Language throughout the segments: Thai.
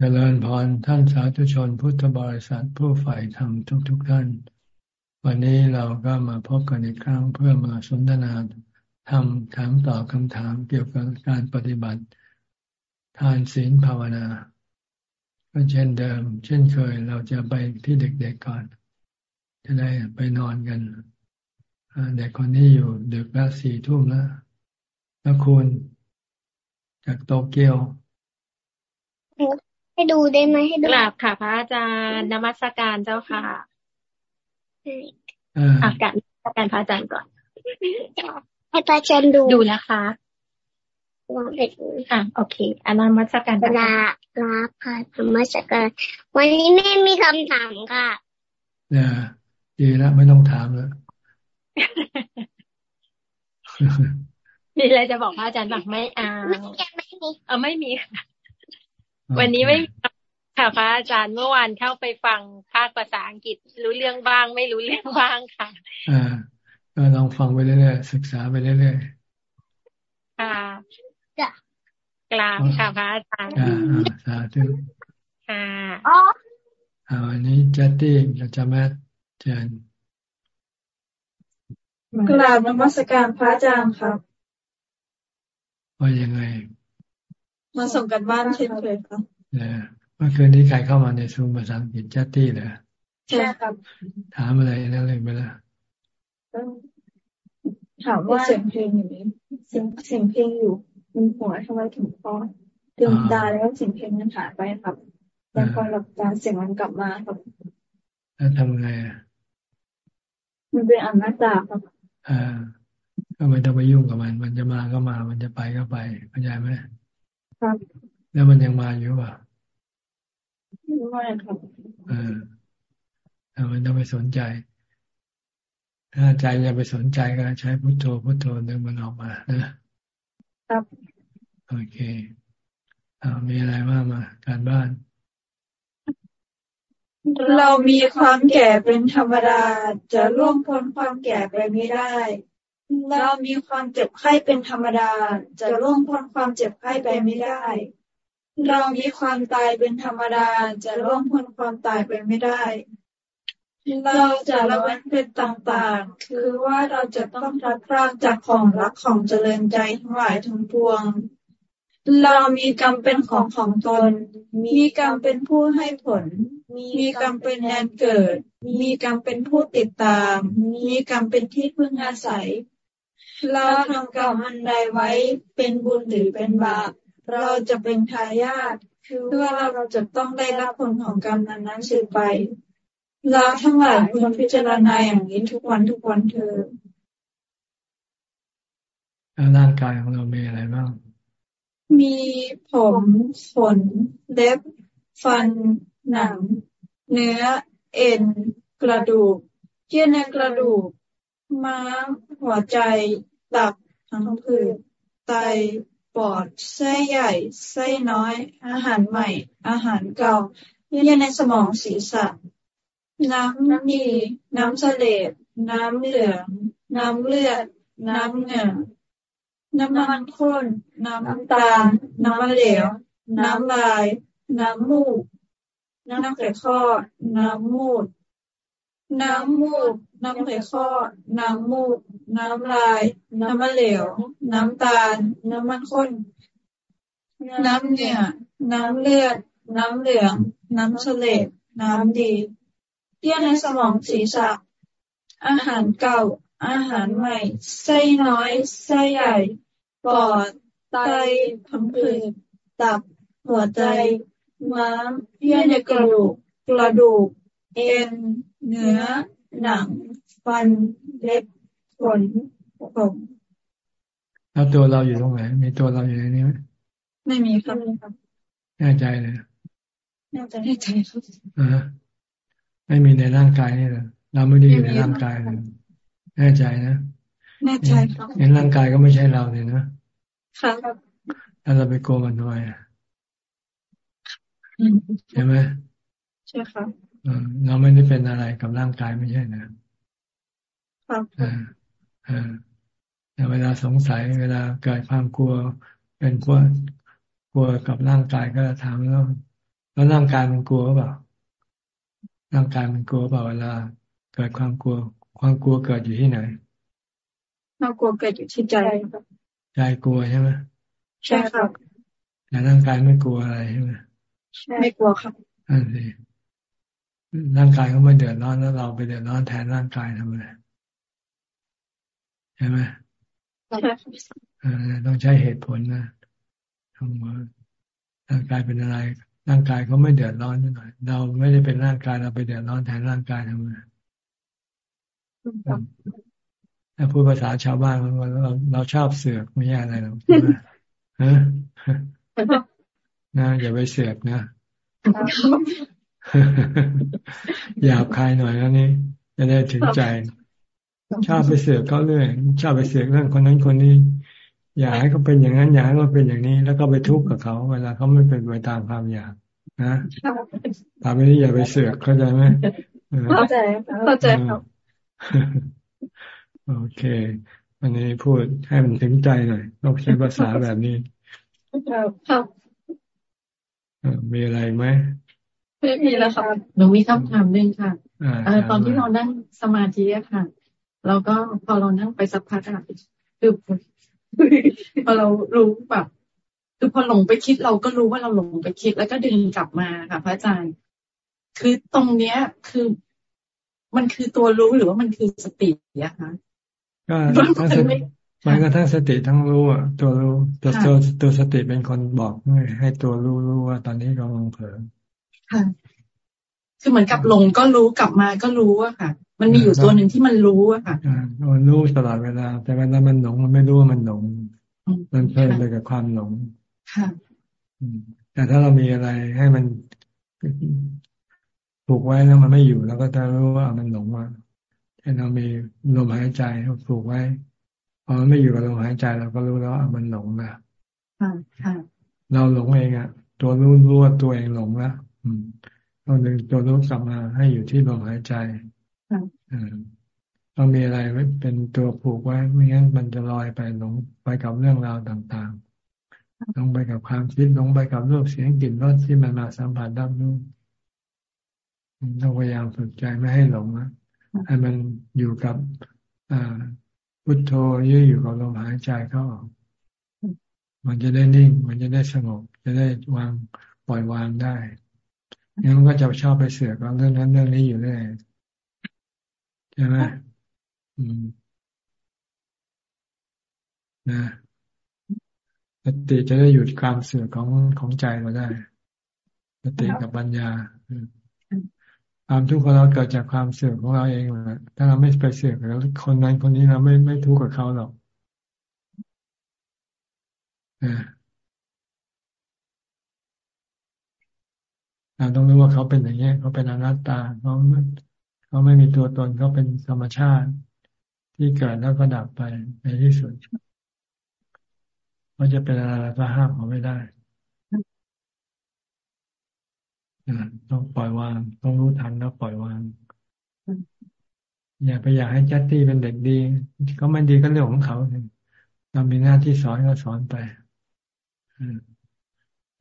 เจริญพรท่านสาธุชนพุทธบริษัทผู้ใฝ่ธรรมทุกๆทท่าน วันนี้เราก็มาพบกันอีกครั้งเพื่อมาสนทนาทำถามตอบคำถามเกี่ยวกับการปฏิบัติ ทานศีลภาวนาก็เช่นเดิม เช่นเคยเราจะไปที่เด็กๆก่อน จะได้ไปนอนกันเด็กคนนี้อยู่ดึกแล้วสี่ทุ่มแล้วแล้วคุณจากโตเกียว ให้ดูได้ไหมให้ดูกราบค่ะ พระอาจารย์นมัสการเจ้าค่ะอากาศการพระอาจารย์ก่อนให้พระอาจารย์ดูดูนะคะอะโอเคอนามัสการลาลาค่ะนมัสการวันนี้ไม่มีคำถามค่ะเนี่ยดีแล้วไม่ต้องถามแล้วมีอะไรจะบอกพระอาจารย์บอกไม่เอาเออไม่มีค่ะ วันนี้ไม่ค่ะพระอาจารย์เมื่อวานเข้าไปฟังภาคภาษาอังกฤษรู้เรื่องบ้าง ไม่รู้เรื่องบ้างค่ะอ่าก็ลองฟังไปเรื่อยๆศึกษาไปเรื่อยๆค่ะกลาบค่ะพระอาจารย์อ่าสาธุค่ะอ๋ออ่าวันนี้จัตตี้เราจะมาเชิญกราบนมัสการพระอาจารย์ครับว่ายังไง มาส่งกันบ้านเช่นเคยครับเมื่อคืนนี้ใครเข้ามาในซูมภาษาอังกฤษจัตตี้เหรอใช่ครับ ถามอะไรนั่นเลยไปละถามว่าเสียงเพลงอยู่นี้เสียงเสียงเพลงอยู่มีหัวทำไมถึงพอดวงตาแล้วเสียงเพลงมันหายไปครับแล้วพอหลับตาเสียงมันกลับมาครับแล้วทำไงอะมันเป็นอนัตตาครับอ่าก็ไม่ต้องไปยุ่งกับมัน มันจะมาก็มา มันจะไปก็ไปเข้าใจไหม ครับ แล้วมันยังมาอยู่ป่ะไม่ครับเออแต่มันต้องไปสนใจ ถ้าใจอย่าไปสนใจก็ใช้พุทโธพุทโธดึงมันออกมานะครับโอเคอ่ามีอะไรบ้างมา การบ้าน เรามีความแก่เป็นธรรมดา จะล่วงพ้นความแก่ไปไม่ได้ เรามีความเจ็บไข้เป็นธรรมดา จะล่วงพ้นความเจ็บไข้ไปไม่ได้ เรามีความตายเป็นธรรมดา จะล่วงพ้นความตายไปไม่ได้ เราจะระเว้นเป็นต่างๆ คือว่าเราจะต้องรัดพรากจากของรักของเจริญใจทั้งหลายทั้งปวง เรามีกรรมเป็นของของตน มีกรรมเป็นผู้ให้ผล มีกรรมเป็นแดนเกิด มีกรรมเป็นผู้ติดตาม มีกรรมเป็นที่พึ่งอาศัย เราทำกรรมอันใดไว้เป็นบุญหรือเป็นบาปเราจะเป็นทายาทคือว่าเราจะต้องได้รับผลของกรรมนั้นนั้นสืบไปเราทั้งหลายควรพิจารณาอย่างนี้ทุกวันทุกวันเธอแล้วร่างกายของเรามีอะไรบ้าง มีผมขนเล็บ ฟัน หนัง เนื้อ เอ็น กระดูก เยื่อในกระดูก ม้าม หัวใจ ตับ ทั้งผืด ไต ปอด ไส้ใหญ่ ไส้น้อย อาหารใหม่ อาหารเก่า เยื่อในสมองศีรษะ น้ำน้ำดี น้ำเสลดน้ำเหลือง น้ำเลือด น้ำเหงื่อน้ำมันข้น น้ำตาล น้ำเหลว น้ำลาย น้ำมูก น้ำไข่ข้อ น้ำมูด น้ำมูก น้ำเหลข้อ น้ำมูก น้ำลาย น้ำมะเหลว น้ำตาล น้ำมันข้น น้ำเหนือน้ำเลือด น้ำเหลือง น้ำเสลดน้ำดีเยื่อในสมองศีรษะ อาหารเก่า อาหารใหม่ ไส้น้อย ไส้ใหญ่ ปอด ไตพังผืดตับ หัวใจ ม้าม เยื่อในกระดูก กระดูก เอ็น เนื้อ หนังฟันเล็บขนผมแล้วตัวเราอยู่ตรงไหน มีตัวเราอยู่ในนี้ไหมไม่มีครับแน่ใจเลยแน่ใจแน่ใจครับอ่าไม่มีในร่างกายนี่เลยเราไม่ได้อยู่ในร่างกายเลยแน่ใจนะแน่ใจครับเห็นร่างกายก็ไม่ใช่เราเลยนะครับแล้วเราไปโกงมันทำไมใช่ไหมใช่ครับ เราไม่ได้เป็นอะไรกับร่างกายไม่ใช่นะครับแต่เวลาสงสัยเวลาเกิดความกลัว เป็นกลัวกลัวกับร่างกายก็ถามแล้วแล้วร่างกายมันกลัวเปล่าร่างกายมันกลัวเปล่าเวลา เกิดความกลัว ความกลัวเกิดอยู่ที่ไหนความกลัวเกิดอยู่ที่ใจใจกลัวใช่ไหมใช่ครับแต่ร่างกายไม่กลัวอะไรใช่ไหมไม่กลัวครับอันนี้ ร่างกายก็ไม่เดือดร้อนแล้วเราไปเดือดร้อนแทนร่างกายทำไมใช่ไหมต้องใช้เหตุผลนะทำมาร่างกายเป็นอะไร ร่างกายก็ไม่เดือดร้อนหน่อยเราไม่ได้เป็นร่างกายเราไปเดือดร้อนแทนร่างกายทำไมถ้าพูดภาษาชาวบ้านเราเราชอบเสือกไม่ใช่อะไรหรอกใช่ไหมฮะนะอย่าไปเสือกนะ หยาบคายหน่อยแล้วนี่จะได้ถึงใจ ชอบไปเสือกเขาเรื่อยชอบไปเสือกเรื่องคนนั้นคนนี้ อยากให้เขาเป็นอย่างนั้นอยากให้เขาเป็นอย่างนี้ แล้วก็ไปทุกข์กับเขาเวลาเขาไม่เป็นไปตามความอยากนะตามนี้อย่าไปเสือกเข้าใจไหมเข้าใจเข้าใจครับโอเควันนี้พูดให้มันถึงใจหน่อยต้องใช้ภาษาแบบนี้ครับมีอะไรไหม ไม่มีแล้วค่ะหนูมีคำถามหนึ่งค่ะตอนที่เรานั่งสมาธิอะค่ะเราก็พอเรานั่งไปสักพักอะคือพอเรารู้แบบคือพอหลงไปคิดเราก็รู้ว่าเราหลงไปคิดแล้วก็ดึงกลับมาค่ะพระอาจารย์ คือตรงเนี้ยคือมันคือตัวรู้หรือว่ามันคือสติอะคะก็ทั้งสติมันก็ทั้งสติทั้งรู้อะตัวรู้ตัวตัวตัวสติเป็นคนบอกให้ตัวรู้รู้ว่าตอนนี้กำลังเผลอ ค่ะ คือเหมือนกับหลงก็รู้กลับมาก็รู้อะค่ะ มันมีอยู่ตัวหนึ่งที่มันรู้อะค่ะมันรู้ตลอดเวลา แต่เวลามันหลงมันไม่รู้ว่ามันหลง มันเพลินไปกับความหลงค่ะแต่ถ้าเรามีอะไรให้มันผูกไว้แล้วมันไม่อยู่แล้วก็จะรู้ว่ามันหลงว่าให้เรามีลมหายใจผูกไว้พอมันไม่อยู่กับลมหายใจเราก็รู้แล้วว่ามันหลงแล้วเราหลงเองอะตัวรู้รู้ว่าตัวเองหลงแล้ว อืมต้องดึงตัวรู้กลับมาให้อยู่ที่ลมหายใจต้องมีอะไรเป็นตัวผูกไว้ไม่งั้นมันจะลอยไปหลงไปกับเรื่องราวต่างๆลงไปกับความคิดลงไปกับรูปเสียงกลิ่นรสที่มันมาสัมผัสรับรู้ต้องพยายามฝึกใจไม่ให้หลงนะให้มันอยู่กับพุทโธยืดอยู่กับลมหายใจเข้าออกมันจะได้นิ่ง มันจะได้สงบ จะได้วางปล่อยวางได้ ยังมันก็จะชอบไปเสือกเรื่องนั้นเรื่องนี้อยู่เรื่อยใช่ไหมอืมนะสติจะได้หยุดความเสื่อมของของใจเราได้สติกับปัญญาความทุกข์ของเราเกิดจากความเสื่อมของเราเองนะถ้าเราไม่ไปเสื่อมแล้วคนนั้นคนนี้เราไม่ไม่ทุกข์กับเขาหรอก เราต้องรู้ว่าเขาเป็นอย่างนี้เขาเป็นอนัตตาเขาไม่เขาไม่มีตัวตนเขาเป็นธรรมชาติ ที่เกิดแล้วก็ดับไปในที่สุดเขาจะเป็นอะไรก็ห้ามเขาไม่ได้ต้องปล่อยวาง ต้องรู้ทันแล้วปล่อยวาง อย่าไปอยากให้จัตตี้เป็นเด็กดีเขาไม่ดีก็เรื่องของเขาเรามีหน้าที่สอนก็สอนไป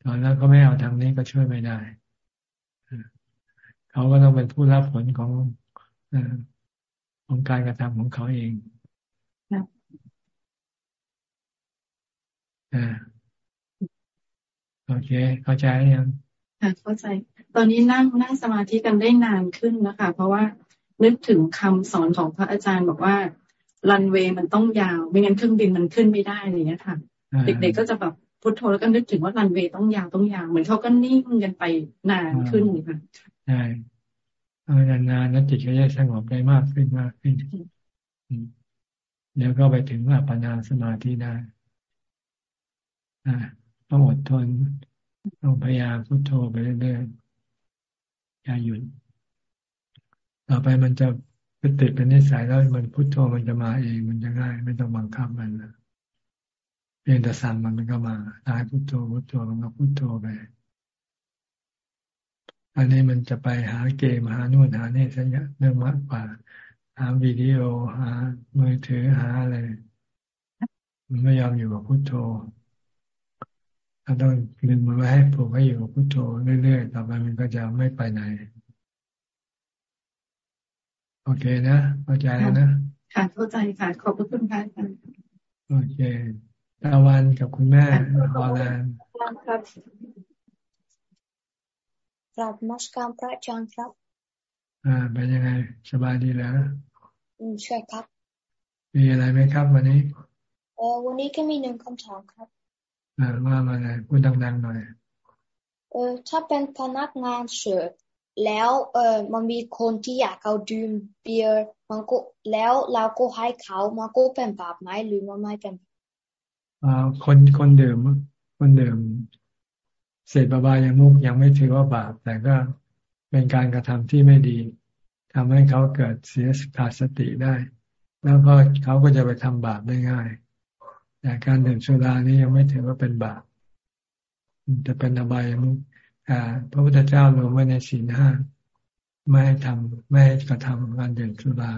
สอนแล้วก็ไม่เอาทางนี้ก็ช่วยไม่ได้ เขาก็ต้องเป็นผู้รับผลของของการกระทำของเขาเองโอเค เข้าใจยังค่ะเข้าใจ ตอนนี้นั่งนั่งสมาธิกันได้นานขึ้นแล้วค่ะเพราะว่านึกถึงคำสอนของพระอาจารย์บอกว่ารันเวย์มันต้องยาว ไม่งั้นเครื่องบินมันขึ้นไม่ได้อะไรเงี้ยค่ะ เด็กๆก็จะแบบพุทโธแล้วก็นึกถึงว่ารันเวย์ต้องยาวต้องยาว เหมือนเขาก็นิ่งกันไปนานขึ้นค่ะ ใช่นานๆแล้วจิตก็จะสงบได้มากขึ้นมากขึ้นเดี๋ยวก็ไปถึงอัปปนาสมาธิได้ต้องอดทนต้องพยายามพุโทโธไปเรื่อยๆอย่าหยุดต่อไปมันจะติดเป็นนิสัยแล้วมันพุโทโธมันจะมาเองมันจะง่าย ไม่ต้องบังคับมันนะเพียงแต่สั่งมันมันก็มาตายพุโทโธพุโทโธมันก็พุโทโธไป อันนี้มันจะไปหาเกมหานู่นหานี่ซะเยอะเรื่องมากกว่า หาวิดีโอหามือถือหาอะไรมันไม่ยอมอยู่กับพุโทโธเราต้องดึงมันไว้ให้ผูกให้อยู่พุทโธเรื่อยๆต่อไปมันก็จะไม่ไปไหน โอเคนะเข้าใจแล้วนะค่ะเข้าใจค่ะขอบคุณค่ะโอเคตาวันกับคุณแม่ฮอลแลนด์ครับ กราบมัสการพระอาจารย์ครับ อ่าเป็นยังไง สบายดีแล้วอืมใช่ครับ มีอะไรไหมครับ วันนี้เออวันนี้ก็มีหนึ่งคำถามครับ อ่าว่ามาเลยพูดดังๆหน่อยเออถ้าเป็นพนักงานเสิร์ฟแล้วเออมันมีคนที่อยากเอาดื่มเบียร์มันก็แล้วเราก็ให้เขามันก็เป็นบาปไหมหรือมันไม่เป็นอ่าคนคนเดิมคนเดิม เสพบายามุกยังไม่ถือว่าบาป แต่ก็เป็นการกระทำที่ไม่ดีทำให้เขาเกิดเสียขาดสติได้ แล้วก็เขาก็จะไปทำบาปได้ง่าย แต่การดื่มสุรานี้ยังไม่ถือว่าเป็นบาปจะเป็นอบายามุกพระพุทธเจ้ารวมไว้ในศีลห้าไม่ให้ทำไม่ให้กระทำการดื่มสุรา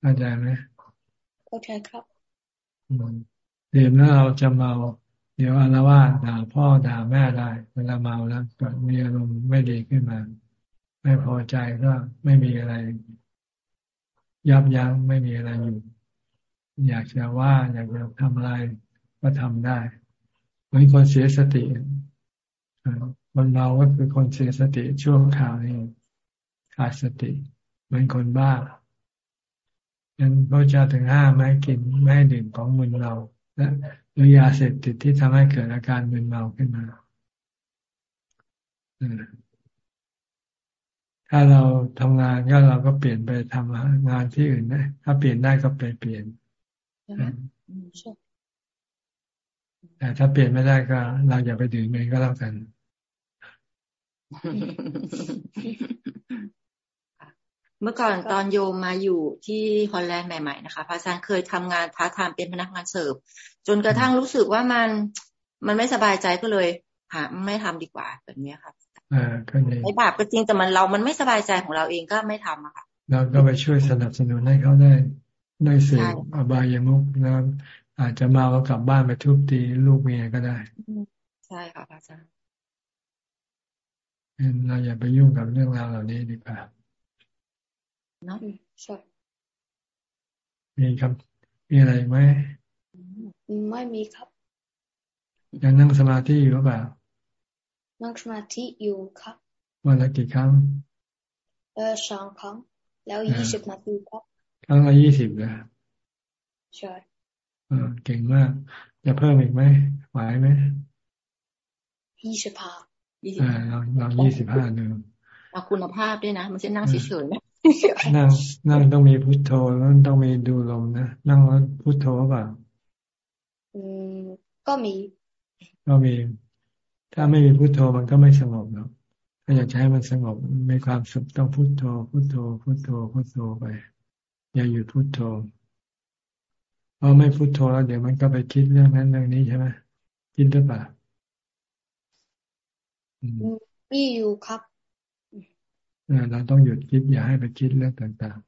เข้าใจไหมเข้าใจครับ ดื่มแล้วเราจะเมา เดี๋ยวอารวาสด่าพ่อด่าแม่ได้ เวลาเมาแล้วกิดมีอารมณ์ไม่ดีขึ้นมา ไม่พอใจก็ไม่มีอะไร ยับยั้งไม่มีอะไรอยู่ อยากจะว่าอยากจะทำอะไรก็ทำได้เหมือนคนเสียสติคนเมาก็คือคนเสียสติช่วงข่าวนี้ขาดสติเหมือนคนบ้ายังพระเจ้าถึงห้าไม่กินไม่ดื่มของมึนเมา หรือยาเสพติดที่ทำให้เกิดอาการมึนเมาขึ้นมาถ้าเราทำงานก็เราก็เปลี่ยนไปทำงานที่อื่นนะถ้าเปลี่ยนได้ก็ไปเปลี่ยนแต่ถ้าเปลี่ยนไม่ได้ก็ เราอย่าไปดื่มเองก็แล้วกัน เมื่อก่อนตอนโยมมาอยู่ที่ฮอลแลนด์ใหม่ๆนะคะพระอาจารย์เคยทำงานพาร์ทไทม์เป็นพนักงานเสิร์ฟจนกระทั่งรู้สึกว่ามันมันไม่สบายใจก็เลยหาไม่ทำดีกว่าแบบนี้ค่ะอ่าก็ดีไอ้บาปก็จริงแต่มันเรามันไม่สบายใจของเราเองก็ไม่ทำอะค่ะเราก็ไปช่วยสนับสนุนให้เขาได้ได้เสพอบายามุกนะอาจจะมาแล้วกลับบ้านไปทุบตีลูกเมียก็ได้ ใช่ค่ะอาจารย์เราอย่าไปยุ่งกับเรื่องราวเหล่านี้ดีกว่า เนาะใช่มีครับ มีอะไรไหมไม่มีครับยังนั่งสมาธิอยู่หรือเปล่า นั่งสมาธิอยู่ครับวันละกี่ครั้ง เออสองครั้ง แล้วยี่สิบนาทีครับ ครั้งละยี่สิบเลยใช่เออเก่งมาก จะเพิ่มอีกไหมไหวไหมยี่สิบห้าอ่าเราเรายี่สิบห้าเดิมเอาคุณภาพด้วยนะ มันจะนั่งเฉยๆนะ นั่งนั่งต้องมีพุทโธแล้วต้องมีดูลมนะนั่งแล้วพุทโธเปล่าอืมก็มี ก็มี ถ้าไม่มีพุทโธมันก็ไม่สงบหรอกถ้าอยากใช้มันสงบมีความสุขต้องพุทโธพุทโธพุทโธพุทโธไป อย่าหยุดพุทโธพอไม่พุทโธแล้วเดี๋ยวมันก็ไปคิดเรื่องนั้นเรื่องนี้ใช่ไหมคิดหรือเปล่ามีอยู่ครับ เราต้องหยุดคิดอย่าให้ไปคิดเรื่องต่างๆ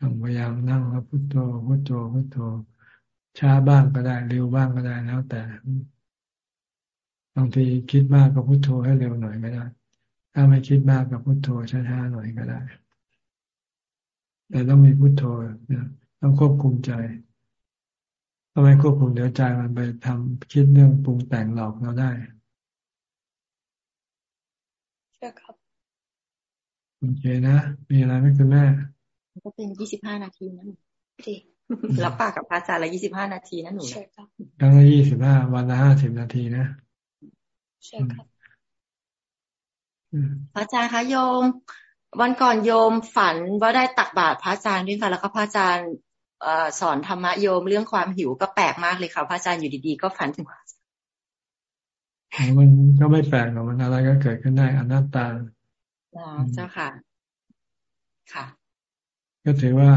ต้องพยายามนั่งแล้วพุโทโธพุโทโธพุโทโธช้าบ้างก็ได้ เร็วบ้างก็ได้แล้วแต่บางทีคิดมากก็พุโทโธให้เร็วหน่อยก็ได้ ถ้าไม่คิดมากก็พุโทโธช้าๆหน่อยก็ได้ แต่ต้องมีพุโทโธนะต้องควบคุมใจถ้าไมควบคุมเดี๋ยวใจมันไปทำคิดเรื่องปรุงแต่งหลอกเราได้ ใช่ครับโอเคนะ มีอะไรไหมคุณแม่ก็เป็นยี่สิบห้านาทีนะดีรับปากกับพระอาจารย์ละยี่สิบห้านาทีนะหนูใช่ครับครั้งละยี่สิบห้าวันละห้าสิบนาทีนะใช่ครับพระอาจารย์คะโยม วันก่อนโยมฝันว่าได้ตักบาตรพระอาจารย์ด้วยค่ะ แล้วก็พระอาจารย์สอนธรรมะโยมเรื่องความหิวก็แปลกมากเลยค่ะ พระอาจารย์อยู่ดีๆ ก็ฝันถึง มันก็ไม่แปลกหรอกมันอะไรก็เกิดขึ้นได้อนัตตาอ๋อเจ้าค่ะ ค่ะ ก็ถือว่า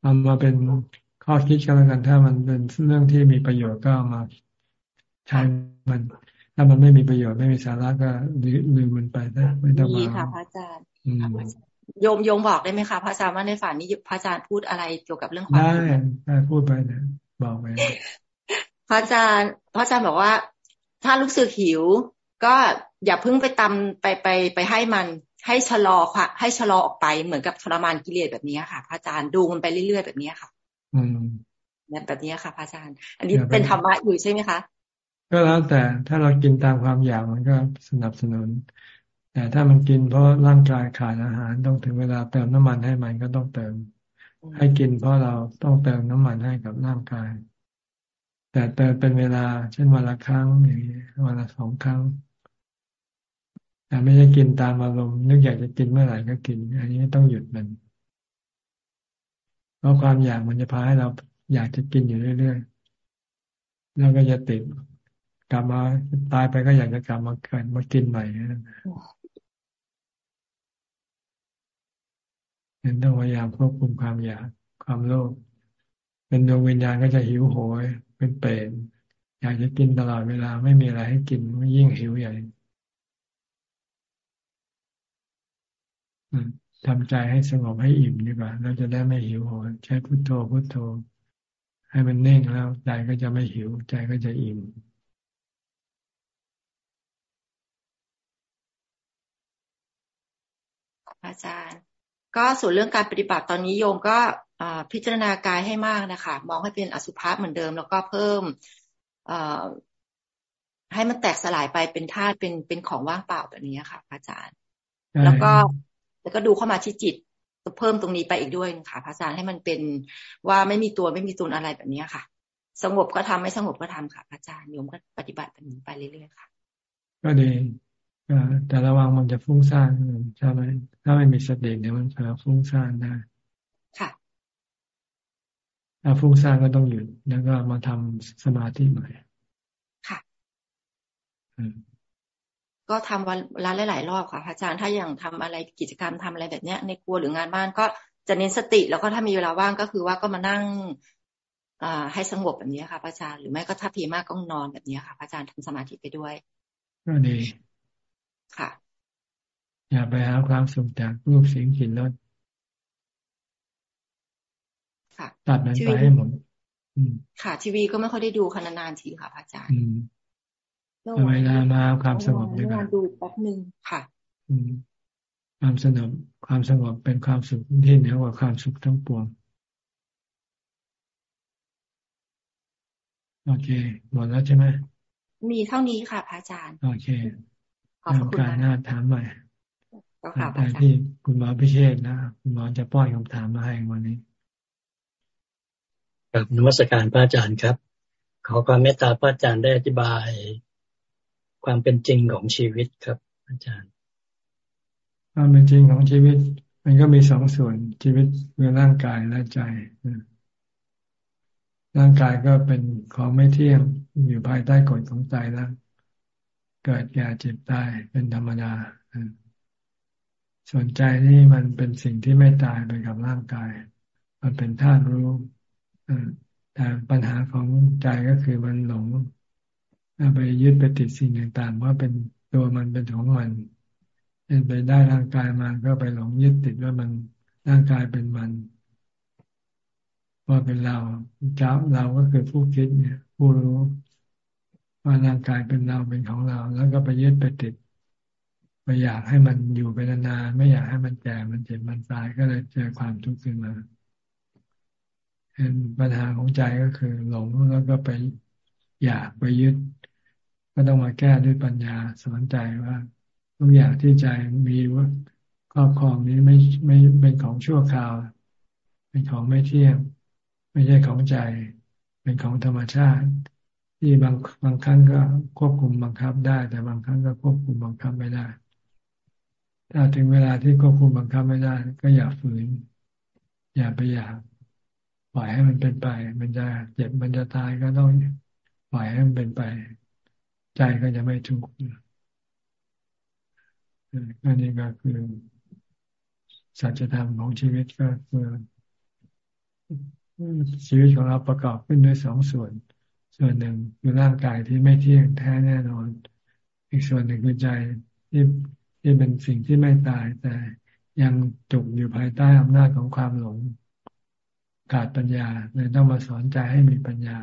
เอามาเป็นข้อคิดกันแล้วกัน ถ้ามันเป็นเรื่องที่มีประโยชน์ก็ามาใช้มัน ถ้ามันไม่มีประโยชน์ไม่มีสาระก็ลืมมันไปนะไม่ต้องมาดีค่ะพระอาจารย์โยมโยมบอกได้ไหมคะพระอาจารย์ว่าในฝันนี้พระอาจารย์พูดอะไรเกี่ยวกับเรื่องความได้ได้พูดไปนะบอกไปพระอาจารย์พระอาจารย์บอกว่า ถ้าลูกสึกหิว ก็อย่าเพิ่งไปตำไปไปไปให้มันให้ชะลอค่ะ ให้ชะลอออกไปเหมือนกับทรมานกิเลสแบบนี้ค่ะพระอาจารย์ดูมันไปเรื่อยๆแบบนี้ค่ะ อืมแบบนี้ค่ะพระอาจารย์ อันนี้เป็นธรรมะอยู่ใช่ไหมคะก็แล้วแต่ถ้าเรากินตามความอยากมันก็สนับสนุน แต่ถ้ามันกินเพราะร่างกายขาดอาหารต้องถึงเวลาเติมน้ำมันให้มันก็ต้องเติม ให้กินเพราะเราต้องเติมน้ำมันให้กับร่างกาย แต่เติมเป็นเวลา เช่นวันละครั้งอย่างนี้วันละสองครั้งแต่ไม่ได้กินตามอารมณ์นึกอยากจะกินเมื่อไหร่ก็กิน อันนี้ต้องหยุดมัน เพราะความอยากมันจะพาให้เราอยากจะกินอยู่เรื่อยๆแล้วก็จะติดกลับมาตายไปก็อยากจะกลับมาเกิดมากินใหม่เห็นต้องพยายามควบคุมความอยากความโลภเป็นดวงวิญญาณก็จะหิวโหย เป็นเปรตอยากจะกินตลอดเวลาไม่มีอะไรให้กินยิ่งหิวใหญ่ทำใจให้สงบให้อิ่มดีกว่าเราจะได้ไม่หิวโหยใช้พุทโธพุทโธ ให้มันเน่งแล้วใจก็จะไม่หิว ใจก็จะอิ่มอาจารย์ ก็ส่วนเรื่องการปฏิบัติตอนนี้โยมก็พิจารณากายให้มากนะคะ มองให้เป็นอสุภะเหมือนเดิม แล้วก็เพิ่มให้มันแตกสลายไปเป็นธาตุเป็นเป็นของว่างเปล่าแบบนี้ค่ะอาจารย์ แล้วก็แล้วก็ดูเข้ามาที่จิตเพิ่มตรงนี้ไปอีกด้วยค่ะพระอาจารย์ให้มันเป็นว่าไม่มีตัวไม่มีตนอะไรแบบนี้ค่ะ สงบก็ทำไม่สงบก็ทำค่ะพระอาจารย์โยมก็ปฏิบัติแบบนี้ไปเรื่อยๆค่ะ ก็ดี แต่ระวังมันจะฟุ้งซ่านใช่ไหมถ้าไม่มีสติเนี่ยมันจะฟุ้งซ่านได้ค่ะถ้าฟุ้งซ่านก็ต้องหยุดแล้วก็มาทำสมาธิใหม่ค่ะก็ทำวันละหลาย ๆ รอบค่ะอาจารย์ถ้าอย่างทำอะไรกิจกรรมทำอะไรแบบเนี้ย ในครัวหรืองานบ้านก็จะเน้นสติแล้วก็ถ้ามีเวลาว่างก็คือว่าก็มานั่งอ่าให้สงบแบบนี้ค่ะอาจารย์หรือไม่ก็ถ้าพีมากก็นอนแบบนี้ค่ะอาจารย์ทำสมาธิไปด้วยก็ดี ค่ะ อย่าไปหาความสุขจากรูปเสียงกลิ่นรสตัดมันไปให้หมดค่ะ ทีวีก็ไม่ค่อยได้ดูขนาดๆทีค่ะพระอาจารย์เวลามาความสงบดีกว่าดูแป๊บหนึ่งค่ะความสงบความสงบเป็นความสุขที่เหนือกว่าความสุขทั้งปวงโอเคหมดแล้วใช่ไหมมีเท่านี้ค่ะพระอาจารย์ โอเค ขอบคุณการหน้าถามใหม่แต่ที่คุณหมอพิเชษนะคุณหมอจะป้อนคำถามมาให้วันนี้กับนวัตการพระอาจารย์ครับ ขอความเมตตาพระอาจารย์ได้อธิบาย ความเป็นจริงของชีวิตครับอาจารย์ ความเป็นจริงของชีวิต มันก็มีสองส่วนชีวิตคือร่างกายและใจร่างกายก็เป็นของไม่เที่ยงอยู่ภายใต้กฎของใจแล้ว เกิดแก่เจ็บตายเป็นธรรมดาส่วนใจนี่มันเป็นสิ่งที่ไม่ตายไปกับร่างกาย มันเป็นธาตุรู้แต่ปัญหาของใจก็คือมันหลงไปยึดไปติดสิ่งต่างๆว่าเป็นตัวมันเป็นของมันเป็นไปได้ร่างกายมาก็ไปหลงยึดติดว่ามันร่างกายเป็นมัน ว่าเป็นเราเจ้าเราก็คือผู้คิดเนี่ย ผู้รู้ ว่าร่างกายเป็นเราเป็นของเรา แล้วก็ไปยึดไปติดไปอยากให้มันอยู่ไปนานๆไม่อยากให้มันแก่มันเจ็บมันตายก็เลยเจอความทุกข์ขึ้นมาเห็นปัญหาของใจก็คือ หลงแล้วก็ไปอยากไปยึด ก็ต้องมาแก้ด้วยปัญญาสอนใจว่าทุกอย่างที่ใจมีว่าครอบครองนี้ไม่ไม่เป็นของชั่วคราว เป็นของไม่เที่ยง ไม่ใช่ของใจ เป็นของธรรมชาติ ที่บางบางครั้งก็ควบคุมบังคับได้ แต่บางครั้งก็ควบคุมบังคับไม่ได้ ถ้าถึงเวลาที่ควบคุมบังคับไม่ได้ ก็อย่าฝืน อย่าไปอยากปล่อยให้มันเป็นไป มันจะเจ็บมันจะตายก็ต้องปล่อยให้มันเป็นไป ใจก็จะไม่ทุกข์อันนี้ก็คือสัจธรรมของชีวิตก็คือชีวิตของเราประกอบขึ้นด้วยสองส่วน ส่วนหนึ่งคือร่างกายที่ไม่เที่ยงแท้แน่นอน อีกส่วนหนึ่งคือใจที่ที่เป็นสิ่งที่ไม่ตายแต่ยังจุกอยู่ภายใต้อำนาจของความหลงขาดปัญญาเลยต้องมาสอนใจให้มีปัญญา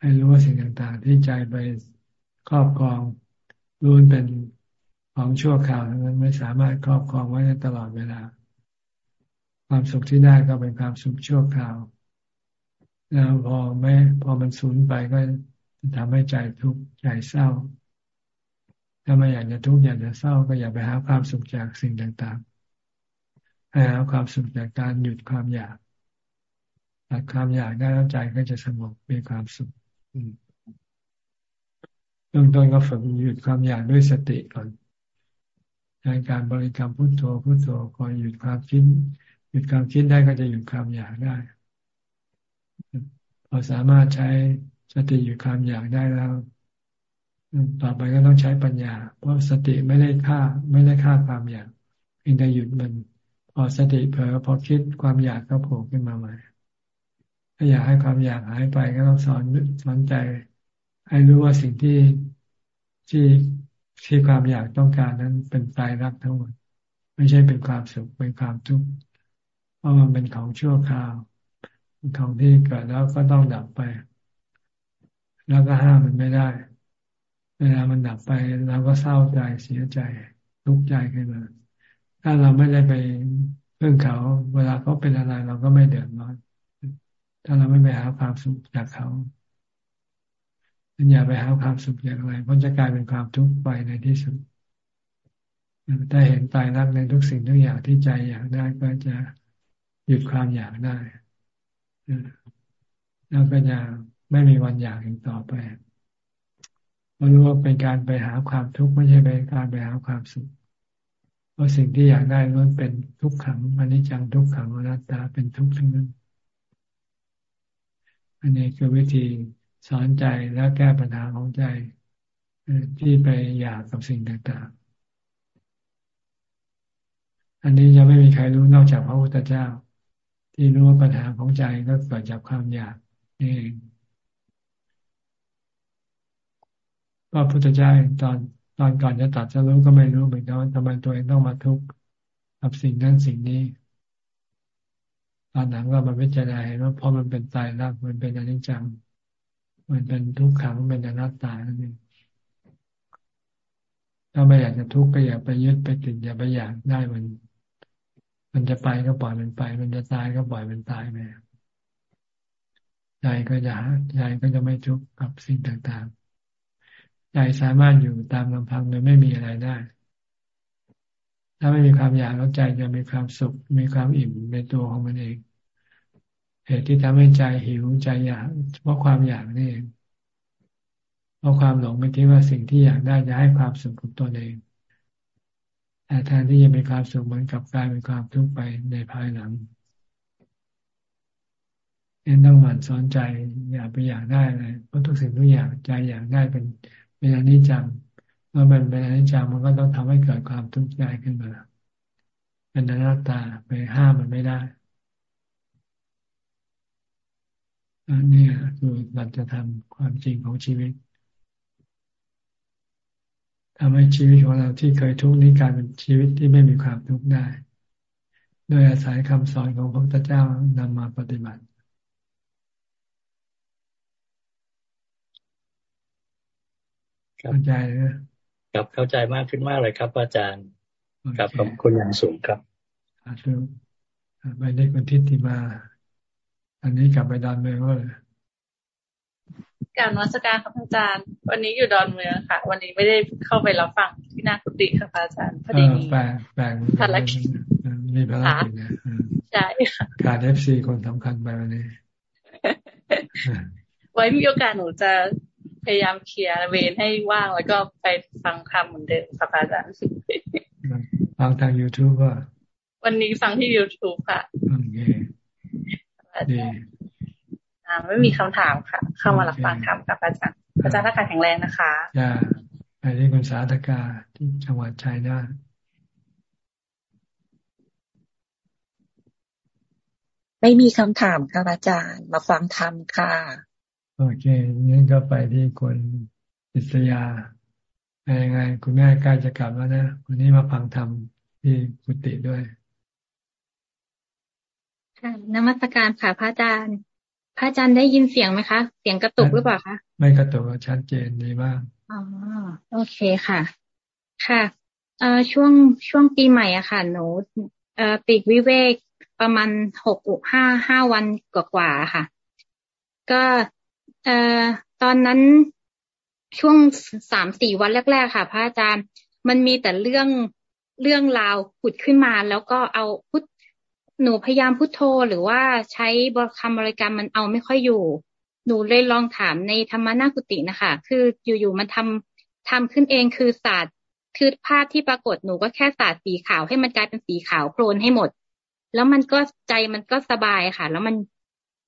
ให้รู้ว่าสิ่งต่างๆ ที่ใจไปครอบครองรู้เป็นของชั่วคราวนั้นไม่สามารถครอบครองไว้ตลอดเวลา ความสุขที่ได้ก็เป็นความสุขชั่วคราว แล้วพอไม่พอมันสูญไปก็ทำให้ใจทุกข์ใจเศร้า ถ้าไม่อยากจะทุกข์อยากจะเศร้าก็อย่าไปหาความสุขจากสิ่งต่างๆให้หาความสุขจากการหยุดความอยากตัดความอยากได้แล้วใจก็จะสงบมีความสุขเบื้องต้นก็ฝึกหยุดความอยากด้วยสติก่อนในการบริกรรมพุทโธพุทโธคอยหยุดความคิดหยุดความคิดได้ก็จะหยุดความอยากได้ พอสามารถใช้สติหยุดความอยากได้แล้วต่อไปก็ต้องใช้ปัญญา เพราะสติไม่ได้ฆ่าไม่ได้ฆ่าความอยากเพียงแต่หยุดมัน พอสติเผลอพอคิดความอยากก็โผล่ขึ้นมาใหม่ถ้าอยากให้ความอยากหายไปก็ต้องสอนสอนใจ ให้รู้ว่าสิ่งที่ที่ที่ความอยากต้องการนั้นเป็นตายรักทั้งหมด ไม่ใช่เป็นความสุขเป็นความทุกข์เพราะมันเป็นของชั่วคราว ของที่เกิดแล้วก็ต้องดับไป แล้วก็ห้ามมันไม่ได้ เวลามันดับไปเราก็เศร้าใจเสียใจทุกข์ใจขึ้นมาถ้าเราไม่ได้ไปเรื่องเขา เวลาเขาเป็นอะไรเราก็ไม่เดือดร้อน ถ้าเราไม่ไปหาความสุขจากเขาอย่าไปหาความสุขอย่างไรเพราะจะกลายเป็นความทุกข์ไปในที่สุดถ้าเห็นตายรักในทุกสิ่งทุกอย่างที่ใจอยากได้ก็จะหยุดความอยากได้ แล้วก็จะไม่มีวันอยากอีกต่อไปเพราะรู้ว่าเป็นการไปหาความทุกข์ไม่ใช่เป็นการไปหาความสุขเพราะสิ่งที่อยากได้ล้วนเป็นทุกขังอนิจจังทุกขังอนัตตาเป็นทุกข์ทั้งนั้น อันนี้คือวิธีสอนใจและแก้ปัญหาของใจที่ไปอยากกับสิ่งต่างๆ อันนี้ยังไม่มีใครรู้นอกจากพระพุทธเจ้า ที่รู้ว่าปัญหาของใจก็เกิดจากความอยากเองพระพุทธเจ้าตอนตอนก่อนจะตัดจะรู้ก็ไม่รู้เหมือนกันว่าทำไมตัวเองต้องมาทุกข์กับสิ่งนั้นสิ่งนี้ตอนหลังก็มาพิจารณาเห็นว่าพราะมันเป็นตายรักมันเป็นอนิจจัง มันเป็นทุกขังเป็นอนัตตานั่นเองถ้าไม่อยากจะทุกข์ก็อย่าไปยึดไปติดอย่าไปอยากได้มัน มันจะไปก็ปล่อยมันไป มันจะตายก็ปล่อยมันตายไปใจก็จะใจก็จะไม่ทุกข์กับสิ่งต่างๆ ใจสามารถอยู่ตามลำพังโดยไม่มีอะไรได้ ถ้าไม่มีความอยากแล้วใจจะมีความสุข มีความอิ่มในตัวของมันเอง เหตุที่ทำให้ใจหิวใจอยากเพราะความอยากนี่เองเพราะความหลงไปคิดว่าสิ่งที่อยากได้จะให้ความสุขกับตัวเอง แต่แทนที่จะมีความสุขเหมือนกับกลายเป็นความทุกข์ไปในภายหลังเอ็นต้องหมั่นสอนใจอย่าไปอยากได้เลยเพราะทุกสิ่งทุกอย่างใจอยากได้เป็นเป็นอนิจจังเมื่อมันเป็นอนิจจังมันก็ต้องทำให้เกิดความทุกข์ใจขึ้นมาเป็นอนัตตาไปห้ามมันไม่ได้อันนี้คือเราจะทำความจริงของชีวิต ทำให้ชีวิตของเราที่เคยทุกข์นี้กลายเป็นชีวิตที่ไม่มีความทุกข์ได้ โดยอาศัยคำสอนของพระพุทธเจ้านำมาปฏิบัติเข้าใจนะครับเข้าใจมากขึ้นมากเลยครับอาจารย์ครับขอบคุณอย่างสูงครับอาธุไปได้คนทิฏฐิมา อันนี้กลับไปดอนเมืองเลย การวัสการครับอาจารย์ วันนี้อยู่ดอนเมืองค่ะ วันนี้ไม่ได้เข้าไปรับฟังที่นาคุติค่ะอาจารย์พอดีมีแบ่งภารกิจมีภารกิจนะใช่ค่ะการเอฟซีคนสำคัญไปวันนี้ ไว้มีโอกาสหนูจะพยายามเคลียร์เวนให้ว่างแล้วก็ไปฟังคำเหมือนเดิมค่ะอาจารย์ฟังทาง YouTube ว่าวันนี้ฟังที่ YouTube ค่ะโอเคดีอ่า ไม่มีคำถามค่ะ เข้ามารับฟังคำกับอาจารย์อาจารย์ทักการแข็งแรงนะคะจ้าไปที่คุณสาธกาที่จังหวัดชัยนาทไม่มีคำถามค่ะอาจารย์ มาฟังธรรมค่ะ โอเคงั้นก็ไปที่คุณอิสยาเป็นยังไง คุณแม่ใกล้จะกลับแล้วนะวันนี้มาฟังธรรมที่กุฏิด้วยค่ะนมัสการค่ะพระอาจารย์ พระอาจารย์ได้ยินเสียงไหมคะ เสียงกระตุกหรือเปล่าคะ ไม่กระตุกชัดเจนดีมากอ๋อโอเคค่ะ ค่ะเอ่อช่วงช่วงปีใหม่อะค่ะ หนูเอ่อปีกวิเวกประมาณหกห้าห้าวันกว่าๆค่ะ ก็เอ่อตอนนั้นช่วงสามสี่วันแรก ๆ ค่ะ พระอาจารย์มันมีแต่เรื่องเรื่องราวผุดขึ้นมาแล้วก็เอาพุท หนูพยายามพุทโธหรือว่าใช้บริคำบริกรรมมันเอาไม่ค่อยอยู่ หนูเลยลองถามในธรรมนากุตินะคะ คืออยู่ๆมันทำทำขึ้นเองคือศาสตร์คือภาพที่ปรากฏหนูก็แค่ศาสตร์สีขาวให้มันกลายเป็นสีขาวโครนให้หมด แล้วมันก็ใจมันก็สบายค่ะ แล้วมัน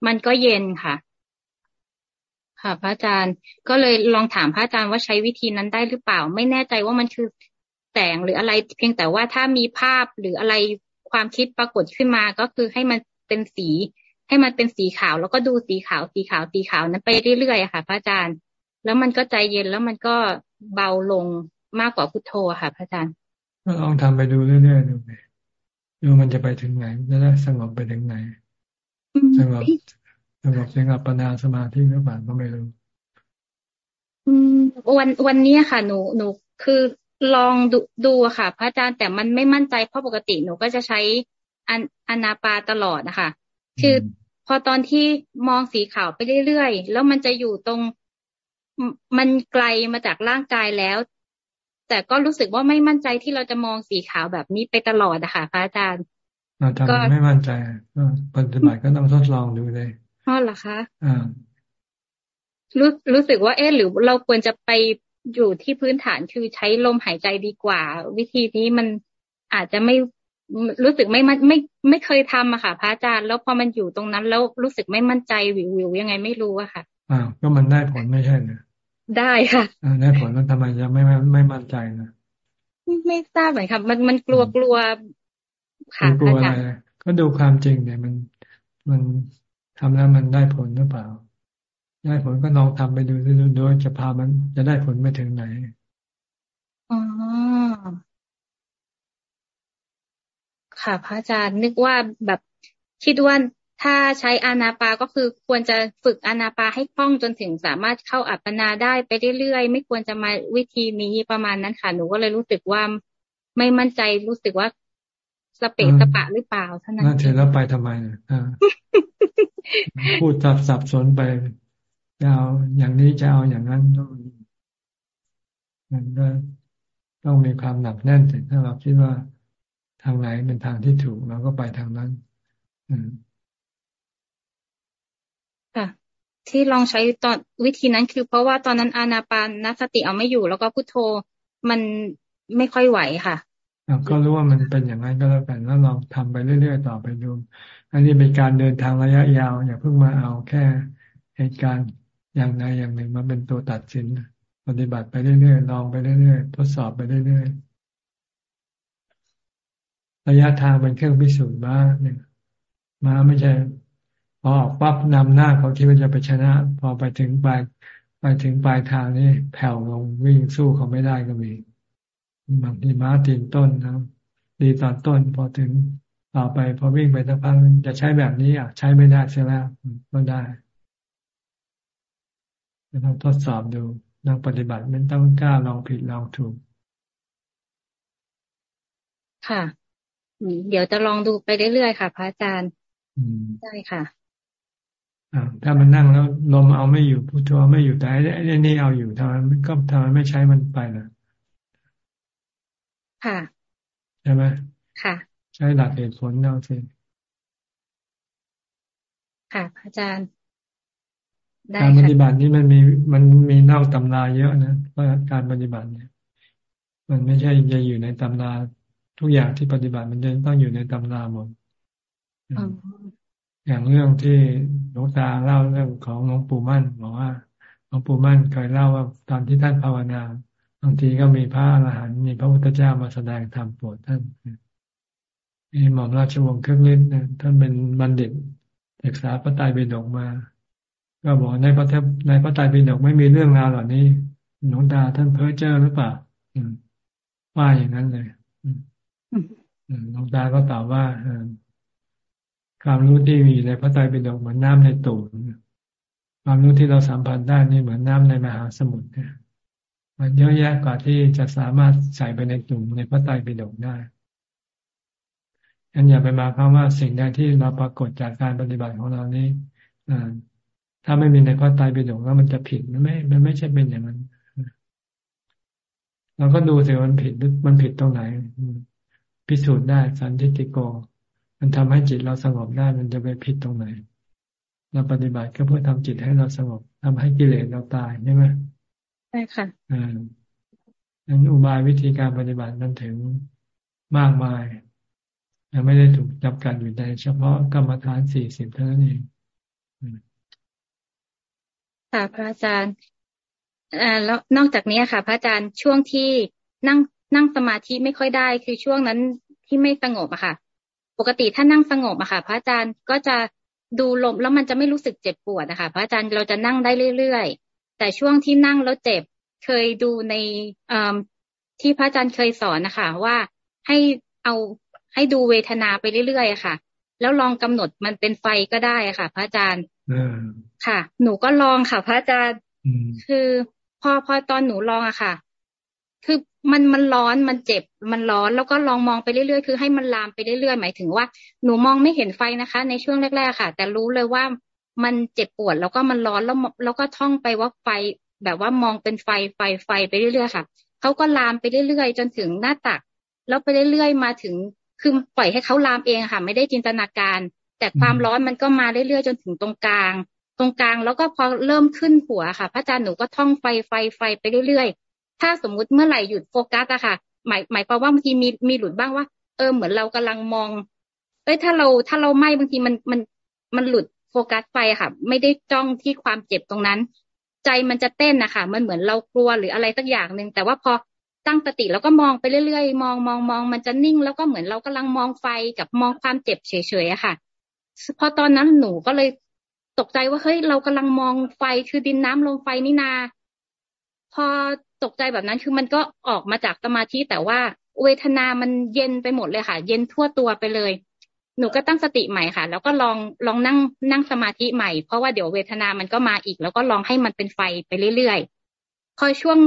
มันก็เย็นค่ะ ค่ะ พระอาจารย์ก็เลยลองถามพระอาจารย์ว่าใช้วิธีนั้นได้หรือเปล่า ไม่แน่ใจว่ามันคือแสงหรืออะไร เพียงแต่ว่าถ้ามีภาพหรืออะไร ความคิดปรากฏขึ้นมาก็คือให้มันเป็นสี ให้มันเป็นสีขาว แล้วก็ดูสีขาวสีขาวสีขาวนั้นไปเรื่อยๆค่ะ พระอาจารย์ แล้วมันก็ใจเย็นแล้วมันก็เบาลงมากกว่าพุทโธค่ะ พระอาจารย์ก็ลองทำไปดูเรื่อยๆดูไปดูมันจะไปถึงไหนจะได้สงบไปถึงไหนสงบสงบสงบปัญญาสมาธิหรือเปล่าก็ไม่รู้วันวันนี้ค่ะ หนูหนูคือ ลองดูดูค่ะ พระอาจารย์แต่มันไม่มั่นใจเพราะปกติหนูก็จะใช้อันอนาปาตลอดนะคะ คือพอตอนที่มองสีขาวไปเรื่อยๆ แล้วมันจะอยู่ตรง มันไกลมาจากร่างกายแล้ว แต่ก็รู้สึกว่าไม่มั่นใจที่เราจะมองสีขาวแบบนี้ไปตลอดนะคะพระอาจารย์ก็ไม่มั่นใจก็ปฏิบัติก็ต้องทดลองดูเลยอ๋อเหรอคะอ่ารู้รู้สึกว่าเอ๊ะหรือเราควรจะไป อยู่ที่พื้นฐานคือใช้ลมหายใจดีกว่า วิธีนี้มันอาจจะไม่รู้สึกไม่ไม่ไม่ไม่เคยทำอะค่ะ พระอาจารย์แล้วพอมันอยู่ตรงนั้น แล้วรู้สึกไม่มั่นใจวิววิวยังไงไม่รู้อะค่ะอ่าก็มันได้ผลไม่ใช่เหรอได้ค่ะอ่าได้ผลแล้วทำไมจะไม่ไม่ไม่มั่นใจนะไม่ทราบเหมือนค่ะมันมันกลัวกลัวค่ะกลัวอะไรก็ดูความจริงเนี่ยมันมันทำแล้วมันได้ผลหรือเปล่า ได้ผลก็ลองทำไปดูดูว่าจะพามันจะได้ผลไปถึงไหนอ๋อค่ะ พระอาจารย์นึกว่าแบบคิดว่าถ้าใช้อานาปาก็คือควรจะฝึกอานาปาให้คล่องจนถึงสามารถเข้าอัปปนาได้ไปเรื่อยๆ ไม่ควรจะมาวิธีนี้ประมาณนั้นค่ะหนูก็เลยรู้สึกว่าไม่มั่นใจรู้สึกว่าสเปะสปะหรือเปล่าเท่านั้นนั่นเถอะแล้วไปทำไมอ่าพูดสับสับสนไป จะเอาอย่างนี้จะเอาอย่างนั้นต้องมันก็ต้องมีความหนักแน่นถึงถ้าเราคิดว่าทางไหนเป็นทางที่ถูกเราก็ไปทางนั้น อืมค่ะ ที่ลองใช้ตอนวิธีนั้นคือเพราะว่าตอนนั้นอานาปานนสติเอาไม่อยู่ แล้วก็พุทโธมันไม่ค่อยไหวค่ะก็รู้ว่ามันเป็นอย่างนั้นก็แล้วกันแล้วลองทำไปเรื่อยๆต่อไปดู อันนี้เป็นการเดินทางระยะยาว อย่าเพิ่งมาเอาแค่เหตุการณ์ อย่างใดอย่างหนึ่งมาเป็นตัวตัดสิน ปฏิบัติไปเรื่อยๆลองไปเรื่อยๆทดสอบไปเรื่อยๆระยะทางเป็นเครื่องพิสูจน์ม้าเนี่ยม้าไม่ใช่พอออกปั๊บนำหน้าเขาคิดว่าจะไปชนะ พอไปถึงปลายไปถึงปลายทางนี่แผ่วลงวิ่งสู้เขาไม่ได้ก็มีบางทีม้าตีนต้นนะดีตอนต้น พอถึงต่อไปพอวิ่งไปสักพักจะใช้แบบนี้อะ ใช้ไม่ได้ใช่ไหมก็ได้ จะต้องทดสอบดูนักปฏิบัติมันต้องกล้าลองผิดลองถูก ค่ะเดี๋ยวจะลองดูไปเรื่อยๆค่ะ พระอาจารย์ได้ค่ะอ่าถ้ามันนั่งแล้วลมเอาไม่อยู่พุทโธไม่อยู่แต่ไอ้นี่เอาอยู่ทำไมก็ทำไมไม่ใช้มันไปล่ะค่ะใช่ไหมค่ะ ใช้หลักเหตุผลเอาสิค่ะ พระอาจารย์ การปฏิบัตินี้มันมีมันมีนอกตำราเยอะนะเพราะการปฏิบัติเนี่ย มันไม่ใช่จะอยู่ในตำราทุกอย่างที่ปฏิบัติมันจะต้องอยู่ในตำราหมดอย่างเรื่องที่หลวงตาเล่าเรื่องของหลวงปู่มั่นบอกว่าหลวงปู่มั่นเคยเล่าว่าตอนที่ท่านภาวนาบางทีก็มีพระอรหันต์มีพระพุทธเจ้ามาแสดงธรรมโปรดท่านมีหม่อมราชวงศ์เครื่องฤทธิ์ท่านเป็นบัณฑิตศึกษาพระไตรปิฎกมา ก็บอกในพระเทพในพระไตรปิฎกไม่มีเรื่องราวเหล่านี้หลวงตาท่านเพ้อเจ้อหรือเปล่าว่าอย่างนั้นเลยหลวงตาก็ตอบว่าความรู้ที่มีในพระไตรปิฎกเหมือนน้ำในตูดความรู้ที่เราสัมผัสได้นี่เหมือนน้าในมหาสมุทรเนี่ยมันเยอะแยะกว่าที่จะสามารถใส่ไปในตุ่มในพระไตรปิฎกได้ยันอย่าไปมาคำว่าสิ่งใดที่เราปรากฏจากการปฏิบัติของเรานี้ ถ้าไม่มีในพระไตรปิฎกแล้วมันจะผิดมันไม่ มันไม่ใช่เป็นอย่างนั้นเราก็ดูสิมันผิดมันผิดตรงไหน พิสูจน์ได้สันติติโก มันทำให้จิตเราสงบได้ มันจะไปผิดตรงไหน เราปฏิบัติก็เพื่อทำจิตให้เราสงบทำให้กิเลสเราตายใช่ไหมใช่ค่ะอ่านั้นอุบายวิธีการปฏิบัตินั้นถึงมากมายยังไม่ได้ถูกจำกัดอยู่ในเฉพาะกรรมฐานสี่สิบเท่านั้นเอง ค่ะพระอาจารย์แล้วนอกจากนี้ค่ะ พระอาจารย์ช่วงที่นั่งนั่งสมาธิไม่ค่อยได้ คือช่วงนั้นที่ไม่สงบอะค่ะ ปกติถ้านั่งสงบอะค่ะ พระอาจารย์ก็จะดูลมแล้วมันจะไม่รู้สึกเจ็บปวดนะคะพระอาจารย์เราจะนั่งได้เรื่อยๆ แต่ช่วงที่นั่งแล้วเจ็บเคยดูในที่พระอาจารย์เคยสอนนะคะ ว่าให้เอาให้ดูเวทนาไปเรื่อยๆค่ะ แล้วลองกำหนดมันเป็นไฟก็ได้ค่ะ พระอาจารย์ ค่ะ หนูก็ลองค่ะ พระอาจารย์คือพอพอตอนหนูลองอะค่ะ คือมันมันร้อนมันเจ็บมันร้อนแล้วก็ลองมองไปเรื่อยๆคือให้มันลามไปเรื่อยๆหมายถึงว่าหนูมองไม่เห็นไฟนะคะ ในช่วงแรกๆค่ะ แต่รู้เลยว่ามันเจ็บปวดแล้วก็มันร้อนแล้วแล้วก็ท่องไปว่าไฟ แบบว่ามองเป็นไฟไฟไฟไปเรื่อยๆค่ะเขาก็ลามไปเรื่อยๆจนถึงหน้าตัก แล้วไปเรื่อยๆมาถึงคือปล่อยให้เขาลามเองค่ะ ไม่ได้จินตนาการ แต่ความร้อนมันก็มาเรื่อยๆจนถึงตรงกลาง ตรงกลางแล้วก็พอเริ่มขึ้นหัวค่ะ พระอาจารย์หนูก็ท่องไฟไฟไฟไปเรื่อยๆ ถ้าสมมุติเมื่อไหร่หยุดโฟกัสอะค่ะ หมายหมายความว่าบางทีมีมีหลุดบ้างว่า เออเหมือนเรากำลังมองเอ้ยถ้าเราถ้าเราไม่บางทีมันมันมันหลุดโฟกัสไฟค่ะ ไม่ได้จ้องที่ความเจ็บตรงนั้น ใจมันจะเต้นนะคะมันเหมือนเรากลัวหรืออะไรสักอย่างหนึ่งแต่ว่าพอตั้งสติแล้วก็มองไปเรื่อยๆ มองมองมองมันจะนิ่ง แล้วก็เหมือนเรากำลังมองไฟกับมองความเจ็บเฉยๆอะค่ะ พอตอนนั้นหนูก็เลยตกใจว่าเฮ้ยเรากำลังมองไฟคือดินน้ำลมไฟนี่นา พอตกใจแบบนั้นคือมันก็ออกมาจากสมาธิแต่ว่าเวทนามันเย็นไปหมดเลยค่ะ เย็นทั่วตัวไปเลย หนูก็ตั้งสติใหม่ค่ะ แล้วก็ลองลองนั่งนั่งสมาธิใหม่เพราะว่าเดี๋ยวเวทนามันก็มาอีก แล้วก็ลองให้มันเป็นไฟไปเรื่อยๆพอช่วง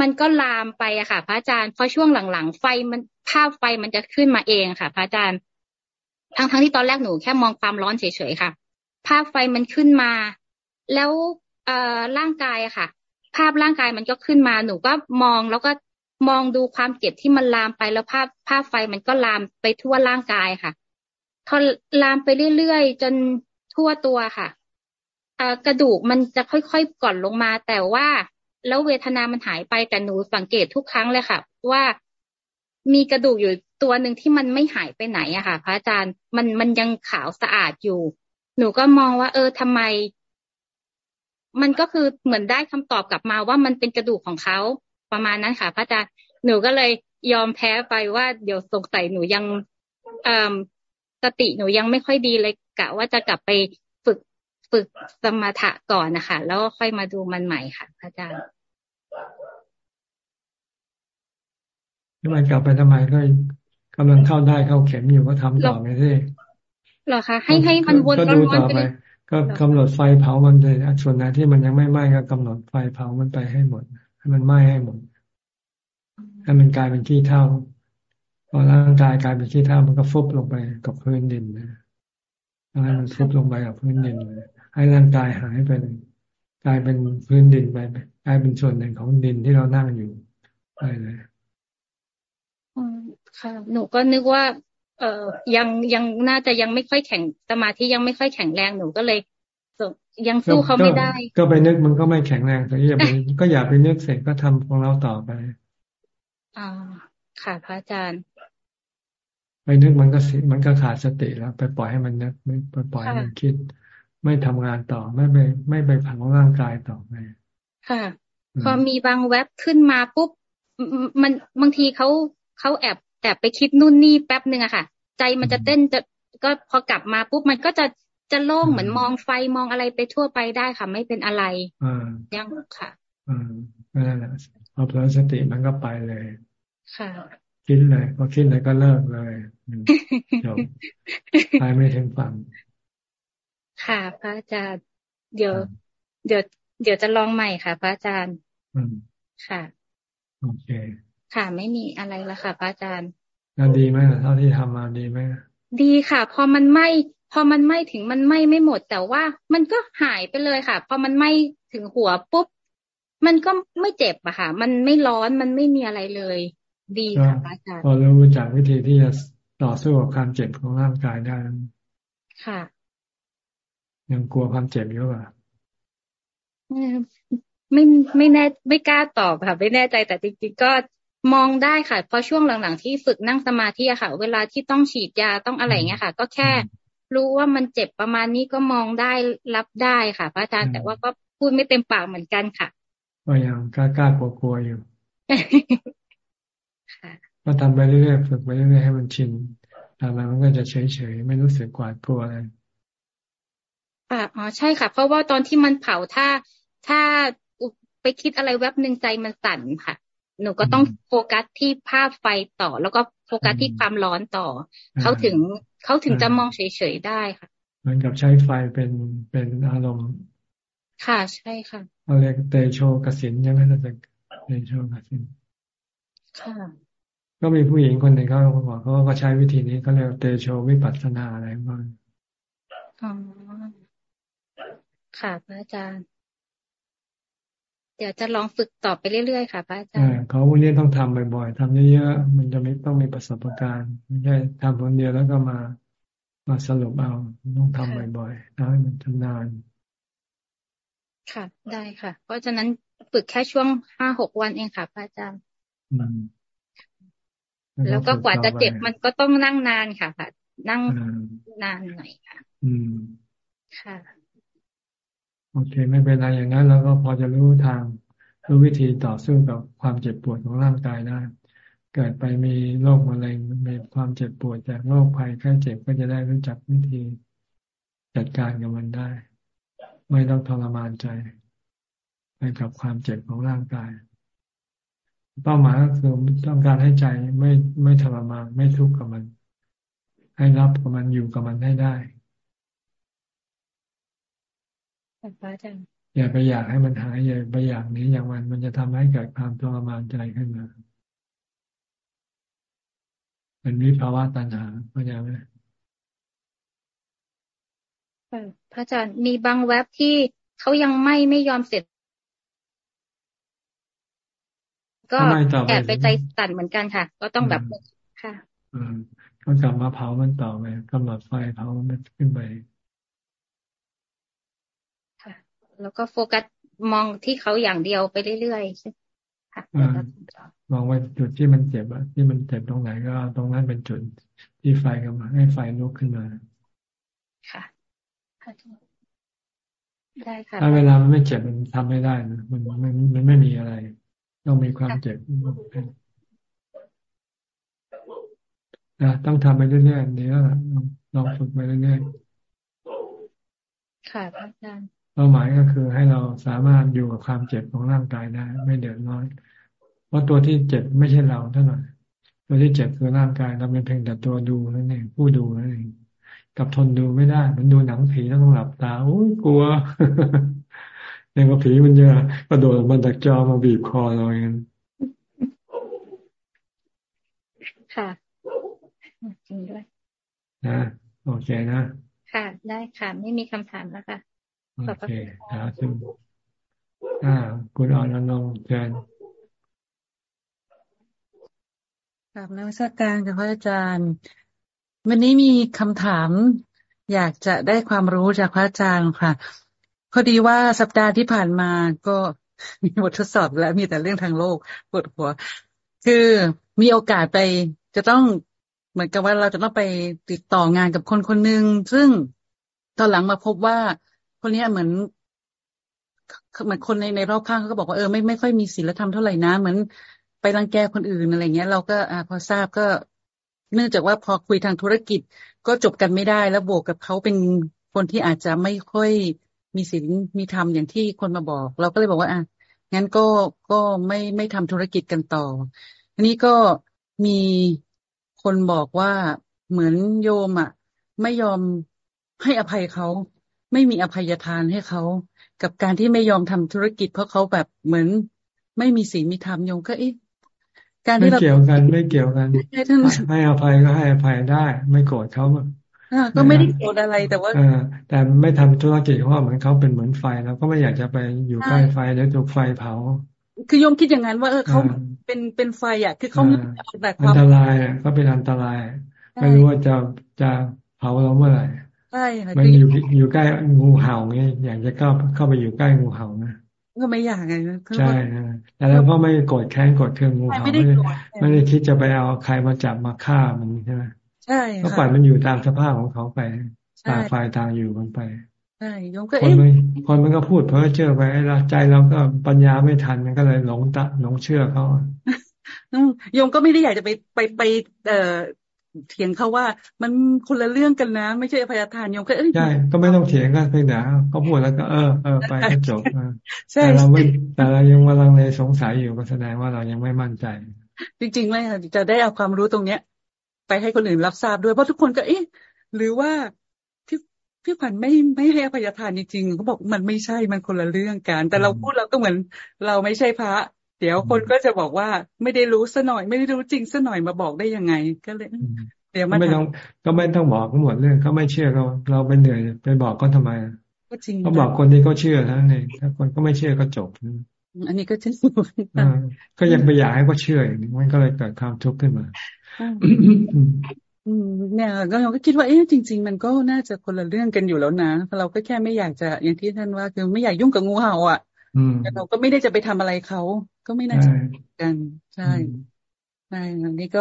มันก็ลามไปอะค่ะ พระอาจารย์พอช่วงหลังๆ ไฟมันภาพไฟมันจะขึ้นมาเองค่ะ พระอาจารย์ ทั้งทั้งที่ตอนแรกหนูแค่มองความร้อนเฉยๆค่ะ ภาพไฟมันขึ้นมา แล้วเอ่อร่างกายอะค่ะ ภาพร่างกายมันก็ขึ้นมา หนูก็มองแล้วก็มองดูความเจ็บที่มันลามไปแล้วภาพภาพไฟมันก็ลามไปทั่วร่างกายค่ะพอลามไปเรื่อยๆจนทั่วตัวค่ะกระดูกมันจะค่อยๆก่อนลงมา แต่ว่าแล้วเวทนามันหายไปแต่หนูสังเกตทุกครั้งเลยค่ะ ว่า มีกระดูกอยู่ตัวหนึ่งที่มันไม่หายไปไหนอะค่ะ พระอาจารย์มันมันยังขาวสะอาดอยู่ หนูก็มองว่า เออทำไม มันก็คือเหมือนได้คำตอบกลับมาว่ามันเป็นกระดูกของเขาประมาณนั้นค่ะ พระอาจารย์หนูก็เลยยอมแพ้ไปว่าเดี๋ยวสงสัยหนูยังอสติหนูยังไม่ค่อยดีเลยกะว่าจะกลับไปฝึกฝึกสมถะก่อนนะคะแล้วค่อยมาดูมันใหม่ค่ะพระอาจารย์ ที่มันกลับไปทำไมก็กำลังเข้าได้เข้าเข็มอยู่ก็ทำต่อไปสิหรอคะให้ให้มันวนก็ดูต่อไปก็กำหนดไฟเผามันเลยส่วนไหนที่มันยังไม่ไหม้ก็กำหนดไฟเผามันไปให้หมด ให้มันไหม้ให้หมดให้มันกลายเป็นขี้เท่าพอร่างกายกลายเป็นขี้เท่ามันก็ฟุบลงไปกับพื้นดินนะให้มันฟุบลงไปกับพื้นดินเลยให้ร่างกายหายไปเลยกลายเป็นพื้นดินไปกลายเป็นส่วนหนึ่งของดินที่เรานั่งอยู่ไปเลย ค่ะหนูก็นึกว่า เอ่อยังยังน่าจะยังไม่ค่อยแข็งสมาธิยังไม่ค่อยแข็งแรงหนูก็เลยยังสู้เขาไม่ได้ ก็ไปนึกมันก็ไม่แข็งแรงแต่อย่าไปก็อย่าไปนึกเสร็จก็ทำของเราต่อไปอ่าค่ะพระอาจารย์ไปนึกมันก็สิมันก็ขาดสติแล้ว ไปปล่อยให้มันนึกไม่ไปปล่อยให้มันคิด ไม่ทำงานต่อไม่ไปไม่ไปผังร่างกายต่อไปค่ะ พอมีบางแว็บขึ้นมาปุ๊บมันบางทีเขาเขาแอบ แอบไปคิดนู่นนี่แป๊บหนึ่งอะค่ะ ใจมันจะเต้นจะก็พอกลับมาปุ๊บมันก็จะจะโล่งเหมือนมองไฟมองอะไรไปทั่วไปได้ค่ะ ไม่เป็นอะไรยังค่ะอ่านั่นแหละพอเพลิสติมันก็ไปเลย ค่ะคิดเลยพอคิดเลยก็เลิกเลยจบไปไม่ถึงฝั่งค่ะพระอาจารย์เดี๋ยว เดี๋ยว เดี๋ยวจะลองใหม่ค่ะ พระอาจารย์ค่ะ โอเค ค่ะ ไม่มีอะไรแล้วค่ะพระอาจารย์แล้วดีไหมเท่าที่ทำมาดีไหมดีค่ะ พอมันไหมพอมันไหมถึงมันไหมไม่หมด แต่ว่ามันก็หายไปเลยค่ะ พอมันไหมถึงหัวปุ๊บมันก็ไม่เจ็บอะค่ะ มันไม่ร้อนมันไม่มีอะไรเลย ดีค่ะอาจารย์พอรู้จากวิธีที่จะต่อสู้กับความเจ็บของร่างกายได้ค่ะ ยังกลัวความเจ็บอยู่ป่ะไม่ไม่แน่ไม่กล้าตอบค่ะ ไม่แน่ใจแต่จริงๆก็ มองได้ค่ะเพราะช่วงหลังๆที่ฝึกนั่งสมาธิอะค่ะ เวลาที่ต้องฉีดยาต้องอะไรเงี้ยค่ะ ก็แค่ รู้ว่ามันเจ็บประมาณนี้ก็มองได้รับได้ค่ะ พระอาจารย์แต่ว่าก็พูดไม่เต็มปากเหมือนกันค่ะก็ยังกล้ากล้ากลัวๆอยู่ก็ทำไปเรื่อยๆฝึกไปเรื่อยๆให้มันชินทำไปมันก็จะเฉยๆไม่รู้สึกกวาดกลัวอะไรอ่าอ๋อใช่ค่ะ เพราะว่าตอนที่มันเผาถ้าถ้าไปคิดอะไรแวบหนึ่งใจมันสั่นค่ะ หนูก็ต้องโฟกัสที่ภาพไฟต่อ แล้วก็โฟกัสที่ความร้อนต่อ เขาถึงเขาถึงจะมองเฉยๆได้ค่ะเหมือนกับใช้ไฟเป็นเป็นอารมณ์ ค่ะใช่ค่ะเราเรียกเตโชกสินใช่ไหมนั่นเตโชกสินค่ะ ก็มีผู้หญิงคนหนึ่งเขาบอกเขาก็ใช้วิธีนี้เขาเรียกเตโชวิปัสสนาอะไรบ้างอ๋อค่ะพระอาจารย์ เดี๋ยวจะลองฝึกต่อไปเรื่อยๆค่ะพระอาจารย์เขาวันนี้ต้องทำบ่อยๆทำเยอะๆมันจะไม่ต้องมีประสบการณ์ไม่ใช่ทำคนเดียวแล้วก็มามาสรุปเอาต้องทำบ่อยๆนะมันชำนาญค่ะ ได้ค่ะ เพราะฉะนั้นฝึกแค่ช่วงห้าหกวันเองค่ะพระอาจารย์แล้วก็กว่าจะเจ็บมันก็ต้องนั่งนานค่ะ ค่ะ นั่งนานหน่อยค่ะ อืมค่ะ โอเค ไม่เป็นไรอย่างนั้นเราก็พอจะรู้ทางรู้วิธีต่อสู้กับความเจ็บปวดของร่างกายได้เกิดไปมีโรคมะเร็งมีความเจ็บปวดจากโรคภัยแค่เจ็บก็จะได้รู้จักวิธีจัดการกับมันได้ ไม่ต้องทรมานใจไปกับความเจ็บของร่างกาย เป้าหมายก็คือต้องการให้ใจไม่ไม่ทรมานไม่ทุกข์กับมัน ให้รับกับมันอยู่กับมันให้ได้ อย่าไปอยากให้มันหายอย่าไปอยากนี้อย่างมัน มันจะทำให้เกิดความทรมานใจขึ้นมาเป็นวิภาวะตัณหาเข้าใจไหมพระอาจารย์มีบางเว็บที่เขายังไม่ไม่ยอมเสร็จ ก็แอบไปใจสั่นเหมือนกันค่ะ ก็ต้องแบบค่ะอืมก็กลับมาเผามันต่อไปกำหนดไฟเผามันขึ้นไป แล้วก็โฟกัสมองที่เขาอย่างเดียวไปเรื่อยๆค่ะมองว่าจุดที่มันเจ็บอะที่มันเจ็บตรงไหนก็ตรงนั้นเป็นจุดที่ไฟกำลังให้ไฟลุกขึ้นมา ค่ะได้ค่ะถ้าเวลามันไม่เจ็บมันทำไม่ได้นะมันมันมันไม่มีอะไร ต้องมีความเจ็บนะต้องทำไปเรื่อยๆเดี๋ยวลองฝึกไปเรื่อยๆค่ะอาจารย์ ป้าหมายก็คือให้เราสามารถอยู่กับความเจ็บของร่างกายได้ ไม่เดือดร้อนเพราะตัวที่เจ็บไม่ใช่เราเท่านั้นตัวที่เจ็บคือร่างกายเราเป็นเพียงแต่ตัวดูนั่นเองผู้ดูนั่นเองกับทนดูไม่ได้ มันดูหนังผีต้องหลับตาโอ้ยกลัวอย่างกับผีมันจะกระโดดมันจากจอมาบีบคอเราเองค่ะจริงด้วยนะโอเคนะ ค่ะ ได้ค่ะ ไม่มีคำถามแล้วค่ะ โอเคสาธุอ่า คุณอนันงเชิญกลับนักวิชาการกับพระอาจารย์ วันนี้มีคำถามอยากจะได้ความรู้จากพระอาจารย์ค่ะ พอดีว่าสัปดาห์ที่ผ่านมาก็มีบททดสอบและมีแต่เรื่องทางโลกปวดหัว คือมีโอกาสไปจะต้องเหมือนกับว่าเราจะต้องไปติดต่องานกับคนคนหนึ่งซึ่งตอนหลังมาพบว่า คนนี้เหมือนเหมือนคนในในรอบข้างเขาก็บอกว่าเออไม่ไม่ค่อยมีศีลธรรมเท่าไหร่นะ เหมือนไปรังแกคนอื่นอะไรเงี้ย เราก็อ่าพอทราบก็ เนื่องจากว่าพอคุยทางธุรกิจก็จบกันไม่ได้แล้วบวกกับเขาเป็นคนที่อาจจะไม่ค่อยมีศีลมีธรรมอย่างที่คนมาบอก เราก็เลยบอกว่าอะงั้นก็ก็ไม่ไม่ทำธุรกิจกันต่อทีนี้ก็มีคนบอกว่าเหมือนโยมอะ ไม่ยอมให้อภัยเขา ไม่มีอภัยทานให้เขา กับการที่ไม่ยอมทำธุรกิจ เพราะเขาแบบเหมือน ไม่มีศีลมีธรรมโยมก็เอ๊ะการที่เราไม่เกี่ยวกันไม่เกี่ยวกันให้อภัยก็ให้อภัยได้ ไม่โกรธเขาก็ไม่ได้โกรธอะไรแต่ว่าแต่ไม่ทำธุรกิจเพราะเหมือนเขาเป็นเหมือนไฟเราก็ไม่อยากจะไปอยู่ใกล้ไฟแล้วถูกไฟเผา คือโยมคิดอย่างนั้นว่าเออเขาเป็นเป็นไฟอะ คือเขาแบบความอันตรายอะก็เป็นอันตราย ไม่รู้ว่าจะจะเผาเราเมื่อไหร่ ใช่มันอยู่อยู่ใกล้งูเห่าไงอยากจะเข้าเข้าไปอยู่ใกล้งูเห่านะก็ไม่อยากไงใช่แต่เราก็ไม่โกรธแค้นโกรธเคืองงูเห่าไม่ได้ไม่ได้คิดจะไปเอาใครมาจับมาฆ่ามันใช่ไหมใช่ก็ปล่อยมันอยู่ตามสภาพของเขาไปต่างฝ่ายต่างอยู่มันไปใช่ยมก็คนมันคนมันก็พูดเพ้อเจ้อไปเราใจเราก็ปัญญาไม่ทันมันก็เลยหลงตะหลงเชื่อเขาโยมก็ไม่ได้อยากจะไปไปไปเอ่อ เถียงเขาว่า มันคนละเรื่องกันนะ ไม่ใช่พยาทานโยมก็เอ้ยใช่ก็ไม่ต้องเถียงกันเพียงแต่เขาพูดแล้วก็เออเออไปก็จบแต่เราไม่แต่เรายังว่าลังเลสงสัยอยู่ก็แสดงว่าเรายังไม่มั่นใจ จริงๆไม่จะได้เอาความรู้ตรงเนี้ย ไปให้คนอื่นรับทราบด้วยเพราะทุกคนก็เอ๊ะหรือว่าพี่พี่ขวัญไม่ไม่ให้อภัยทานจริงๆเขาบอกมันไม่ใช่มันคนละเรื่องกันแต่เราพูดเราก็เหมือน เราไม่ใช่พระ เดี๋ยวคนก็จะบอกว่าไม่ได้รู้ซะหน่อย ไม่ได้รู้จริงซะหน่อยมาบอกได้ยังไง ก็เลย เดี๋ยวมันไม่ต้องก็ไม่ต้องบอกก็หมดเรื่องเขาไม่เชื่อเรา เราไปเหนื่อยไปบอกก็ทำไมก็จริงก็บอกคนที่เขาเชื่อแล้วนี่ถ้าคนก็ไม่เชื่อก็จบอันนี้ก็จริงก็ยังไปอยากให้เขาเชื่ออย่างนี้มันก็เลยเกิดความทุกข์ขึ้นมาเนี่ยก็เราก็คิดว่าเอ๊ะจริง ๆ มันก็น่าจะคนละเรื่องกันอยู่แล้วนะเราก็แค่ไม่อยากจะอย่างที่ท่านว่าคือไม่อยากยุ่งกับงูเห่าอะ แต่เราก็ไม่ได้จะไปทำอะไรเขาก็ไม่น่าจะกันใช่ใช่อันนี้ก็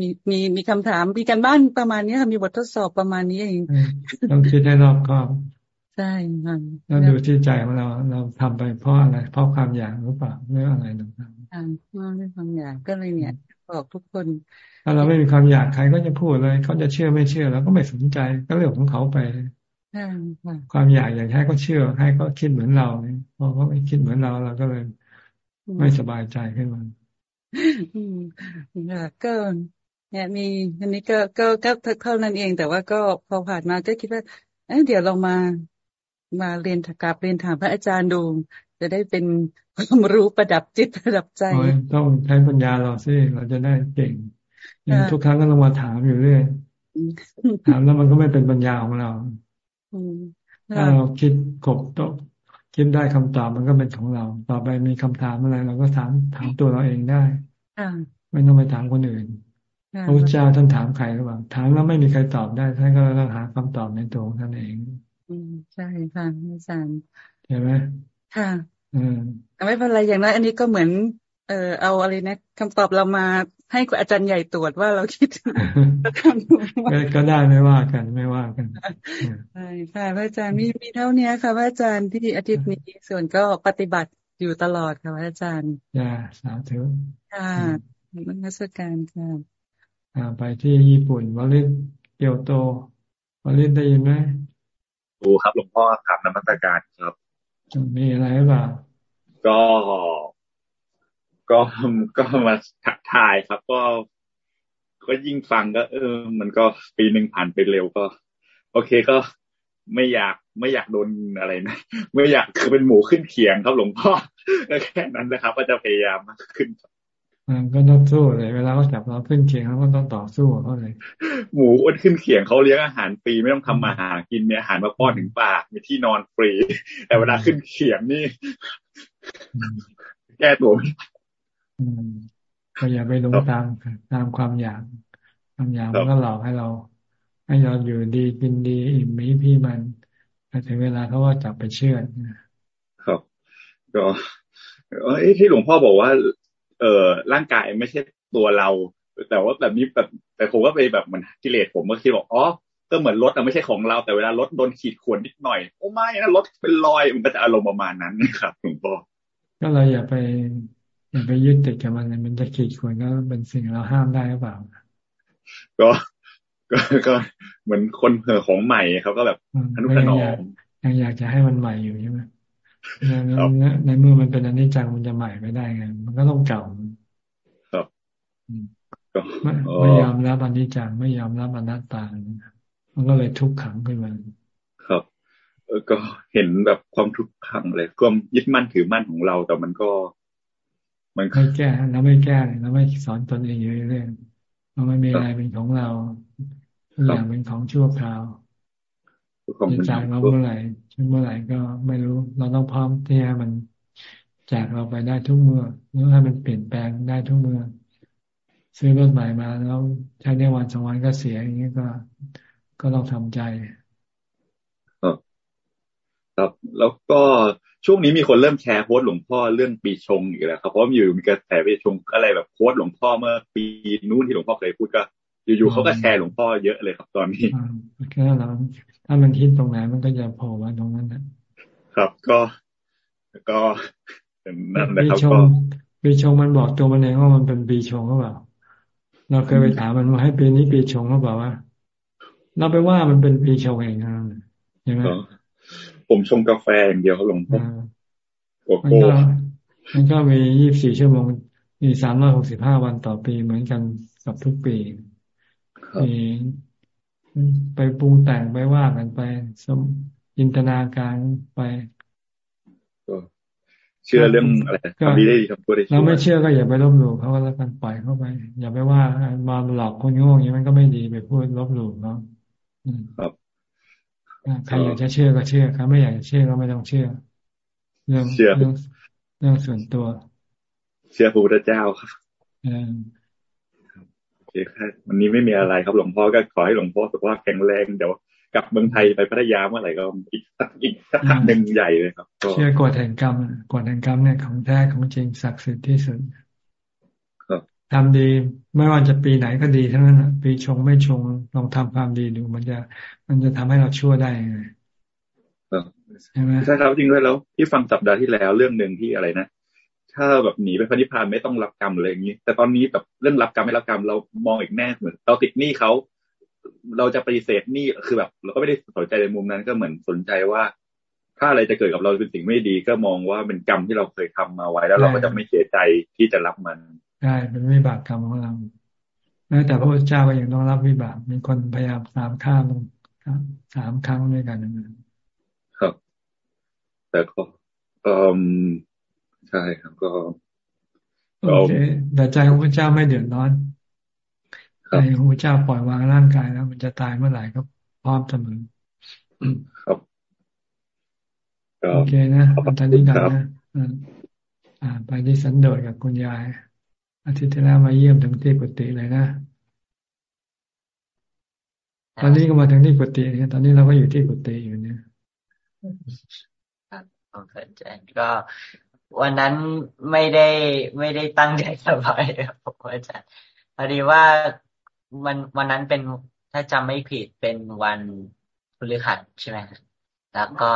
มีมีมีคำถามมีการบ้านประมาณนี้ค่ะมีบททดสอบประมาณนี้เองต้องคิดให้รอบคอบใช่ค่ะเราดูที่ใจของเราเราทำไปเพราะอะไรเพราะความอยากหรือเปล่าเรื่องอะไรต่างๆอ่าเพราะความอยากก็เลยเนี่ยบอกทุกคนถ้าเราไม่มีความอยากใครก็จะพูดเลยเขาจะเชื่อไม่เชื่อเราก็ไม่สนใจก็เรื่องของเขาไป ความอยากอยากให้เขาเชื่อ ให้เขาคิดเหมือนเราพอเขาไม่คิดเหมือนเราเราก็เลย ไม่สบายใจขึ้นมาก็เนี่ยมีอันนี้ก็ก็ก็เท่านั้นเองแต่ว่าก็พอผ่านมาก็คิดว่าเเดี๋ยวเรามามาเรียนกราบเรียนถามพระอาจารย์ดูจะได้เป็นความรู้ประดับจิตประดับใจต้องใช้ปัญญาเราสิเราจะได้เก่งทุกครั้งก็ต้องมาถามอยู่เรื่อยถามแล้วมันก็ไม่เป็นปัญญาของเรา ถ้าเราคิดกบโตคิดได้คำตอบมันก็เป็นของเรา ต่อไปมีคำถามอะไร เราก็ถามถามตัวเราเองได้ไม่ต้องไปถามคนอื่นพระพุทธเจ้าท่านถามใครหรือเปล่าถามแล้วไม่มีใครตอบได้ท่านก็ต้องหาคำตอบในตัวท่านเองอืมใช่ค่ะอาจารย์ใช่ไหมค่ะแต่ไม่เป็นไรอย่างน้อยอันนี้ก็เหมือน เออเอาอะไรนะคำตอบเรามา ให้อาจารย์ใหญ่ตรวจว่าเราคิดก็ได้ไม่ว่ากันไม่ว่ากันใช่ค่ะพระอาจารย์มีมีเท่านี้ค่ะพระอาจารย์ที่อาทิตย์นี้ส่วนก็ปฏิบัติอยู่ตลอดค่ะพระอาจารย์จ้าสาธุค่ะมันัสการค่ะอ่าไปที่ญี่ปุ่นวอลเลนเกียวโตวอลเลนได้ยินไหมดูครับหลวงพ่อครับนมัสการครับมีอะไรหรือเปล่าก็ ก็ก็มาทักทายครับ ก็ ก็ยิ่งฟังก็ เออ มันก็ปีหนึ่งผ่านไปเร็วก็ โอเคก็ไม่อยากไม่อยากโดนอะไรนะไม่อยากคือเป็นหมูขึ้นเขียงครับหลวงพ่อแค่นั้นนะครับ ก็จะพยายามมากขึ้นก็ต้องสู้เลย เวลาเขาจับเราขึ้นเขียงเขาก็ต้องต่อสู้เขาเลย หมูอ้วนขึ้นเขียงเขาเลี้ยงอาหารฟรีไม่ต้องทำมาหากินมีอาหารมาป้อนถึงปากมีที่นอนฟรี แต่เวลาขึ้นเขียงนี่ แก้ตัวไม่ ก็อย่าไปลงตามตามความอยากความอยากมันก็หลอกให้เรา ให้เราอยู่ดีกินดีอิ่มมีพี่มันถึงเวลาเขาก็จับไปเชื่อครับ ก็ที่หลวงพ่อบอกว่า เออร่างกายไม่ใช่ตัวเรา แต่ว่าแบบนี้แบบแต่ผมก็ไปแบบเหมือนกิเลสผมก็คิดบอกอ๋อก็เหมือนรถอะไม่ใช่ของเรา แต่เวลารถโดนขีดข่วนนิดหน่อยโอ้ไม่นะรถเป็นรอยมันก็จะอารมณ์ประมาณนั้นนะครับหลวงพ่อก็เราอย่าไป อย่าไปยึดติดกับมันมันจะขีดข่วนก็เป็นสิ่งเราห้ามได้หรือเปล่า ก็ก็ก็เหมือนคนเห่อของใหม่เขาก็แบบอนุถนอมยังอยากจะให้มันใหม่อยู่ใช่ไหมในเมื่อมันเป็นอนิจจังมันจะใหม่ไม่ได้ไงมันก็ต้องเก่าครับไม่ยอมรับอนิจจังไม่ยอมรับอนัตตา มันก็เลยทุกขังขึ้นมาครับก็เห็นแบบความทุกขังเลยความยึดมั่นถือมั่นของเราแต่มันก็ มันไม่แก้เราไม่แก้เราไม่สอนตนเองเรื่อยๆเราไม่มีอะไรเป็นของเราทุกอย่างเป็นของชั่วคราวจะจากเราเมื่อไหร่ช่เมื่อไหร่ก็ไม่รู้ เราต้องพร้อมที่ให้มันจากเราไปได้ทุกเมื่อหรือให้มันเปลี่ยนแปลงได้ทุกเมื่อซื้อรถใหม่มาแล้วใช้ได้วันสองวันก็เสียอย่างนี้ก็ก็ต้องทำใจครับแล้วก็ ช่วงนี้มีคนเริ่มแชร์โค้ดหลวงพ่อเรื่องปีชงอีกแล้วครับเพราะมีอยู่มีกระแสปีชงอะไรแบบโค้ดหลวงพ่อเมื่อปีนู้นที่หลวงพ่อเคยพูดก็ อยู่ๆเขาก็แชร์หลวงพ่อเยอะเลยครับตอนนี้แค่นั้นถ้ามันทิศตรงไหนมันก็จะโผล่มาตรงนั้นนะครับก็ก็นั่นนะครับก็ปีชงมันบอกตัวมันเองว่ามันเป็นปีชงหรือเปล่า เราเคยไปถามมันว่าให้ปีนี้ปีชงหรือเปล่าว่าเราไปว่ามันเป็นปีชงเองนะใช่ไหม ผมชงกาแฟอย่างเดียวครับหลวงพ่อโกโก้มันก็มียี่บสี่ชั่วโมง มีสามร้อยหกสิบห้าวันต่อปีเหมือนกันกับทุกปีมีไปปรุงแต่งไปว่ากันไปสมจินตนาการไปเชื่อเรื่องอะไรทำดีได้ดีทำตัวได้เราไม่เชื่อก็อย่าไปลบหลู่เขาแล้วกันปล่อยเข้าไป อย่าไปว่ามาหลอกคนโง่อย่างนี้มันก็ไม่ดีไปพูดลบหลู่เนาะครับ ใครอยากจะเชื่อก็เชื่อใครไม่อยากจะเชื่อก็ไม่ต้องเชื่อ เรื่องเรื่องเรื่องส่วนตัว เชื่อพระพุทธเจ้าครับโอเคครับวันนี้ไม่มีอะไรครับหลวงพ่อก็ขอให้หลวงพ่อสุขภาพแข็งแรงเดี๋ยวกลับเมืองไทยไปพัทยาเมื่อไหร่ก็อีกสักอีกสักพักหนึ่งใหญ่เลยครับ เชื่อกฎแห่งกรรมกฎแห่งกรรมเนี่ยของแท้ของจริงศักดิ์สิทธิ์ที่สุด ทำดีไม่ว่าจะปีไหนก็ดีทั้งนั้นปีชงไม่ชงลองทำความดีดู มันจะ มันจะทำให้เราชั่วได้ไงใช่ไหมใช่ครับจริงด้วยแล้ว ที่ฟังสัปดาห์ที่แล้วเรื่องหนึ่งที่อะไรนะถ้าแบบหนีไปพระนิพพานไม่ต้องรับกรรมอะไรอย่างนี้ แต่ตอนนี้แบบเรื่องรับกรรมไม่รับกรรมเรามองอีกแน่เหมือนเราติดหนี้เขาเราจะปฏิเสธหนี้คือแบบ เราก็ไม่ได้สนใจในมุมนั้นก็เหมือนสนใจว่า ถ้าอะไรจะเกิดกับเราเป็นสิ่งไม่ดี ก็มองว่าเป็นกรรมที่เราเคยทำมาไว้แล้วเราก็จะไม่เสียใจที่จะรับมัน ใช่เป็นวิบากกรรมของเราแม้แต่พระพุทธเจ้าก็ยังต้องรับวิบาก มีคนพยายามตามฆ่าลงสามครั้งด้วยกันครับ แต่ก็อืมใช่ครับก็โอเคแต่ใจของพระเจ้าไม่เดือดร้อนใจของพระเจ้าปล่อยวางร่างกายแล้ว มันจะตายเมื่อไหร่ก็พร้อมเสมอครับโอเคนะตอนนี้กันนะอ่าไปที่สันโดษกับคุณยาย อาทิตย์ที่แล้วมาเยี่ยมถึงที่กุฏิเลยนะ ตอนนี้ก็มาถึงที่กุฏิตอนนี้เราก็อยู่ที่กุฏิอยู่เนี่ยครับเข้าใจก็วันนั้นไม่ได้ไม่ได้ตั้งใจสบายผมอาจารย์พอดีว่าวันวันนั้นเป็นถ้าจำไม่ผิดเป็นวันพฤหัสใช่ไหมแล้วก็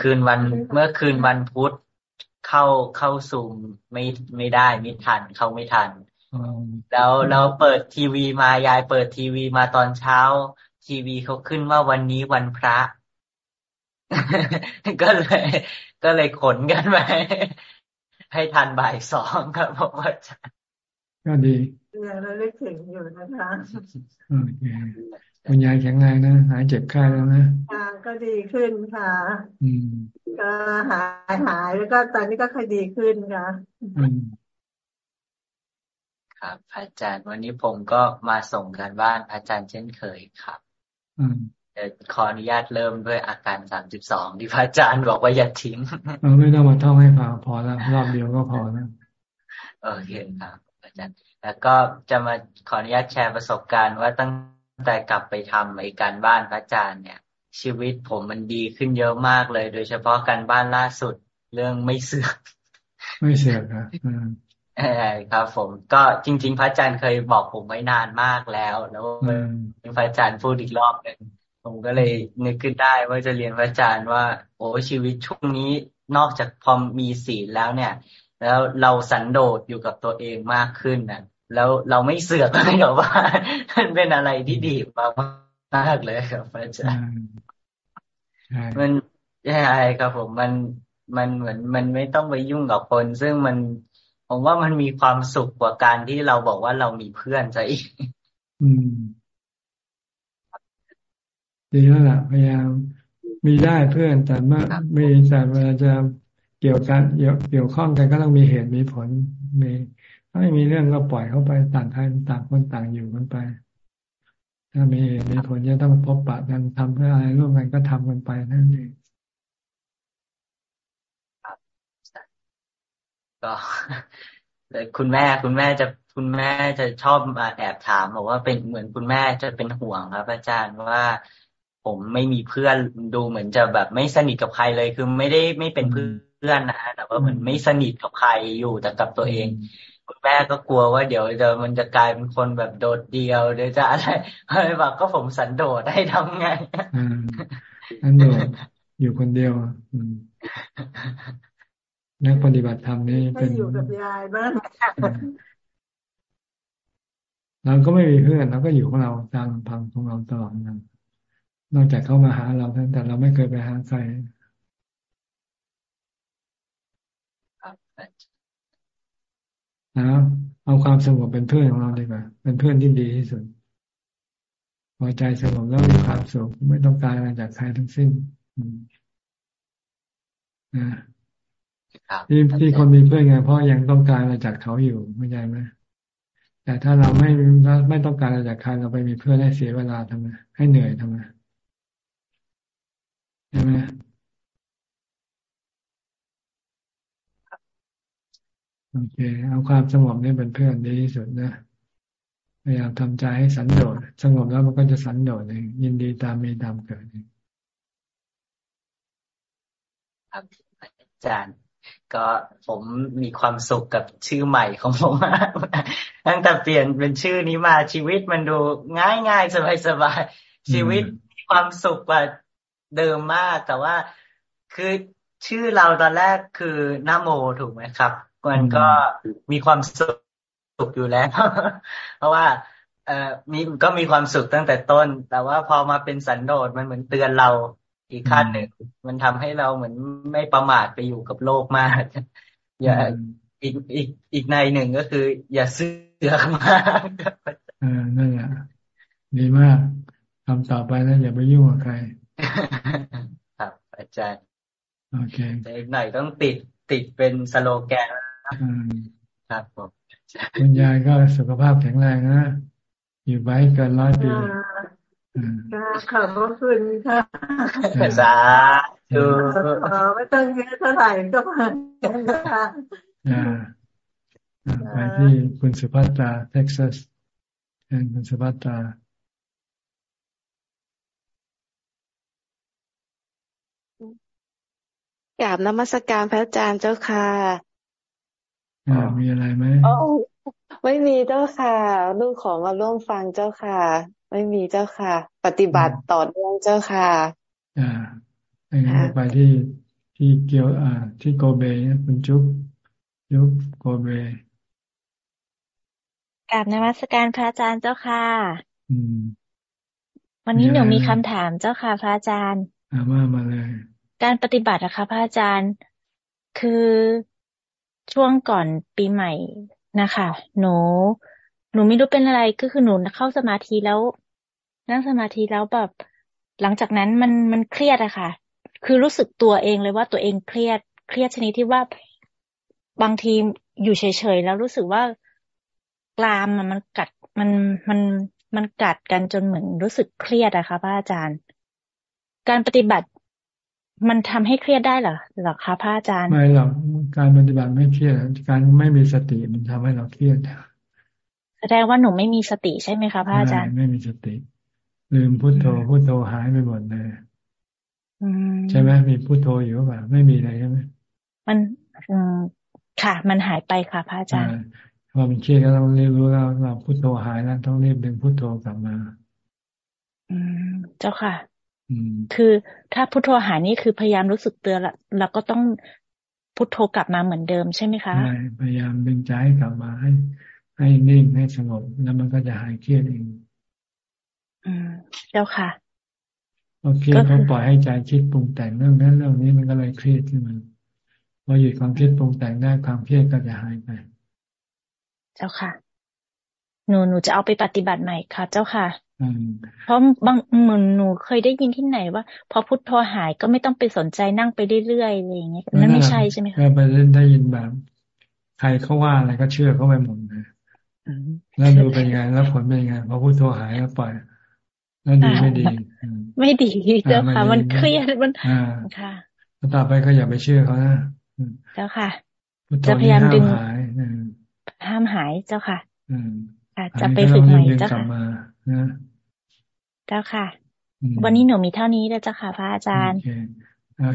คืนวันเมื่อคืนวันพุธ เข้าเข้าซูมไม่ไม่ได้ไม่ทันเข้าไม่ทันแล้วเราเปิดทีวีมายายเปิดทีวีมาตอนเช้า ทีวีเขาขึ้นว่าวันนี้วันพระ ก็เลย ก็เลยขนกันไปให้ทันบ่ายสองครับผมว่าจะก็ดีเราได้ถึงอยู่นะคะโอเค คุณยายแข็งแรงนะ หายเจ็บไข้แล้วนะก็ดีขึ้นค่ะอืมก็หายหายแล้วก็ตอนนี้ก็ค่อยดีขึ้นค่ะครับอาจารย์วันนี้ผมก็มาส่งการบ้านอาจารย์เช่นเคยครับเดี๋ยวขออนุญาตเริ่มด้วยอาการสามสิบสองที่พระอาจารย์บอกว่าอย่าทิ้งไม่ต้องมาท่องให้ฟังพอแล้วรอบเดียวก็พอแล้วโอเคครับอาจารย์ แล้วก็จะมาขออนุญาตแชร์ประสบการณ์ว่าตั้ง แต่กลับไปทำไอ้การบ้านพระอาจารย์เนี่ย ชีวิตผมมันดีขึ้นเยอะมากเลย โดยเฉพาะการบ้านล่าสุดเรื่องไม่เสื่อมไม่เสื่อมนะใช่ครับ ผมก็จริง ๆ พระอาจารย์เคยบอกผมไว้นานมากแล้ว แล้วพระอาจารย์พูดอีกรอบหนึ่งผมก็เลยนึกขึ้นได้ว่าจะเรียนพระอาจารย์ว่า โอ้ชีวิตช่วงนี้นอกจากพอมีศีลแล้วเนี่ย แล้วเราสันโดษอยู่กับตัวเองมากขึ้นนะ แล้วเราไม่เสือกเลยหรอว่ามันเป็นอะไรที่ดีมากมากเลยครับอาจารย์มันใช่ครับผมมันมันเหมือนมันไม่ต้องไปยุ่งกับคน ซึ่งมันผมว่ามันมีความสุขกว่าการที่เราบอกว่าเรามีเพื่อนซะอีกอืมดีแล้วล่ะพยายามมีได้เพื่อนแต่เมื่อมีแต่เวลาจะเกี่ยวกันเกี่ยวข้องกันก็ต้องมีเหตุมีผลมี ถ้าไม่มีเรื่องก็ปล่อยเข้าไปต่างคนต่างคนต่างอยู่กันไป ถ้ามีมีผลจะต้องพบปะกันทำเพื่ออะไรร่วมกันก็ทำกันไปนั่นเองก็คุณแม่คุณแม่จะคุณแม่จะชอบแอบถามบอกว่าเป็นเหมือนคุณแม่จะเป็นห่วงครับ อาจารย์ว่าผมไม่มีเพื่อนดูเหมือนจะแบบไม่สนิทกับใครเลยคือไม่ได้ไม่เป็นเพื่อนนะแต่ว่าเหมือนไม่สนิทกับใครอยู่แต่กับตัวเอง คุณแม่ก็กลัวว่าเดี๋ยวจะมันจะกลายเป็นคนแบบโดดเดียวเดี๋ยวจะอะไรอะไรบอกก็ผมสันโดษให้ทำไงสันโดษอยู่คนเดียวนักปฏิบัติธรรมนี่เป็นอยู่กับยายบ้างเราก็ไม่มีเพื่อนเราก็อยู่ของเราตามพังของเราตลอดนั่นนอกจากเขามาหาเราแต่เราไม่เคยไปหาใคร นะเอาความสงบเป็นเพื่อนของเราดีกว่า เป็นเพื่อนที่ดีที่สุดพอใจสงบแล้วมีความสุขไม่ต้องการอะไรจากใครทั้งสิ้นนะที่ที่คนมีเพื่อนไงเพราะยังต้องการอะไรจากเขาอยู่ไม่ใช่ไหมแต่ถ้าเราไม่ไม่ต้องการอะไรจากใครเราไปมีเพื่อนให้เสียเวลาทำไมให้เหนื่อยทำไมใช่ไหม โอเค เอาความสงบนี่เป็นเพื่อนดีที่สุดนะพยายามทำใจให้สันโดษสงบแล้วมันก็จะสันโดษเองยินดีตามมีตามเกิดเองครับอาจารย์ ก็ผมมีความสุขกับชื่อใหม่ของผมตั้งแต่เปลี่ยนเป็นชื่อนี้มาชีวิตมันดูง่ายง่ายสบายสบายชีวิตมีความสุขกว่าเดิมมาก แต่ว่าคือชื่อเราตอนแรกคือนาโมถูกไหมครับ มันก็มีความสุขอยู่แล้ว เพราะว่า เอ่อมีก็มีความสุขตั้งแต่ต้น แต่ว่าพอมาเป็นสันโดษมันเหมือนเตือนเราอีกขั้นหนึ่ง มันทำให้เราเหมือนไม่ประมาทไปอยู่กับโลกมากอย่าอีกอีกอีกในหนึ่งก็คือ อย่าเสื่อมมากอ่านั่นแหละดีมากทำต่อไปแล้วอย่าไปยุ่งกับใคร ครับอาจารย์โอเคแต่อีกหน่อยต้องติดติดเป็นสโลแกน ครับผมคุณยายก็สุขภาพแข็งแรงนะ อยู่ไว้เกินร้อยปีขอบคุณค่ะสาธุไม่ต้องเยอะเท่าไหร่ก็พอค่ะไปที่คุณสุภัตตาเท็กซัสเชิญคุณสุภัตตากราบนมัสการพระอาจารย์เจ้าค่ะ มีอะไรไหมอ๋อไม่มีเจ้าค่ะ ลูกขอมาร่วมฟังเจ้าค่ะ ไม่มีเจ้าค่ะ ปฏิบัติต่อเนื่องเจ้าค่ะ อ่าไปงั้นไปที่ที่เกียวอ่า ที่โกเบคุณจุ๊บยุบโกเบกราบนมัสการพระอาจารย์เจ้าค่ะอืมวันนี้หนูมีคำถามเจ้าค่ะ พระอาจารย์อ่ามามาเลย การปฏิบัติอะคะพระอาจารย์ คือ ช่วงก่อนปีใหม่นะคะ หนู หนูไม่รู้เป็นอะไรก็คือหนูเข้าสมาธิแล้ว นั่งสมาธิแล้วแบบหลังจากนั้นมันมันเครียดอะค่ะ คือรู้สึกตัวเองเลยว่าตัวเองเครียด เครียดชนิดที่ว่าบางทีอยู่เฉยๆแล้วรู้สึกว่ากรามมันกัดมันมันมันกัดกันจนเหมือนรู้สึกเครียดอะค่ะพระอาจารย์ การปฏิบัติ มันทำให้เครียดได้เหรอหรอคะพระอาจารย์ไม่หรอกการปฏิบัติไม่เครียดการไม่มีสติมันทำให้เราเครียดแสดงว่าหนูไม่มีสติใช่ไหมคะพระอาจารย์ไม่มีสติ ลืมพุโทโธพุโทโธหายไปหมดเลยใช่ไหมมีพุโทโธอยู่ป่ะไม่มีอะไรใช่ไหมมันอืมค่ะ มันหายไปค่ะพระอาจารย์พอมันเครียดก็ต้องเรียนรู้แล้วเราพุโทโธหายแล้วต้องรีบดึงพุโทโธกลับมา อืมเจ้าค่ะ คือถ้าพุทโธหายนี่คือพยายามรู้สึกเตือนละแล้วก็ต้องพุทโธกลับมาเหมือนเดิมใช่ไหมคะใช่พยายามดึงใจกลับมาให้ให้นิ่งให้สงบแล้วมันก็จะหายเครียดเอง อืมเจ้าค่ะโอเคเขาปล่อยให้ใจคิดปรุงแต่งเรื่องนั้นเรื่องนี้มันก็เลยเครียดขึ้นมาพอหยุดความคิดปรุงแต่งได้ความเครียดก็จะหายไป เจ้าค่ะ หนูหนูจะเอาไปปฏิบัติใหม่ค่ะ เจ้าค่ะ เพราะบางเหมือนหนูเคยได้ยินที่ไหนว่า พอพุทโธหายก็ไม่ต้องไปสนใจนั่งไปเรื่อยๆอะไรอย่างเงี้ยนั่นไม่ใช่ใช่ไหมคะไปได้ยินแบบ ใครเขาว่าอะไรก็เชื่อเขาไปหมดเลยแล้วดูเป็นไงแล้วผลเป็นไงพอพุทโธหายแล้วปล่อยแล้วดีไม่ดี ไม่ดีเจ้าค่ะ มันเครียดมันค่ะต่อไปก็อย่าไปเชื่อเขานะเจ้าค่ะจะพยายามดึงห้ามหายเจ้าค่ะอาจจะไปฝึกใหม่เจ้าค่ะ เจ้าค่ะ วันนี้หนูมีเท่านี้แล้วเจ้าค่ะ พระอาจารย์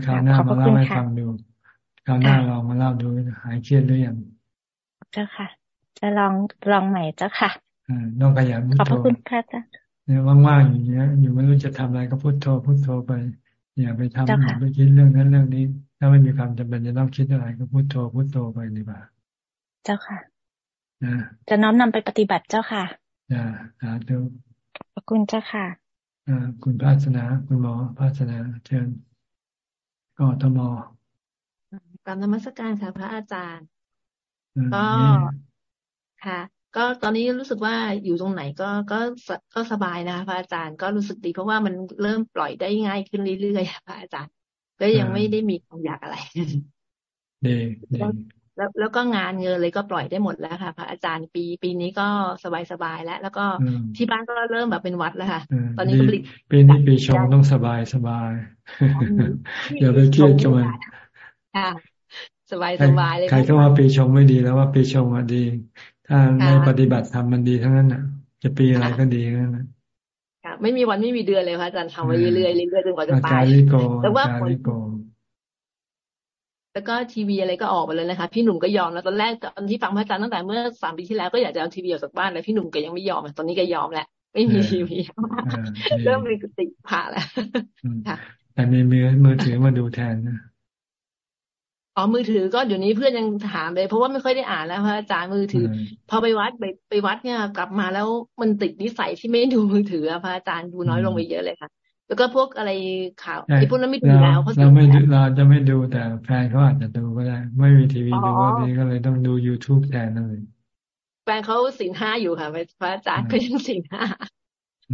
คราวหน้ามาเล่าให้ฟังดูคราวหน้าลองมาเล่าดูหายเครียดหรือยังเจ้าค่ะ จะลองลองใหม่เจ้าค่ะอ่าต้องขยันขอบพระคุณพระอาจารย์เนี่ยว่างๆอย่างเงี้ยอยู่ไม่รู้จะทำอะไรก็พุทโธพุทโธไป อย่าไปทำอย่าไปคิดเรื่องนั้นเรื่องนี้ ถ้าไม่มีความจำเป็นจะต้องคิดอะไรก็พุทโธพุทโธไปดีกว่าเจ้าค่ะจะน้อมนำไปปฏิบัติเจ้าค่ะอ่าสาธุขอบคุณเจ้าค่ะอ่า คุณภาสนา คุณหมอภาสนาเชิญกทมกรรมนมัสการค่ะพระอาจารย์ ก็ค่ะ ก็ตอนนี้รู้สึกว่าอยู่ตรงไหนก็ก็ก็สบายนะพระอาจารย์ก็รู้สึกดีเพราะว่ามันเริ่มปล่อยได้ง่ายขึ้นเรื่อยๆพระอาจารย์ ก็ยังไม่ได้มีความอยากอะไรดีดี แล้วแล้วก็งานเงินเลยก็ปล่อยได้หมดแล้วค่ะพระอาจารย์ปีปีนี้ก็สบายสบายแล้ว แล้วก็ที่บ้านก็เริ่มแบบเป็นวัดแล้วค่ะ ตอนนี้ก็ปีนี้ปีชงต้องสบายสบายอย่าไปเครียดกับมันค่ะสบายสบายเลยใครก็ว่าปีชงไม่ดีแล้วว่าปีชงอะดี ถ้าไม่ปฏิบัติทำมันดีทั้งนั้นอะ จะปีอะไรก็ดีทั้งนั้นค่ะไม่มีวันไม่มีเดือนเลยค่ะอาจารย์ทำมาเรื่อยๆเรื่อยๆจนกว่าจะตายแต่ว่าผล แล้วก็ทีวีอะไรก็ออกไปเลยนะคะ พี่หนุ่มก็ยอมแล้วตอนแรกตอนที่ฟังพระอาจารย์ตั้งแต่เมื่อสามปีที่แล้วก็อยากจะเอาทีวีออกจากบ้านแล้วพี่หนุ่มก็ยังไม่ยอมตอนนี้ก็ยอมแหละไม่มีทีวีเริ่มมีกติผ่าแล้วแต่มีมือมือถือมาดูแทนนะอ๋อมือถือก็เดี๋ยวนี้เพื่อนยังถามเลย เพราะว่าไม่ค่อยได้อ่านแล้วพระอาจารย์มือถือ พอไปวัดไปไปวัดเนี่ย กลับมาแล้วมันติดนิสัยที่ไม่ดูมือถือพระอาจารย์ดูน้อยลงไปเยอะเลยค่ะ แล้วก็พวกอะไรข่าวไอ้พวกนั้นไม่ดูแล้วเพราะเราไม่เราจะไม่ดูแต่แฟนเขาอาจจะดูก็ได้ ไม่มีทีวีดูก็ดีก็เลยต้องดู youtube แทนเลยแฟนเขาสินห้าอยู่ค่ะพระอาจารย์ก็ยังสินห้า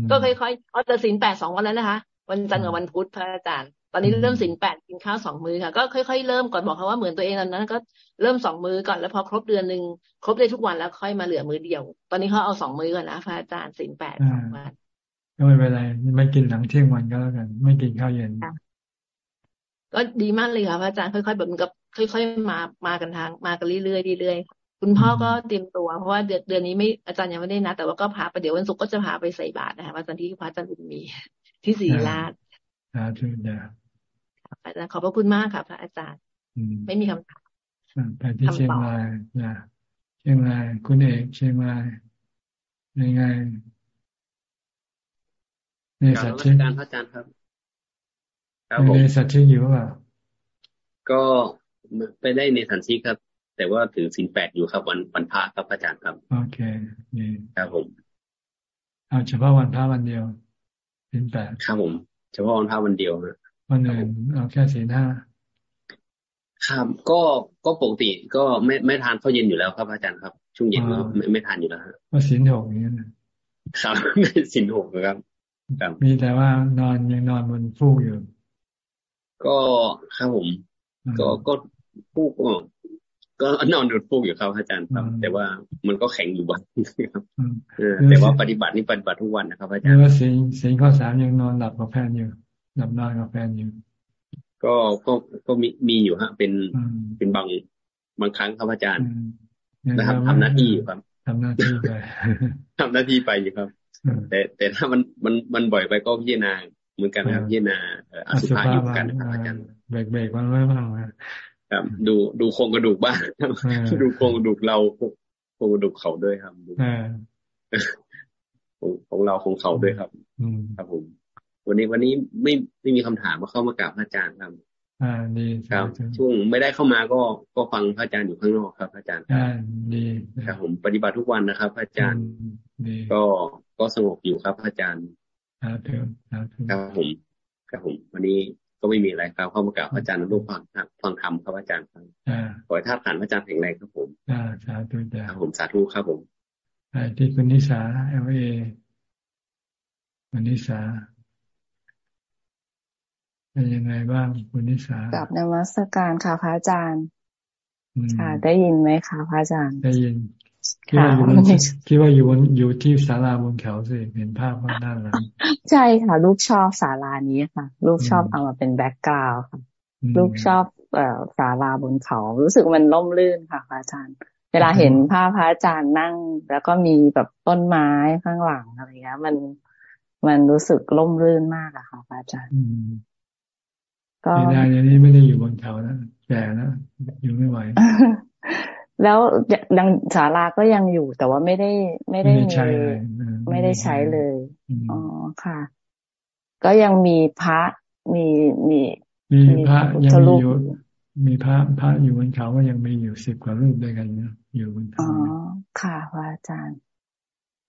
ก็ค่อยๆเอาแต่สินแปดสองวันแล้วนะคะ วันจันทร์กับวันพุธพระอาจารย์ ตอนนี้เริ่มสินแปดกินข้าวสองมื้อค่ะ ก็ค่อยๆเริ่มก่อนบอกเขาว่าเหมือนตัวเองตอนนั้น ก็เริ่มสองมื้อก่อนแล้วพอครบเดือนหนึ่งครบได้ทุกวันแล้วค่อยมาเหลือมื้อเดียว ตอนนี้เขาเอาสองมื้อก่อนนะพระอาจารย์สินแปดสองวัน ก็ไม่เป็นไรไม่กินหลังเที่ยงวันก็แล้วกัน ไม่กินข้าวเย็น ก็ดีมากเลยค่ะพระอาจารย์ค่อยๆแบบมันก็ค่อย ๆ มามากันทาง มากันเรื่อยๆเรื่อยๆคุณพ่อก็เตรียมตัว เพราะว่าเดือนเดือนนี้ไม่อาจารย์ยังไม่ได้นะแต่ว่าก็พาไปเดี๋ยววันศุกร์ก็จะพาไปใส่บาตรนะคะวันจันทร์ที่พระอาจารย์บุญมีที่ศรีราชอาจารย์อาจารย์ขอบพระคุณมากค่ะพระอาจารย์ ไม่มีคำถามไปที่เชียงรายนะเชียงรายคุณเอกเชียงรายยังไง ในสัตว์ที่การพระอาจารย์ครับครับผมในสัตว์ที่อยู่ว่าก็ไปได้ในสันซีครับ แต่ว่าถือสินแปดอยู่ครับ วันวันพระครับอาจารย์ครับ โอเคนี่ครับผมเอาเฉพาะวันพระวันเดียวสินแปดครับผม เฉพาะวันพระวันเดียวนะวันอื่นเอาแค่สินห้าครับก็ก็ปกติก็ไม่ไม่ทานข้าวเย็นอยู่แล้วครับอาจารย์ครับ ช่วงเย็นก็ไม่ไม่ทานอยู่แล้วว่าสินหกอย่างนี้ครับไม่สินหกครับ มีแต่ว่านอนยังนอนบนฟูกอยู่ ก็ครับผม ก็ก็ฟูกก็ก็นอนบนฟูกอยู่ครับอาจารย์ครับ แต่ว่ามันก็แข็งอยู่บ้างครับแต่ว่าปฏิบัตินี่ปฏิบัติทุกวันนะครับ อาจารย์ว่าสิ่งสิ่งข้อสามยังนอนหลับกับแฟนอยู่หลับนอนกับแฟนอยู่ ก็ก็ก็มีมีอยู่ฮะ เป็นเป็นบางบางครั้งครับอาจารย์นะครับทำหน้าที่อยู่ครับทำหน้าที่ไปทำหน้าที่ไปอยู่ครับ แต่แต่ถ้ามันมันมันบ่อยไปก็พิจารณาเหมือนกันครับพิจารณาอสุภะอยู่กันครับอาจารย์เบรกเบรกมันไม่บ้างครับดูดูโครงกระดูกบ้างดูโครงกระดูกเราโครงกระดูกเขาด้วยครับของของเราของเขาด้วยครับครับผม วันนี้วันนี้ไม่ไม่มีคำถามมาเข้ามากราบพระอาจารย์ครับอ่าดีครับ ช่วงไม่ได้เข้ามาก็ก็ฟังพระอาจารย์อยู่ข้างนอกครับพระอาจารย์อ่าดีครับผมปฏิบัติทุกวันนะครับพระอาจารย์ก็ ก็สงบอยู่ครับอาจารย์ครับครับผมครับผมวันนี้ก็ไม่มีอะไรครับเข้ามากราบอาจารย์ร่วมฟังฟังธรรมครับอาจารย์ครับขอให้ท่าฐานอาจารย์แข็งแรงครับผมอ่าสาธุจ้าผมสาธุครับผมไอ้ที่คุณนิสาเอลเอคุณนิสาเป็นยังไงบ้างคุณนิสากับนมัสการค่ะพระอาจารย์ ค่ะ ได้ยินไหมคะพระอาจารย์ ได้ยิน คิดว่าอยู่บนคิดว่าอยู่บนอยู่ที่ศาลาบนเขาสิเห็นภาพข้างด้านหลังใช่ค่ะ ลูกชอบศาลานี้ค่ะ ลูกชอบเอามาเป็นแบ็กกราวด์ค่ะ ลูกชอบเอ่อศาลาบนเขา รู้สึกมันล่มลื่นค่ะพระอาจารย์ เวลาเห็นภาพพระอาจารย์นั่ง แล้วก็มีแบบต้นไม้ข้างหลังอะไรเงี้ยมันมันรู้สึกล่มลื่นมากอะค่ะพระอาจารย์ก็ไม่ได้เนี่ยนี่ไม่ได้อยู่บนเขานะแก่แล้วอยู่ไม่ไหว แล้วดังศาลาก็ยังอยู่แต่ว่าไม่ได้ไม่ได้มีไม่ได้ใช้เลยอ๋อค่ะ ก็ยังมีพระมีมีมีพระยังมีอยู่มีพระพระอยู่บนเขาก็ยังมีอยู่สิบกว่ารูปด้วยกันเนาะอยู่บนเขาอ๋อค่ะพระอาจารย์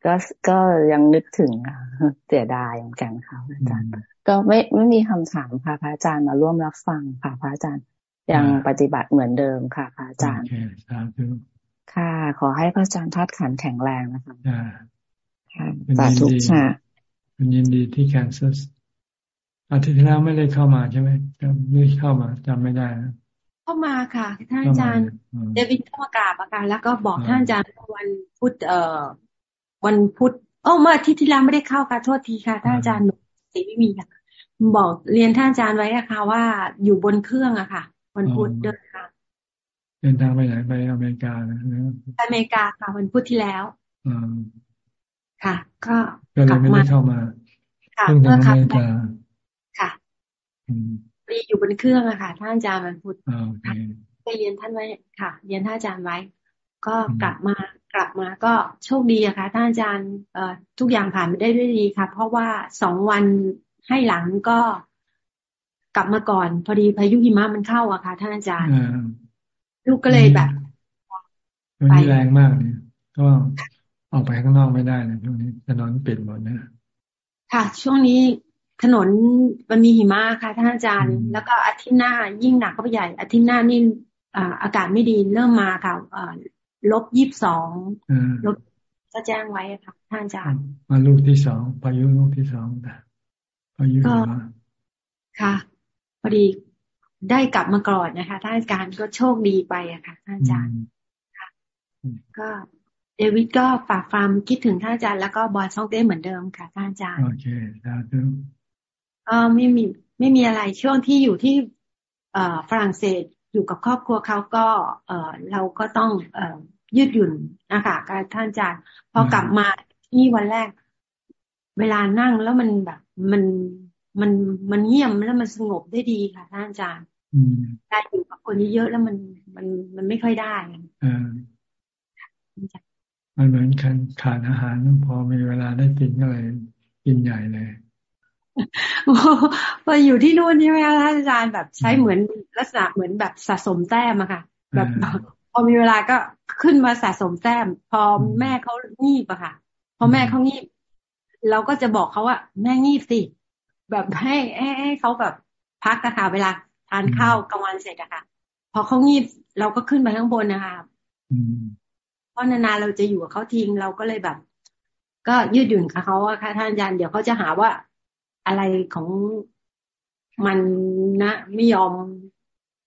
ก็ก็ยังนึกถึงอะเสียดายเหมือนกันค่ะอาจารย์ ก็ไม่ไม่มีคำถามค่ะพระอาจารย์มาร่วมรับฟังค่ะพระอาจารย์ ยังปฏิบัติเหมือนเดิมค่ะพระอาจารย์ค่ะ ขอให้พระอาจารย์ทัดขันแข็งแรงนะคะค่ะสาธุค่ะคุณยินดีที่แคนซัสอาทิตย์ที่แล้วไม่ได้เข้ามาใช่ไหมไม่เข้ามาจำไม่ได้นะเข้ามาค่ะท่านอาจารย์เดวิดเข้ามากราบอาการแล้วก็บอกท่านอาจารย์วันพุธเอ่อวันพุธโอ้เมื่ออาทิตย์ที่แล้วไม่ได้เข้าค่ะโทษทีค่ะท่านอาจารย์หนูสีไม่มีค่ะบอกเรียนท่านอาจารย์ไว้อะค่ะว่าอยู่บนเครื่องอะค่ะ วันพุธเดินทางเดินทางไปไหนไปอเมริกานะไปอเมริกาค่ะวันพุธที่แล้วอค่ะ ก็ก็เลยไม่ได้เข้ามาค่ะเมื่อขับค่ะรีอยู่บนเครื่องอะค่ะ ท่านอาจารย์วันพุธไปเรียนท่านไว้ค่ะ เรียนท่านอาจารย์ไว้ ก็กลับมากลับมาก็โชคดีอะค่ะท่านอาจารย์เอ่อทุกอย่างผ่านไปได้ด้วยดีค่ะ เพราะว่าสองวันให้หลังก็ กลับมาก่อน พอดีพายุหิมะมันเข้าอะค่ะ ท่านอาจารย์ลูกก็เลยแบบไปแรงมากเนี่ยก็ออกไปข้างนอกไม่ได้นะช่วงนี้ถนนปิดหมดนะค่ะ ช่วงนี้ถนนมันมีหิมะค่ะท่านอาจารย์ แล้วก็อาทิตย์หน้ายิ่งหนักก็ไปใหญ่อาทิตย์หน้านี่อากาศไม่ดีเริ่มมาค่ะลบยี่สิบสองลบจะแจ้งไว้ค่ะท่านอาจารย์ มาลูกที่สองพายุลูกที่สองพายุค่ะ พอดีได้กลับมาก่อนนะคะท่านอาจารย์ก็โชคดีไปอะค่ะท่านอาจารย์ค่ะก็เดวิดก็ฝากความคิดถึงท่านอาจารย์แล้วก็บอยซองเต้เหมือนเดิมค่ะท่านอาจารย์โอเคสาธุเออไม่มีไม่มีอะไรช่วงที่อยู่ที่เอ่อฝรั่งเศสอยู่กับครอบครัวเขาก็ เออเราก็ต้องเอ่อยืดหยุ่นนะคะการท่านอาจารย์พอกลับมาที่วันแรก เวลานั่งแล้วมันแบบ มัน มันมันเงียบแล้วมันสงบได้ดีค่ะท่านอาจารย์ได้อยู่กับคนเยอะแล้วมันมันมันไม่ค่อยได้อมันเหมือนคันขาดอาหารพอมีเวลาได้กินก็เลยกินใหญ่เลยพออยู่ที่นู่นใช่ไหมคะท่านอาจารย์แบบใช้เหมือนลักษณะเหมือนแบบสะสมแต้มอะค่ะ แบบพอมีเวลาก็ขึ้นมาสะสมแต้ม พอแม่เขางีบอะค่ะ พอแม่เขางีบ เราก็จะบอกเขาว่าแม่งีบสิ แบบให้ให้เขาแบบพักอะค่ะ เวลาทานข้าวกลางวันเสร็จอะค่ะ พอเขางีบเราก็ขึ้นไปข้างบนนะคะเพราะนานๆเราจะอยู่กับเขาทิ้งเราก็เลยแบบ ก็ยืดหยุ่นกับเขาอะค่ะท่านอาจารย์เดี๋ยวเขาจะหาว่าอะไรของมันนะไม่ยอม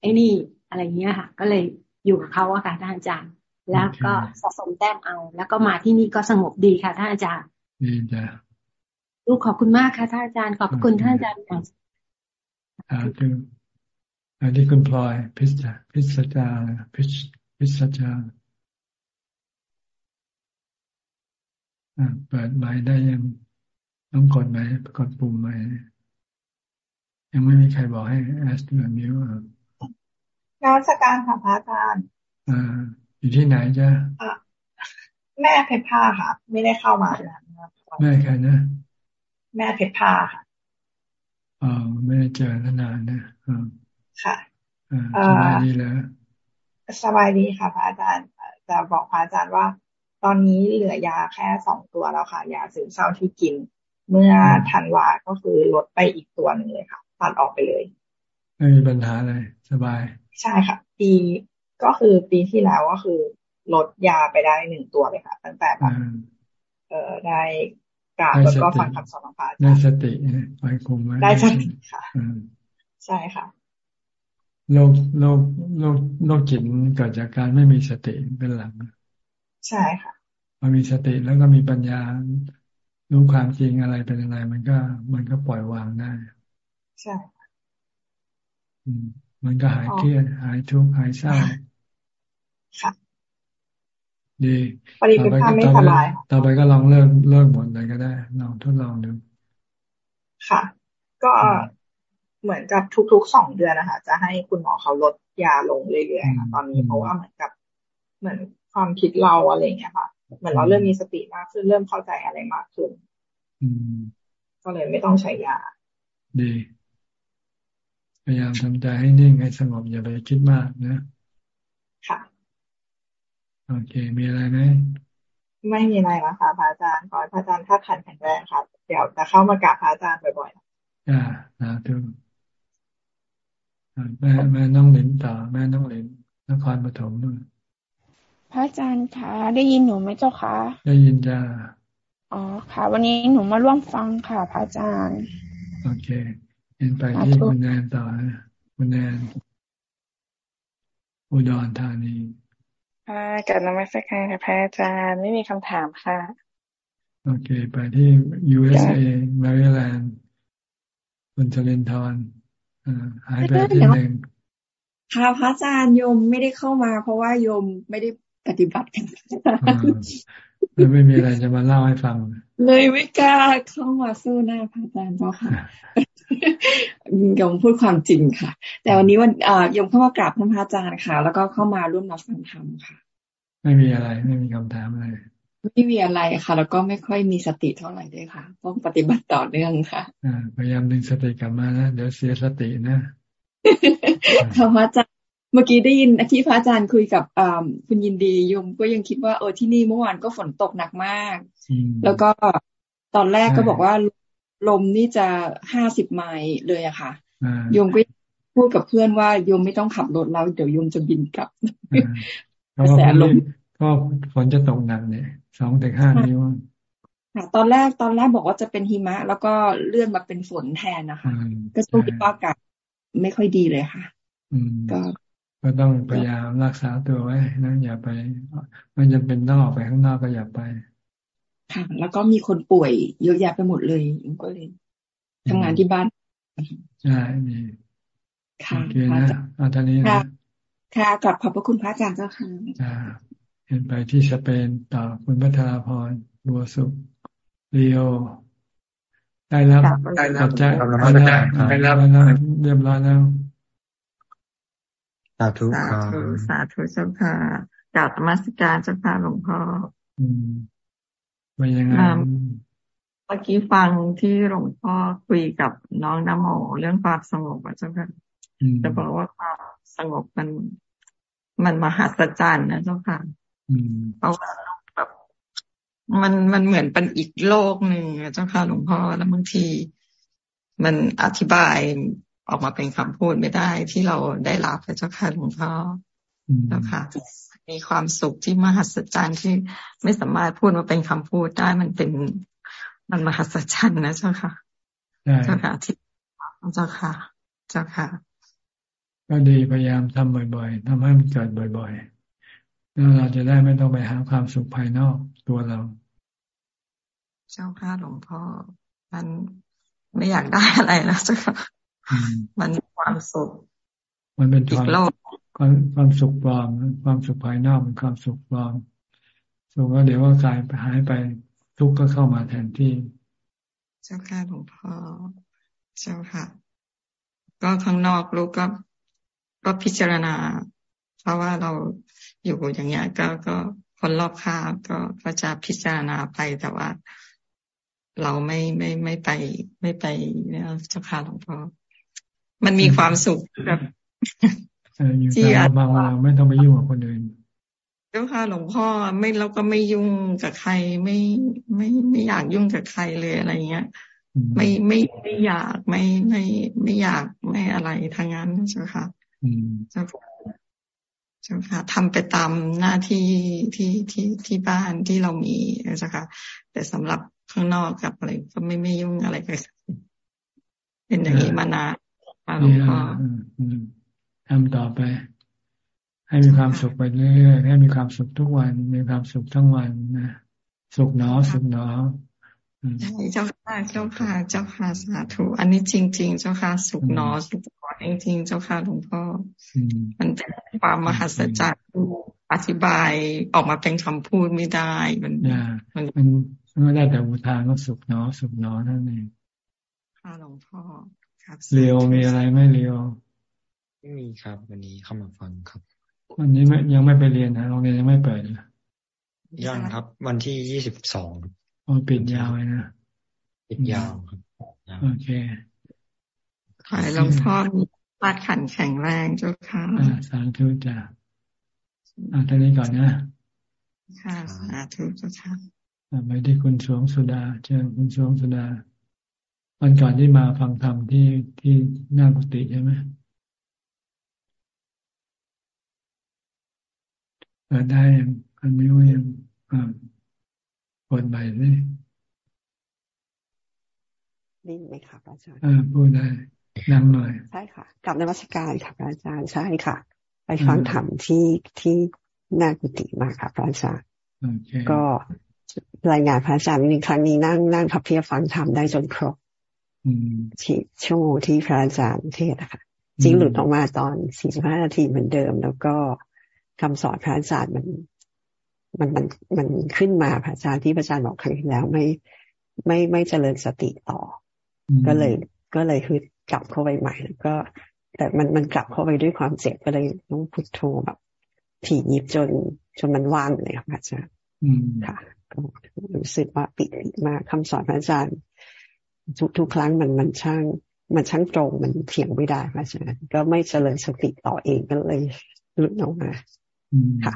ไอ้นี่อะไรเงี้ยค่ะ ก็เลยอยู่กับเขาอะค่ะท่านอาจารย์ แล้วก็สะสมแต้มเอา แล้วก็มาที่นี่ก็สงบดีค่ะท่านอาจารย์ดีจ้ะ ลูกขอบคุณมากค่ะท่านอาจารย์ขอบคุณท่านอาจารย์ค่ะอ่าคืออันนี้คุณพลอยพิษพิษจาพิษพิษจาเปิดไม้ได้ยังต้องกดไหมกดปุ่มไหมยังไม่มีใครบอกให้แอสเตือนมิวงานสการค่ะพระอาจารย์อ่าอยู่ที่ไหนจ้ะแม่เพชรผ้าค่ะ ไม่ได้เข้ามาเลยแม่ใครนะ แม่เพชรผ้าค่ะอ๋อไม่ได้เจอนานนะค่ะสบายดีแล้วสบายดีค่ะพระอาจารย์ จะบอกพระอาจารย์ว่า ตอนนี้เหลือยาแค่สองตัวแล้วค่ะ ยาซึมเศร้าที่กิน เมื่อธันวาก็คือลดไปอีกตัวหนึ่งเลยค่ะตัดออกไปเลยไม่มีปัญหาเลยสบาย ใช่ค่ะ ปีก็คือปีที่แล้วก็คือลดยาไปได้หนึ่งตัวเลยค่ะ ตั้งแต่แบบเออได้ กราบแล้วก็ฟังคำสอนของพระอาจารย์ได้สติไปคุมไว้ได้สติค่ะใช่ค่ะโรคโรคโรคโรคจิตเกิดจากการไม่มีสติเป็นหลักใช่ค่ะพอมีสติแล้วก็มีปัญญารู้ความจริงอะไรเป็นอะไร มันก็ มันก็ปล่อยวางได้ ใช่มันก็หายเครียดหายทุกข์หายเศร้าค่ะ ดีปฏิบัติธรรมไม่สบายต่อไปก็ลองเลิกเลิกหมดเลยก็ได้ ลองทดลองดู ค่ะ ก็เหมือนกับทุกๆสองเดือนนะคะ จะให้คุณหมอเขาลดยาลงเรื่อยๆค่ะตอนนี้เพราะว่าเหมือนกับเหมือนความคิดเราอะไรเงี้ยค่ะ เหมือนเราเริ่มมีสติมากขึ้นเริ่มเข้าใจอะไรมากขึ้นก็เลยไม่ต้องใช้ยา ดีพยายามทำใจให้นิ่งให้สงบอย่าไปคิดมากนะ ค่ะ โอเค มีอะไรไหมไม่มีอะไรแล้วค่ะพระอาจารย์ขอให้พระอาจารย์ท่าขันแข็งแรงค่ะเดี๋ยวจะเข้ามากราบพระอาจารย์บ่อยๆอ่าสาธุแม่แม่น้องหลินต่อแม่น้องหลินนครปฐมด้วยพระอาจารย์คะได้ยินหนูไหมเจ้าคะได้ยินจ้าอ๋อค่ะ วันนี้หนูมาร่วมฟังค่ะ พระอาจารย์โอเคเห็นไปที่คุณแนนต่อนะคุณแนนอุดรธานี ค่ะกับนมัสการค่ะพระอาจารย์ไม่มีคำถามค่ะ โอเค ไปที่ USA Maryland คุณชลินทร์หายไปที่หนึ่งค่ะพระอาจารย์โยมไม่ได้เข้ามา เพราะว่าโยมไม่ได้ปฏิบัติกันแล้วไม่มีอะไรจะมาเล่าให้ฟัง เลยไม่กล้าเข้ามาสู้หน้าพระอาจารย์เจ้าค่ะ ยมพูดความจริงค่ะ แต่วันนี้วันยมเข้ามากราบท่านพระอาจารย์ค่ะ แล้วก็เข้ามาร่วมรับฟังธรรมค่ะ ไม่มีอะไร ไม่มีคำถามอะไรไม่มีอะไรค่ะ แล้วก็ไม่ค่อยมีสติเท่าไหร่ด้วยค่ะต้องปฏิบัติต่อเนื่องค่ะพยายามดึงสติกลับมานะเดี๋ยวเสียสตินะค่ะพระอาจารย์เมื่อกี้ได้ยินที่พระอาจารย์คุยกับคุณยินดียมก็ยังคิดว่าเออที่นี่เมื่อวานก็ฝนตกหนักมาก แล้วก็ตอนแรกก็บอกว่า ลมนี่จะห้าสิบไมล์เลยอะค่ะโยมก็พูดกับเพื่อนว่าโยมไม่ต้องขับรถแล้วเดี๋ยวโยมจะบินกลับกระแสลมก็ฝนจะตกหนักเนี่ยสองถึงห้านิ้วตอนแรกตอนแรกบอกว่าจะเป็นหิมะ แล้วก็เลื่อนมาเป็นฝนแทนนะคะ ก็โชคดีว่าอากาศไม่ค่อยดีเลยค่ะก็ก็ต้องพยายามรักษาตัวไว้นะอย่าไป มันจะเป็นต้องออกไปข้างนอกก็อย่าไป ค่ะ แล้วก็มีคนป่วยเยอะแยะไปหมดเลยก็เลยทำงานที่บ้าน ใช่ดีค่ะโอเคนะอาจารย์นี้นะค่ะกลับขอบพระคุณพระอาจารย์เจ้าค่ะจ้าเห็นไปที่สเปนต่อคุณพัทราพรบัวสุขเรียวได้แล้วได้แล้วได้แล้วได้แล้วเรียบร้อยแล้วสาธุสาธุสาธุเจ้าค่ะกราบมาสการเจ้าค่ะหลวงพ่ออื มเป็นยังไงเมื่อกี้ฟังที่หลวงพ่อคุยกับน้องน้ำโมเรื่องความสงบอะเจ้าค่ะจะบอกว่าความสงบมันมันมหัศจรรย์นะเจ้าค่ะเพราะว่าแบบมันมันเหมือนเป็นอีกโลกหนึ่งเจ้าค่ะหลวงพ่อแล้วบางที มันอธิบายออกมาเป็นคำพูดไม่ได้ที่เราได้รับเจ้าค่ะหลวงพ่อเจ้าค่ะ มีความสุขที่มหัศจรรย์ที่ไม่สามารถพูดมาเป็นคำพูดได้มันเป็นมันมหัศจรรย์นะเจ้าค่ะเจ้าค่ะที่เจ้าค่ะ เจ้าค่ะ ก็ดีพยายามทำบ่อยๆทำให้มันเกิดบ่อยๆ แล้วเราจะได้ไม่ต้องไปหาความสุขภายนอกตัวเรา เจ้าค่ะหลวงพ่อมันไม่อยากได้อะไรแล้วเจ้าค่ะ มันความสุข มันเป็นความ ความความสุขปลอม ความสุขภายนอกเป็นความสุขปลอมสุขก็เดี๋ยวก็กลายหายไปทุกข์ก็เข้ามาแทนที่ เจ้าค่ะหลวงพ่อเจ้าค่ะ ก็ข้างนอกลูกก็ก็พิจารณา เพราะว่าเราอยู่อย่างเงี้ยก็ก็คนรอบข้างก็ก็จะพิจารณาไปแต่ว่า เราไม่ไม่ไม่ไป ไม่ไปเนี่ยเจ้าค่ะหลวงพ่อมันมีความสุขแบบ ที่บางเราไม่ต้องไปยุ่งกับคนอื่นเจ้าค่ะหลวงพ่อไม่เราก็ไม่ยุ่งกับใครไม่ไม่ไม่อยากยุ่งกับใครเลยอะไรเงี้ย ไม่ไม่ไม่อยากไม่ไม่ไม่อยากไม่อะไรทางนั้นเจ้าค่ะเจ้าเจ้าค่ะทำไปตามหน้าที่ที่ที่ที่บ้านที่เรามีเจ้าค่ะ แต่สำหรับข้างนอกกับอะไรก็ไม่ไม่ยุ่งอะไรกันเป็นอย่างนี้มานานหลวงพ่อ ทำต่อไป ให้มีความสุขไปเรื่อยๆให้มีความสุขทุกวัน มีความสุขทั้งวันนะสุขหนอสุขหนอใช่เจ้าค่ะเจ้าค่ะเจ้าค่ะสาธุอันนี้จริง ๆ เจ้าค่ะสุขหนอสุขก่อนจริงๆเจ้าค่ะหลวงพ่อมันเป็นความมหัศจรรย์อธิบายออกมาเป็นคำพูดไม่ได้ มันมันมันไม่ได้แต่อุทานก็สุขหนอสุขหนอนั่นเองค่ะหลวงพ่อครับเรียวมีอะไรไม่เรียว ไม่มีครับ วันนี้เข้ามาฟังครับ วันนี้ไม่ยังไม่ไปเรียนนะโรงเรียนยังไม่เปิดนะยังครับ วันที่ยี่สิบสองอ๋อปิดยาวเลยนะปิดยาวครับโอเคขอให้หลวงพ่อมีปาดขันแข็งแรงเจ้าค่ะสาธุจ้าอ่าตอนนี้ก่อนนะค่ะสาธุเจ้าค่ะไปที่คุณสวงสุดาเจอคุณสวงสุดาวันก่อนที่มาฟังธรรมที่ที่หน้ากุฏิใช่ไหม เปิดได้ยังอันนี้ว่ายังอ่ากดใหม่สิได้ไหมคะอาจารย์อ่าพูดได้ดังหน่อยใช่ค่ะ กลับในวัชการค่ะอาจารย์ใช่ค่ะ ไปฟังธรรมที่ที่นากุฏิมาค่ะพระอาจารย์ก็รายงานพระอาจารย์หนึ่งครั้งนี้นั่งนั่งพับเพียฟังธรรมได้จนครบที่ชั่วโมงที่พระอาจารย์เทศนะคะจริงหลุดออกมาตอนสี่สิบห้านาทีเหมือนเดิม แล้วก็ คำสอนพระอาจารย์มันมันมันมันขึ้นมาพระอาจารย์ที่พระอาจารย์บอกครั้งที่แล้วไม่ไม่ไม่เจริญสติต่อ ก็เลยก็เลยคือกลับเข้าไปใหม่แล้วก็ แต่มันมันกลับเข้าไปด้วยความเจ็บก็เลยต้องพุทโธแบบถี่ยิบจนจนมันว่างเลยค่ะอาจารย์ค่ะก็รู้สึกว่าปิติมากคำสอนพระอาจารย์ทุกทุกครั้งมันมันช่าง มันช่างตรงมันเถียงไม่ได้พระอาจารย์ก็ไม่เจริญสติต่อเองก็เลยหลุดออกมา ค่ะ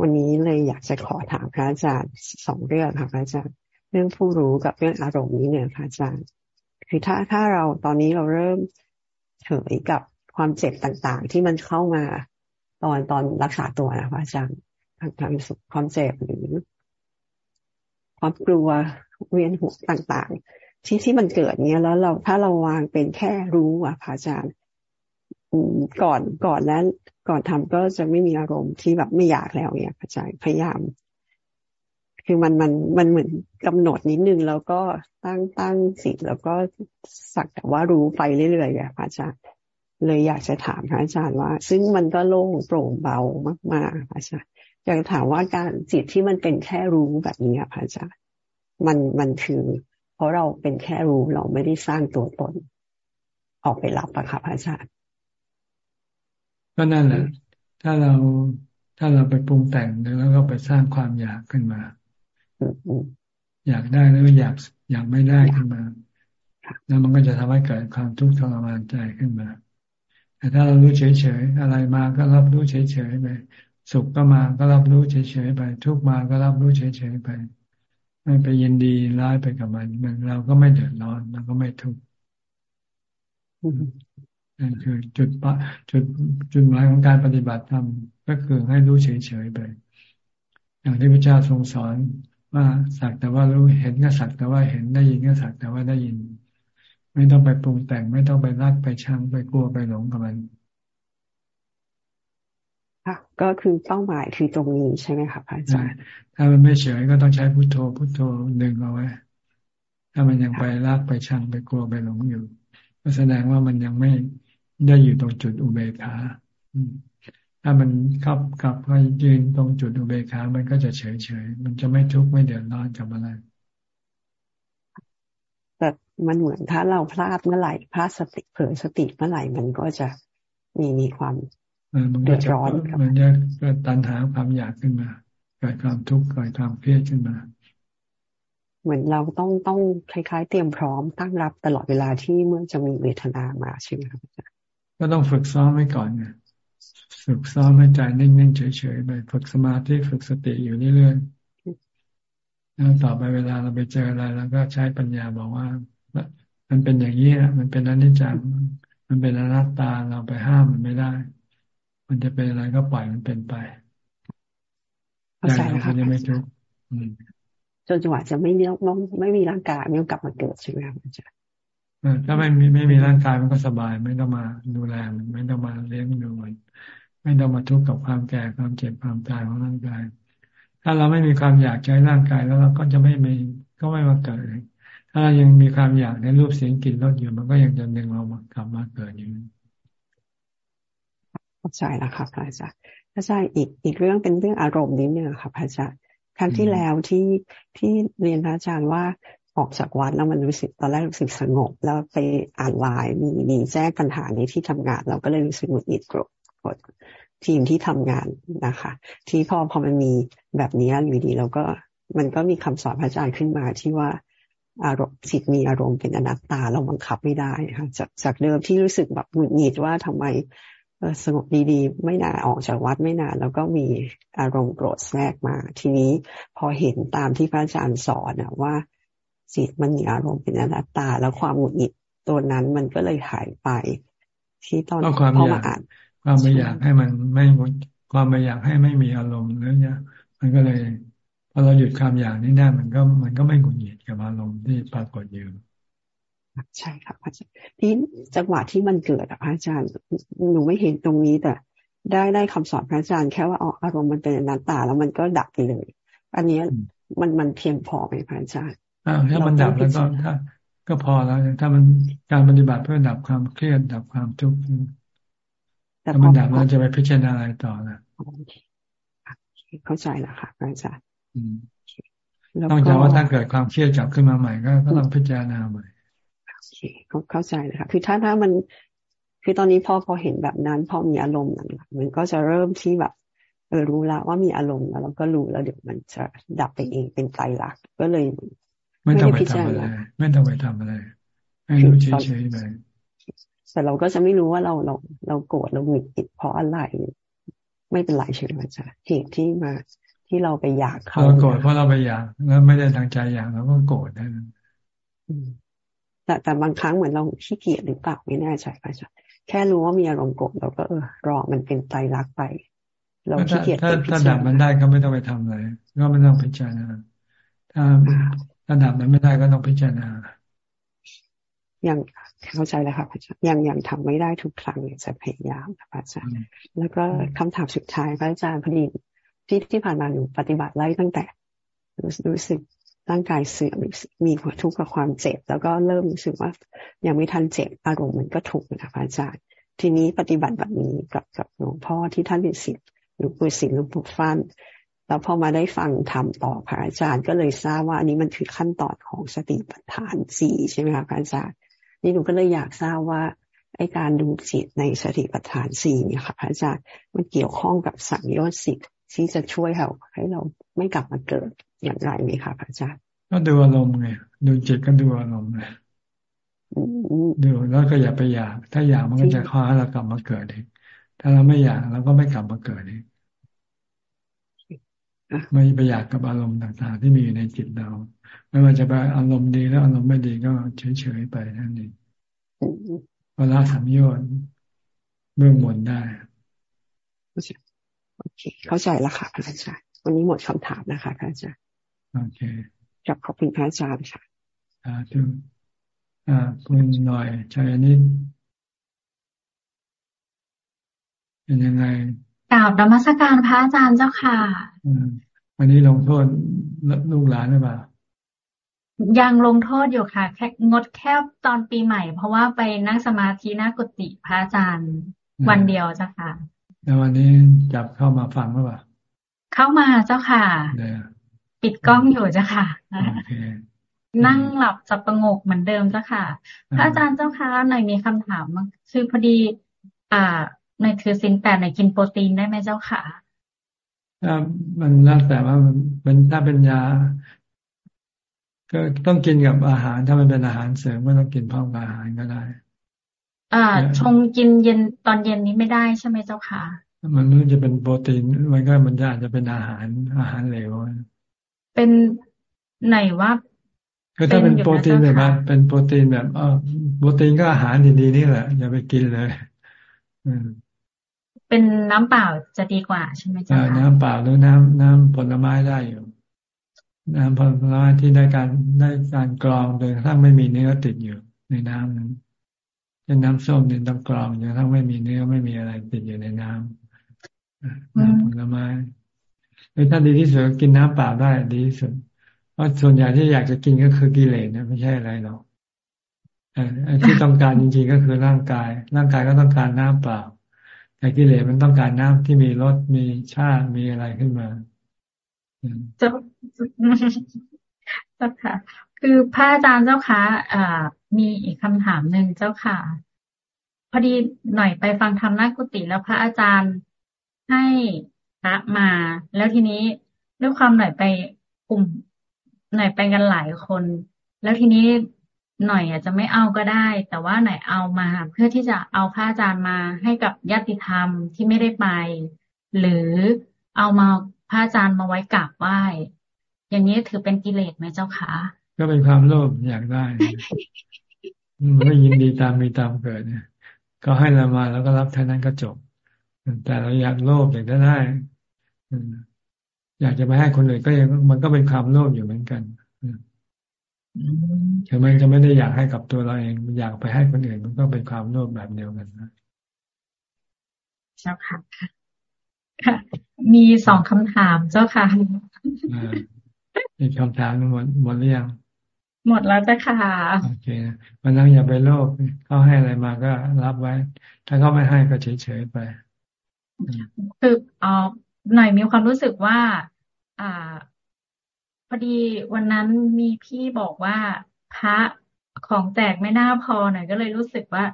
วันนี้เลยอยากจะขอถามพระอาจารย์สองเรื่องค่ะพระอาจารย์ เรื่องผู้รู้กับเรื่องอารมณ์นี้เนี่ยพระอาจารย์ คือถ้าถ้าเราตอนนี้เราเริ่มเฉยกับความเจ็บต่างๆ ที่มันเข้ามาตอนตอนรักษาตัวนะพระอาจารย์ทางทางสุขความเจ็บหรือความกลัวเวียนหัวต่างๆ ที่ที่มันเกิดเนี้ยแล้วเราถ้าเราวางเป็นแค่รู้อะพระอาจารย์ ก่อนก่อนแล้วก่อนทำก็จะไม่มีอารมณ์ที่แบบไม่อยากแล้วเนี่ยพระอาจารย์พยายาม คือมันมันมันเหมือนกำหนดนิดนึงแล้วก็ตั้งตั้งสิแล้วก็สักแต่ว่ารู้ไปเรื่อยๆอะพระอาจารย์เลยอยากจะถามพระอาจารย์ว่า ซึ่งมันก็โล่งโปร่งเบามากๆพระอาจารย์อยากถามว่าการจิตที่มันเป็นแค่รู้แบบนี้พระอาจารย์มันมันคือ เพราะเราเป็นแค่รู้เราไม่ได้สร้างตัวตน ออกไปรับอะค่ะพระอาจารย์ ก็นั่นแหละ ถ้าเราถ้าเราไปปรุงแต่งแล้วก็ไปสร้างความอยากขึ้นมา อยากได้แล้วอยากอยากไม่ได้ขึ้นมา แล้วมันก็จะทำให้เกิดความทุกข์ทรมานใจขึ้นมา แต่ถ้าเรารู้เฉยๆอะไรมาก็รับรู้เฉยๆไปสุขก็มาก็รับรู้เฉยๆไป ทุกมาก็รับรู้เฉยๆไป ไม่ไปยินดีร้ายไปกับมันมันเราก็ไม่เดือดร้อนเราก็ไม่ทุกข์ คือจุดปะจุดจุดหมายของการปฏิบัติธรรมก็คือให้รู้เฉยๆไป อย่างที่พระเจ้าทรงสอนว่าสักแต่ว่ารู้เห็นก็สักแต่ว่าเห็นได้ยินก็สักแต่ว่าได้ยิน ไม่ต้องไปปรุงแต่งไม่ต้องไปรักไปชังไปกลัวไปหลงกับมันค่ะก็คือเป้าหมายคือตรงนี้ใช่ไหมคะพระอาจารย์ถ้ามันไม่เฉยก็ต้องใช้พุโทโธพุโทโธดึงเอาไว้ ถ้ามันยังไปรักไปชังไปกลัวไปหลงอยู่ ก็แสดงว่ามันยังไม่ ได้อยู่ตรงจุดอุเบกขาถ้ามันขับกลับไปยืนตรงจุดอุเบกขามันก็จะเฉยเฉยมันจะไม่ทุกข์ไม่เดือดร้อนกับอะไรแต่มันเหมือนถ้าเราพลาดเมื่อไหร่พลาดสติเผลอสติเมื่อไหร่มันก็จะมีมีความเดือดร้อนมันจะเกิดตัณหาความอยากขึ้นมาเกิดความทุกข์เกิดความเครียดขึ้นมา เหมือนเราต้องต้องคล้ายๆ เตรียมพร้อมตั้งรับตลอดเวลาที่เมื่อจะมีเวทนามาใช่ไหมครับอาจารย์ ก็ต้องฝึกซ้อมไว้ก่อนไงฝึกซ้อมให้ใจนิ่งๆเฉยๆไปฝึกสมาธิฝึกสติอยู่เรื่อยๆแล้วต่อไปเวลาเราไปเจออะไรเราก็ใช้ปัญญาบอกว่า มันเป็นอย่างนี้มันเป็นอนิจจังมันเป็นอนัตตาเราไปห้ามมันไม่ได้พมันจะเป็นอะไรก็ปล่อยมันเป็นไปใจเราจะไม่ทุกข์จนจังหวะจะไม่เลี้ยวไม่มีร่างกายไม่ต้องกลับมาเกิดใช่ไหมครับอาจารย์ ถ้าไม่มีไม่มีร่างกายมันก็สบาย ไม่ต้องมาดูแลมันไม่ต้องมาเลี้ยงดูมันไม่ต้องมาทุกข์กับความแก่ความเจ็บความตายของร่างกาย ถ้าเราไม่มีความอยากใช้ร่างกายแล้วเราก็จะไม่มีก็ไม่มาเกิดเลยถ้าเรายังมีความอยากในรูปเสียงกลิ่นรสอยู่มันก็ยังจะดึงเรามากลับมาเกิดอยู่เข้าใจแล้วครับอาจารย์อาจารย์อีกอีกเรื่องเป็นเรื่องอารมณ์นิดนึงค่ะอาจารย์ครั้งที่แล้วที่ที่เรียนอาจารย์ว่า ออกจากวัดแล้วมันรู้สึกตอนแรกรู้สึกสงบ แล้วไปอ่านไลน์มีมีแจ้งปัญหาในที่ทำงาน เราก็เลยรู้สึกหงุดหงิดโกรธทีมที่ทำงานนะคะ ที่พอพอมันมีแบบนี้อยู่ดีเราก็มันก็มีคำสอนพระอาจารย์ขึ้นมาที่ว่าอารมณ์จิตมีอารมณ์เป็นอนัตตาเราบังคับไม่ได้ค่ะจากจากเดิมที่รู้สึกแบบหงุดหงิดว่าทำไมสงบดีๆ ไม่นานออกจากวัดไม่นานแล้วก็มีอารมณ์โกรธแทรกมา ทีนี้พอเห็นตามที่พระอาจารย์สอนว่า จิตมันมีอารมณ์เป็นอนัตตา แล้วความหงุดหงิดตัวนั้นมันก็เลยหายไป ที่ตอนพอมาอ่านความไม่อยากให้มันไม่ความไม่อยากให้ไม่มีอารมณ์แล้วเนี่ยมันก็เลยพอเราหยุดความอยากนี้ได้มันก็มันก็ไม่หงุดหงิดกับอารมณ์ที่ปรากฏอยู่ใช่ครับอาจารย์ที่จังหวะที่มันเกิดอะพระอาจารย์หนูไม่เห็นตรงนี้แต่ ได้ได้คำสอนพระอาจารย์แค่ว่าอารมณ์มันเป็นอนัตตา แล้วมันก็ดับไปเลย อันนี้มันมันเพียงพอไหมพระอาจารย์ อ่าถ้ามันดับแล้วก็ถ้าก็พอแล้วถ้ามันการปฏิบัติเพื่อดับความเครียดดับความทุกข์ถ้ามันดับเราจะไปพิจารณาอะไรต่อนะเข้าใจแล้วค่ะอาจารย์ต้องจากว่าถ้าเกิดความเครียดกลับขึ้นมาใหม่ก็ต้องพิจารณาใหม่เข้าใจเลยค่ะคือถ้าถ้ามันคือตอนนี้พอพอเห็นแบบนั้นพอมีอารมณ์นั้นมันก็จะเริ่มที่แบบเออรู้ละว่ามีอารมณ์แล้วเราก็รู้แล้วเดี๋ยวมันจะดับไปเองเป็นไตรลักษณ์ก็เลย ไม่ต้องไปทำอะไรไม่ต้องไปทำอะไรให้รู้เฉยๆไปแต่เราก็จะไม่รู้ว่าเราเราเราโกรธเราหงุดหงิดเพราะอะไร ไม่เป็นไรใช่ไหมจ๊ะเหตุที่มาที่เราไปอยากเขาเราโกรธเพราะเราไปอยากแล้วไม่ได้ทางใจอยากเราก็โกรธนั่นแต่แต่บางครั้งเหมือนเราขี้เกียจหรือเปล่าไม่แน่ใจพระอาจารย์แค่รู้ว่ามีอารมณ์โกรธเราก็เออรอมันเป็นไตรลักษณ์ไป เราขี้เกียจถ้าถ้าดับมันได้ก็ไม่ต้องไปทำเลยก็ไม่ต้องพิจารณาถ้า ถ้าดับมันไม่ได้ก็ต้องพิจารณายังเข้าใจแล้วครับอาจารย์ยังยังทำไม่ได้ทุกครั้งจะพยายามครับอาจารย์แล้วก็คำถามสุดท้ายพระอาจารย์พอดีที่ที่ผ่านมาหนูปฏิบัติไล่ตั้งแต่รู้สึกร่างกายเสื่อมมีทุกข์กับความเจ็บ แล้วก็เริ่มรู้สึกว่ายังไม่ทันเจ็บอารมณ์มันก็ถูกนะคะอาจารย์ทีนี้ปฏิบัติแบบนี้กับกับหลวงพ่อที่ท่านเป็นศิษย์หลวงปู่ศิลป์หลวงปู่ฟัน แล้วพอมาได้ฟังทำต่อพระอาจารย์ก็เลยทราบว่าอันนี้มันคือขั้นตอนของสติปัฏฐานสี่ใช่ไหมคะพระอาจารย์นี่หนูก็เลยอยากทราบว่าไอการดูจิตในสติปัฏฐานสี่เนี่ยค่ะพระอาจารย์มันเกี่ยวข้องกับสังโยชน์สิที่จะช่วยเราให้เราไม่กลับมาเกิดอย่างไรไหมคะพระอาจารย์ก็ดูอารมณ์ไงดูจิตก็ดูอารมณ์ไงดูแล้วก็อย่าไปอยาก ถ้าอยากมันก็จะคว้าเรากลับมาเกิดเองถ้าเราไม่อยากเราก็ไม่กลับมาเกิดเอง ไม่ไปอยากกับอารมณ์ต่างๆ ที่มีอยู่ในจิตเรา ไม่ว่าจะไปอารมณ์ดีแล้วอารมณ์ไม่ดีก็เฉยๆไปนั่นเองเวลาสัมยชน์เบื้องบนได้โอเค เข้าใจแล้วค่ะพระอาจารย์วันนี้หมดคำถามนะคะพระอาจารย์โอเคกับขอบคุณพระอาจารย์ค่ะอ่าถึงอ่าคุณหน่อยชัยนิดเป็นยังไง กราบนมัสการพระอาจารย์เจ้าค่ะวันนี้ลงโทษลูกหลานหรือเปล่ายังลงโทษอยู่ค่ะ แค่งดแค่ตอนปีใหม่ เพราะว่าไปนั่งสมาธิหน้ากุฏิพระอาจารย์วันเดียวเจ้าค่ะแล้ววันนี้จับเข้ามาฟังหรือเปล่าเข้ามาเจ้าค่ะปิดกล้องอยู่เจ้าค่ะนั่งหลับสับประงกเหมือนเดิมเจ้าค่ะ พระอาจารย์เจ้าค่ะหน่อยมีคำถามคือพอดี อ่า ในถือสินแปดในกินโปรตีนได้ไหมเจ้าค่ะถ้ามันแล้วแต่ว่ามันเป็นถ้าเป็นยา ก็ต้องกินกับอาหาร ถ้ามันเป็นอาหารเสริมก็ต้องกินพร้อมกับอาหารก็ได้อ่าชงกินเย็นตอนเย็นนี้ไม่ได้ใช่ไหมเจ้าค่ะ มันไม่จะเป็นโปรตีนมันก็มันอาจจะเป็นอาหารอาหารเหลวเป็นไหนว่าคือถ้าเป็นโปรตีนแบบนั้นเป็นโปรตีนแบบเออโปรตีนก็อาหารดีๆนี่แหละ อย่าไปกินเลย เป็นน้ำเปล่าจะดีกว่าใช่ไหมจ๊ะน้ำเปล่าหรือน้ำน้ำผลไม้ได้อยู่ น้ำผลไม้ที่ได้การได้การกรองโดยทั้งไม่มีเนื้อติดอยู่ในน้ำนั้นเช่นน้ำส้มเนี่ยต้องกรองจนทั้งไม่มีเนื้อไม่มีอะไรติดอยู่ในน้ำน้ำผลไม้หรือถ้าดีที่สุดกินน้ำเปล่าได้ดีที่สุดเพราะส่วนใหญ่ที่อยากจะกินก็คือกิเลสนะไม่ใช่อะไรหรอกที่ต้องการจริงๆก็คือร่างกาย ร่างกายก็ต้องการน้ำเปล่า แต่กิเลสมันต้องการน้ำที่มีรสมีชาติมีอะไรขึ้นมาเจ้าเจ้าค่ะ คือพระอาจารย์เจ้าค่ะอ่ามีอีกคำถามหนึ่งเจ้าค่ะ พอดีหน่อยไปฟังธรรมนักกุฏิแล้วพระอาจารย์ให้พระมา แล้วทีนี้ด้วยความหน่อยไปกลุ่มหน่อยไปกันหลายคน แล้วทีนี้ หน่อยอาจจะไม่เอาก็ได้ แต่ว่าหน่อยเอามา เพื่อที่จะเอาพระอาจารย์มาให้กับญาติธรรมที่ไม่ได้ไป หรือเอามาพระอาจารย์มาไว้กราบไหว้ อย่างนี้ถือเป็นกิเลสไหมเจ้าคะก็เป็นความโลภอยากได้มันไม่ยินดีตามมีตามเกิดเนี่ยก็ให้เรามาแล้วก็รับเท่านั้นก็จบ แต่เราอยากโลภอยากได้ได้อยากจะไปให้คนอื่นก็ยังมันก็เป็นความโลภอยู่เหมือนกัน ถึงมันจะไม่ได้อยากให้กับตัวเราเองอยากไปให้คนอื่น มันก็เป็นความโลภแบบเดียวกันนะเจ้าค่ะค่ะ มีสองคำถามเจ้าค่ะอีกคำถามหมดหมดหรือยัง หมดแล้วจ้ะค่ะ โอเควันนั้นอย่าไปโลภเขาให้อะไรมาก็รับไว้ ถ้าเขาไม่ให้ก็เฉยๆไป คือเออหน่อยมีความรู้สึกว่า อ่า พอดีวันนั้นมีพี่บอกว่าพระของแจกไม่น่าพอหน่อยก็เลยรู้สึกว่า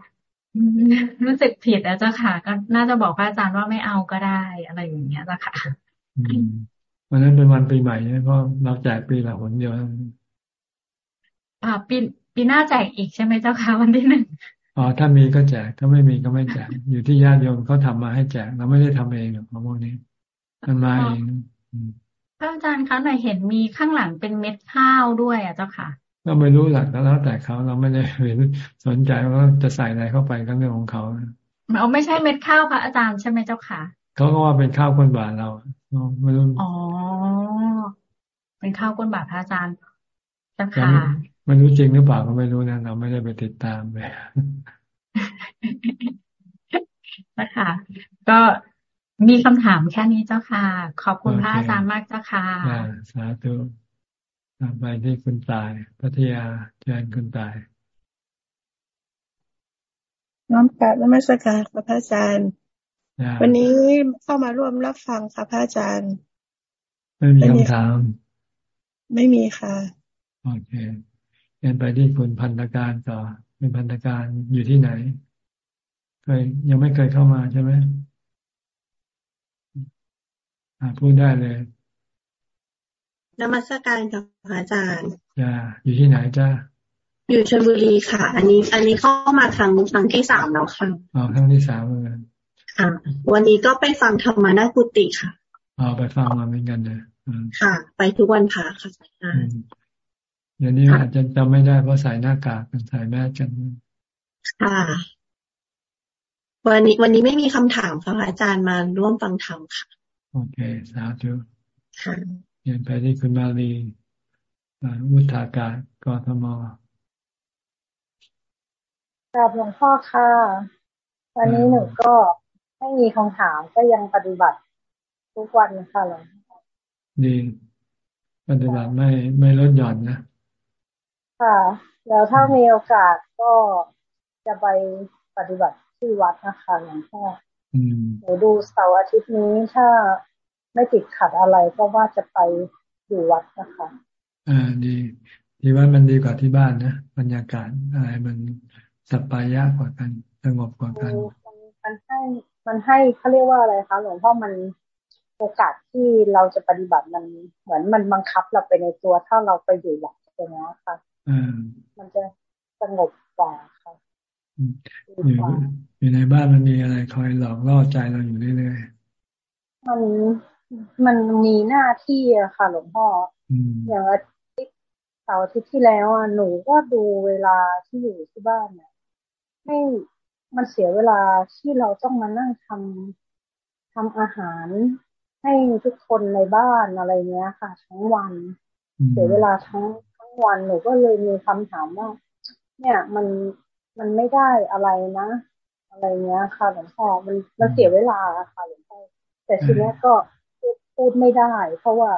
รู้สึกผิดแล้วเจ้าค่ะ ก็น่าจะบอกพระอาจารย์ว่าไม่เอาก็ได้อะไรอย่างเงี้ยละค่ะวันนั้นเป็นวันปีใหม่ใช่ไหมเพราะเราแจกปีละหนเดียวอ่าปีปีหน้าแจกอีกใช่ไหมเจ้าค่ะวันที่หนึ่งอ๋อถ้ามีก็แจกถ้าไม่มีก็ไม่แจก อยู่ที่ญาติโยมเขาทามาให้แจกเราไม่ได้ทำเองหรอกพวกนี้มันมาเอง พระอาจารย์คะหน่อยเห็นมีข้างหลังเป็นเม็ดข้าวด้วยอะเจ้าค่ะก็ไม่รู้หลักแล้วแต่เขาเราไม่ได้สนใจว่าจะใส่อะไรเข้าไปก็เรื่องของเขาเอาไม่ใช่เม็ดข้าวพระอาจารย์ใช่ไหมเจ้าค่ะเขาก็ว่าเป็นข้าวก้นบาทเราไม่รู้อ๋อเป็นข้าวก้นบาทพระอาจารย์เจ้าค่ะไม่รู้จริงหรือเปล่าก็ไม่รู้นะเราไม่ได้ไปติดตามไปนะคะก็ มีคำถามแค่นี้เจ้าค่ะ ขอบคุณพระอาจารย์มากเจ้าค่ะสาธุไปที่คุณตายพัทยาเชิญคุณตาย น้อมกราบนมัสการพระอาจารย์ วันนี้เข้ามาร่วมรับฟังค่ะพระอาจารย์ ไม่มีคำถาม ไม่มีค่ะ โอเคเรียนไปที่คุณพันธการต่อเป็นพันธการอยู่ที่ไหนเคยยังไม่เคยเข้ามาใช่ไหม พูดได้เลยนมัสการกับอาจารย์จ้าอยู่ที่ไหนจ้าอยู่ชลบุรีค่ะ อันนี้ อันนี้เข้ามาครั้งครั้งที่สามแล้วค่ะอ๋อครั้งที่สามเหมือนกันค่ะ วันนี้ก็ไปฟังธรรมนากุติค่ะอ๋อไปฟังมาเหมือนกันเลยค่ะ ไปทุกวันพระค่ะอาจารย์เดี๋ยวนี้อาจจะจำไม่ได้เพราะใส่หน้ากากกันใส่แมสกันค่ะวันนี้วันนี้ไม่มีคำถามค่ะอาจารย์มาร่วมฟังธรรมค่ะ โอเค สาธุเรียนไปที่คุณมาลีวุฒากาศกทมกราบหลวงพ่อค่ะวันนี้หนูก็ไม่มีคำถามก็ยังปฏิบัติทุกวันค่ะหลวงพ่อดีปฏิบัติไม่ไม่ลดหย่อนนะค่ะ แล้วถ้ามีโอกาสก็จะไปปฏิบัติที่วัดนะคะหลวงพ่อ หนูดูเสาร์อาทิตย์นี้ถ้าไม่ติดขัดอะไรก็ว่าจะไปอยู่วัดนะคะ อ่าดี ที่วัดมันดีกว่าที่บ้านนะบรรยากาศอะไรมันสัปปายะกว่ากันสงบกว่ากันมันให้มันให้เขาเรียกว่าอะไรคะหลวงพ่อมันโอกาสที่เราจะปฏิบัติมันเหมือนมันบังคับเราไปในตัวถ้าเราไปอยู่หลักอย่างนี้ค่ะมันจะสงบกว่าค่ะ อยู่อยู่ในบ้านมันมีอะไรคอยหลอกล่อใจเราอยู่เรื่อยๆมันมันมีหน้าที่อะค่ะ หลวงพ่ออย่างอาทิตย์เสาร์อาทิตย์ที่แล้วอะหนูก็ดูเวลาที่อยู่ที่บ้านเนี่ยให้มันเสียเวลาที่เราต้องมานั่งททำอาหารให้ทุกคนในบ้านอะไรเงี้ยค่ะ ทั้งวัน เสียเวลาทั้งทั้งวันหนูก็เลยมีคำถามว่าเนี่ยมัน มันไม่ได้อะไรนะ อะไรเงี้ยค่ะหลวงพ่อมันมันเสียเวลาค่ะหลวงพ่อแต่ทีนี้ก็พูดไม่ได้ เพราะว่า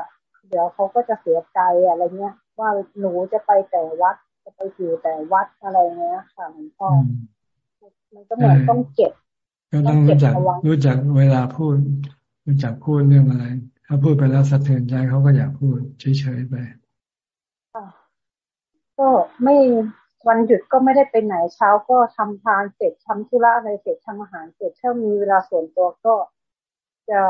เดี๋ยวเขาก็จะเสียใจอะไรเงี้ย ว่าหนูจะไปแต่วัดจะไปอยู่แต่วัดอะไรเงี้ยค่ะหลวงพ่อมันก็เหมือนต้องเก็บ ก็ต้องรู้จักรู้จักเวลาพูด รู้จักพูดเรื่องอะไร ถ้าพูดไปแล้วสะเทือนใจเขาก็อยากพูดเฉยๆไปก็ไม่ วันหยุดก็ไม่ได้ไปไหนเช้าก็ทำทานเสร็จทำธุระอะไรเสร็จทำอาหารเสร็จถ้ามีเวลาส่วนตัวก็จะ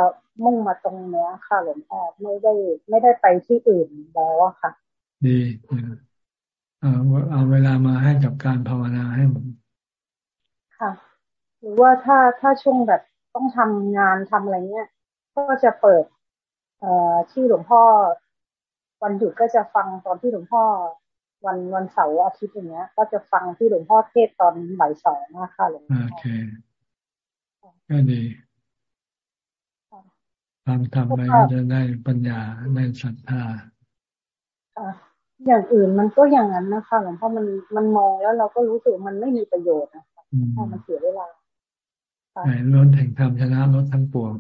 มุ่งมาตรงเนี้ยค่ะหลวงพ่อไม่ได้ไม่ได้ไปที่อื่นแล้วค่ะ ดีเอาเอาเวลามาให้กับการภาวนาให้หมดค่ะ หรือว่าถ้าถ้าช่วงแบบต้องทำงานทำอะไรเงี้ยก็จะเปิด เอ่อที่หลวงพ่อวันหยุดก็จะฟังตอนที่หลวงพ่อ วันวันเสาร์อาทิตย์อย่างเงี้ย ก็จะฟังที่หลวงพ่อเทศตอนบ่ายสองนะคะหลวงพ่อโอเคก็ดีทำทำไปก็จะได้ปัญญาได้ศรัทธาอย่างอื่นมันก็อย่างนั้นนะคะหลวงพ่อมันมันมองแล้วเราก็รู้สึกมันไม่มีประโยชน์นะคะเพราะมันเสียเวลาไหนรถแห่งธรรมชนะรถทั้งปวง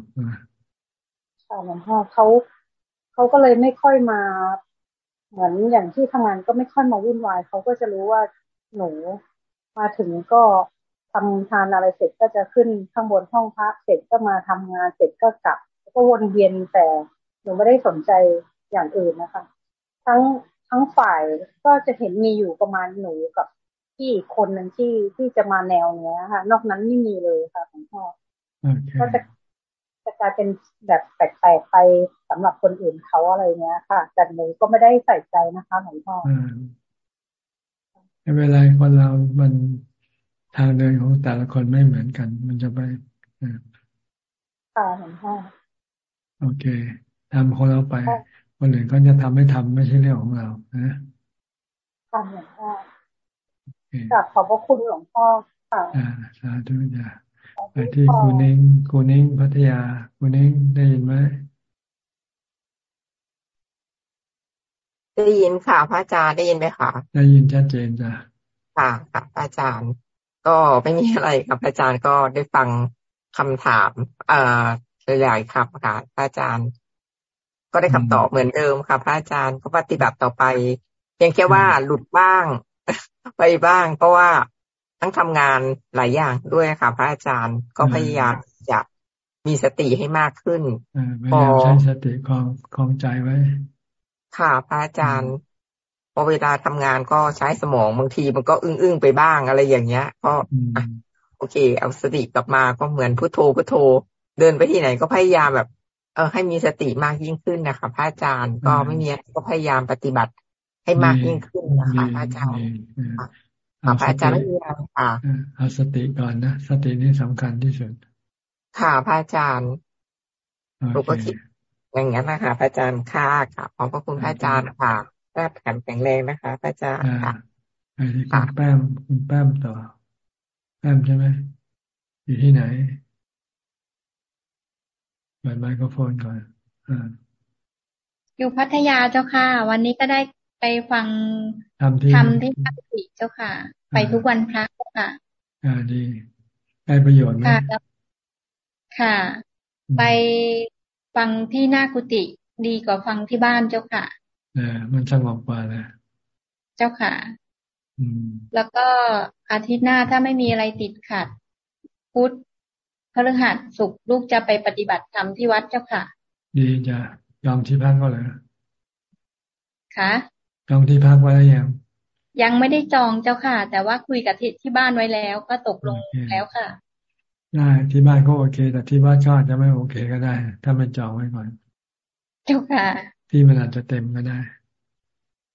ค่ะหลวงพ่อเขาเขาก็เลยไม่ค่อยมา เหมือนอย่างที่ทำงานก็ไม่ค่อยมาวุ่นวายเขาก็จะรู้ว่าหนูมาถึงก็ทำทานอะไรเสร็จก็จะขึ้นข้างบนห้องพักเสร็จก็มาทำงานเสร็จก็กลับ ก็วนเวียนแต่หนูไม่ได้สนใจอย่างอื่นนะคะ ทั้งทั้งฝ่ายก็จะเห็นมีอยู่ประมาณหนูกับพี่คนหนึ่งที่ที่จะมาแนวเนี้ยค่ะ นอกนั้นไม่มีเลยค่ะหลวงพ่อก็จะ จะกลายเป็นแบบแปลกๆไปสำหรับคนอื่นเขาอะไรเนี้ยค่ะ แต่หนูก็ไม่ได้ใส่ใจนะคะหลวงพ่อไม่เป็นไรคนเรา มันทางเดินของแต่ละคนไม่เหมือนกัน มันจะไปค่ะหลวงพ่อโอเคทำของเราไป คนอื่นก็จะทำไม่ทำไม่ใช่เรื่องของเรานะทำหลวงพ่อกับขอบพระคุณหลวงพ่อค่ะอ่าสาธุจ้ะ ไปที่กูนิ่งกูนิ่งพัทยากูนิ่งได้ยินไหมได้ยินค่ะพระอาจารย์ได้ยินไหมคะได้ยินชัดเจนจ้ะค่ะค่ะพระอาจารย์ ก็ไม่มีอะไรครับพระอาจารย์ก็ได้ฟังคำถาม เอ่อหลายครับค่ะพระอาจารย์ ก็ได้คำตอบเหมือนเดิมค่ะพระอาจารย์ก็ปฏิบัติต่อไปเพียงแค่ว่าหลุดบ้างไปบ้าง เพราะว่า ทั้งทำงานหลายอย่างด้วยค่ะ พระอาจารย์ก็พยายามจะมีสติให้มากขึ้นพอใช้สติของของใจไว้ ค่ะ พระอาจารย์พอเวลาทำงานก็ใช้สมองบางทีมันก็อึ้งอึ้งไปบ้างอะไรอย่างเงี้ย ก็โอเค เอาสติกลับมาก็เหมือนพุโทโธพุโทโธ เดินไปที่ไหนก็พยายามแบบ เออให้มีสติมากยิ่งขึ้นนะคะพระอาจารย์ก็ไม่มีก็พยายามปฏิบัติให้มากยิ่งขึ้นนะคะพระอาจารย์ พระอาจารย์ไม่มีอะไรค่ะเอาสติก่อนนะสตินี่สำคัญที่สุด ค่ะพระอาจารย์ลูกก็คิดอย่างนั้นนะคะพระอาจารย์ค่ะค่ะขอบพระคุณพระอาจารย์ค่ะแป๊บแข็งแข็งแรงนะคะพระอาจารย์ค่ะไปที่คุณแป้มคุณแป้มต่อ แป้มใช่ไหมอยู่ที่ไหนเปิดไมโครโฟนก่อนออยู่พัทยาเจ้าค่ะ วันนี้ก็ได้ ไปฟังทำที่ทำที่พัติเจ้าค่ะ ไปทุกวันพระเจ้าค่ะ อ่าดีได้ประโยชน์ไหมค่ะ ไปฟังที่หน้ากุฏิดีกว่าฟังที่บ้านเจ้าค่ะเออมันสงบกว่านะเจ้าค่ะ อืม แล้วก็อาทิตย์หน้าถ้าไม่มีอะไรติดขัด พุธพฤหัสสุกลูกจะไปปฏิบัติธรรมที่วัดเจ้าค่ะ ดีจ้ะยอมที่พักก็เลยค่ะ จองที่พักไว้แล้วยังยังไม่ได้จองเจ้าค่ะ แต่ว่าคุยกับที่ที่บ้านไว้แล้ว ก็ตกลงแล้วค่ะได้ที่บ้านก็โอเค แต่ที่บ้านก็อาจจะไม่โอเคก็ได้ ถ้ามันจองไว้ก่อน เจ้าค่ะ ที่มันอาจจะเต็มก็ได้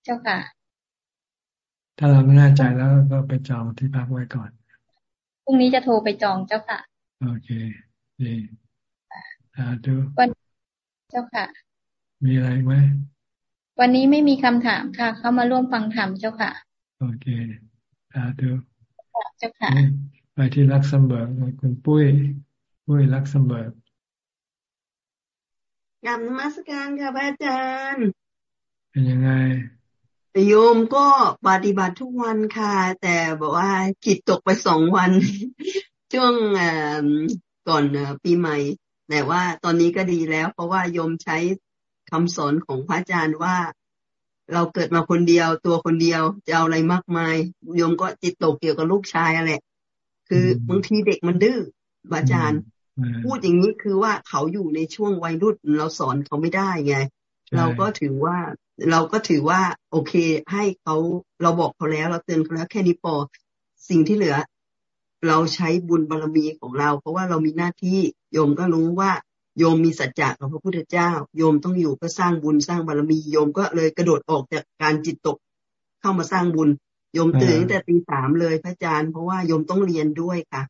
เจ้าค่ะ ถ้าเราไม่แน่ใจแล้วก็ไปจองที่พักไว้ก่อนพรุ่งนี้จะโทรไปจองเจ้าค่ะ โอเคดีอ่าดูวันเจ้าค่ะ มีอะไรไหม วันนี้ไม่มีคำถามค่ะ เข้ามาร่วมฟังธรรมเจ้าค่ะ โอเคสาธุเจ้าค่ะ ไปที่ลักซัมเบิร์กคุณปุ้ย ปุ้ยลักซัมเบิร์กกราบนมัสการค่ะพระอาจารย์ เป็นยังไงโยมก็ปฏิบัติทุกวันค่ะ แต่บอกว่าจิตตกไปสองวัน ช่วงก่อนปีใหม่ แต่ว่าตอนนี้ก็ดีแล้ว เพราะว่าโยมใช้ คำสอนของพระอาจารย์ว่าเราเกิดมาคนเดียว ตัวคนเดียวจะเอาอะไรมากมายโยมก็จิตตกเกี่ยวกับลูกชายอะไรคือบางทีเด็กมันดื้ออาจารย์ พูดอย่างนี้คือว่าเขาอยู่ในช่วงวัยรุ่นเราสอนเขาไม่ได้ไง เราก็ถือว่าเราก็ถือว่า โอเค ให้เขาเราบอกเขาแล้ว เราเตือนเขาแล้วแค่นี้พอสิ่งที่เหลือ เราใช้บุญบารรมีของเรา เพราะว่าเรามีหน้าที่โยมก็รู้ว่า โยมมีสัจจะของพระพุทธเจ้า โยมต้องอยู่เพื่อสร้างบุญสร้างบารรมีโยมก็เลยกระโดดออกจากการจิตตกเข้ามาสร้างบุญ โยมตื่นตั้งแต่ตีสามเลยพระอาจารย์เพราะว่าโยมต้องเรียนด้วยค่ะ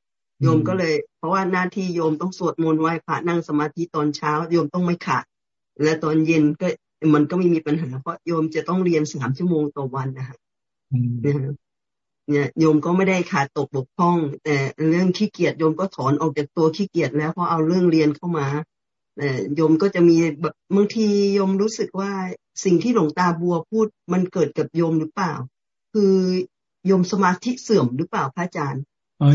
โยมก็เลย เพราะว่าหน้าที่โยมต้องสวดมนต์ไหว้พระนั่งสมาธิตอนเช้า โยมต้องไม่ขาดและตอนเย็นก็มันก็ไม่มีปัญหา เพราะโยมจะต้องเรียนสามชั่วโมงต่อวันนะคะเนี่ยโยมก็ไม่ได้ขาดตกบกพร่อง แต่เรื่องขี้เกียจโยมก็ถอนออกจากตัวขี้เกียจแล้วเพราะเอาเรื่องเรียนเข้ามาแต่ โยมก็จะมีแบบบางทีโยมรู้สึกว่าสิ่งที่หลวงตาบัวพูดมันเกิดกับโยมหรือเปล่า คือโยมสมาธิเสื่อมหรือเปล่าพระอาจารย์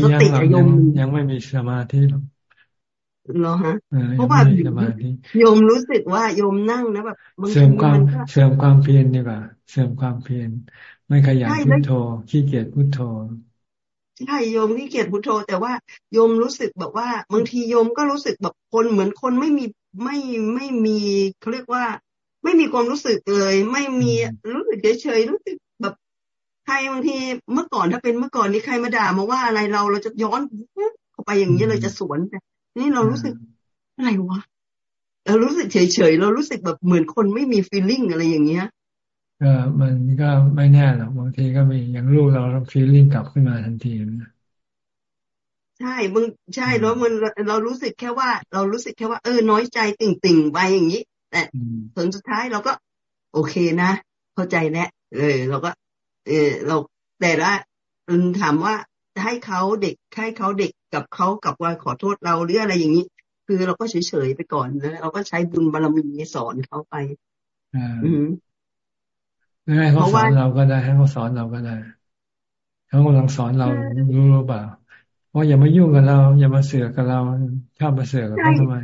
สติโยมยังไม่มีสมาธิหรอกเหรอฮะเพราะว่าโยมรู้สึกว่าโยมนั่งนะแบบเสื่อมความเสื่อมความเพียรดีกว่าเสื่อมความเพียรไม่ขยันพุทโธขี้เกียจพุทโธ ใช่โยมขี้เกียจพุทโธ แต่ว่าโยมรู้สึกแบบว่าบางทีโยมก็รู้สึกแบบคนเหมือนคนไม่มีไม่ไม่มีเขาเรียกว่า ไม่มีความรู้สึกเลย ไม่มีรู้สึกเฉยๆรู้สึกแบบใครบางทีเมื่อก่อนถ้าเป็นเมื่อก่อนนี้ใครมาด่ามาว่าอะไรเราเราจะย้อนเข้าไปอย่างนี้เลยจะสวนแต่นี่เรารู้สึกอะไรวะเรารู้สึกเฉยๆเรารู้สึกแบบเหมือนคนไม่มีฟีลลิ่งอะไรอย่างเงี้ย ก็มันก็ไม่แน่หรอกบางทีก็มีอย่างลูกเราฟีลลิ่งกลับขึ้นมาทันทีนะใช่มึงใช่แล้วมันเรารู้สึกแค่ว่า เรารู้สึกแค่ว่าเออน้อยใจติ่งติ่งไปอย่างนี้แต่ผลสุดท้ายเราก็ โอเคนะ เข้าใจแน่เออเราก็ เออเราแต่ละถามว่าให้เขาเด็กให้เขาเด็กกับเขากับว่าขอโทษเราหรืออะไรอย่างนี้ คือเราก็เฉยๆไปก่อนนะเราก็ใช้บุญบารมีสอนเขาไป อืม ให้เขาสอนเราก็ได้ให้เขาสอนเราก็ได้เขากำลังสอนเรารู้หรือเปล่าว่าอย่ามายุ่งกับเรา อย่ามาเสือกกับเราชอบมาเสือกกับเขาทำไม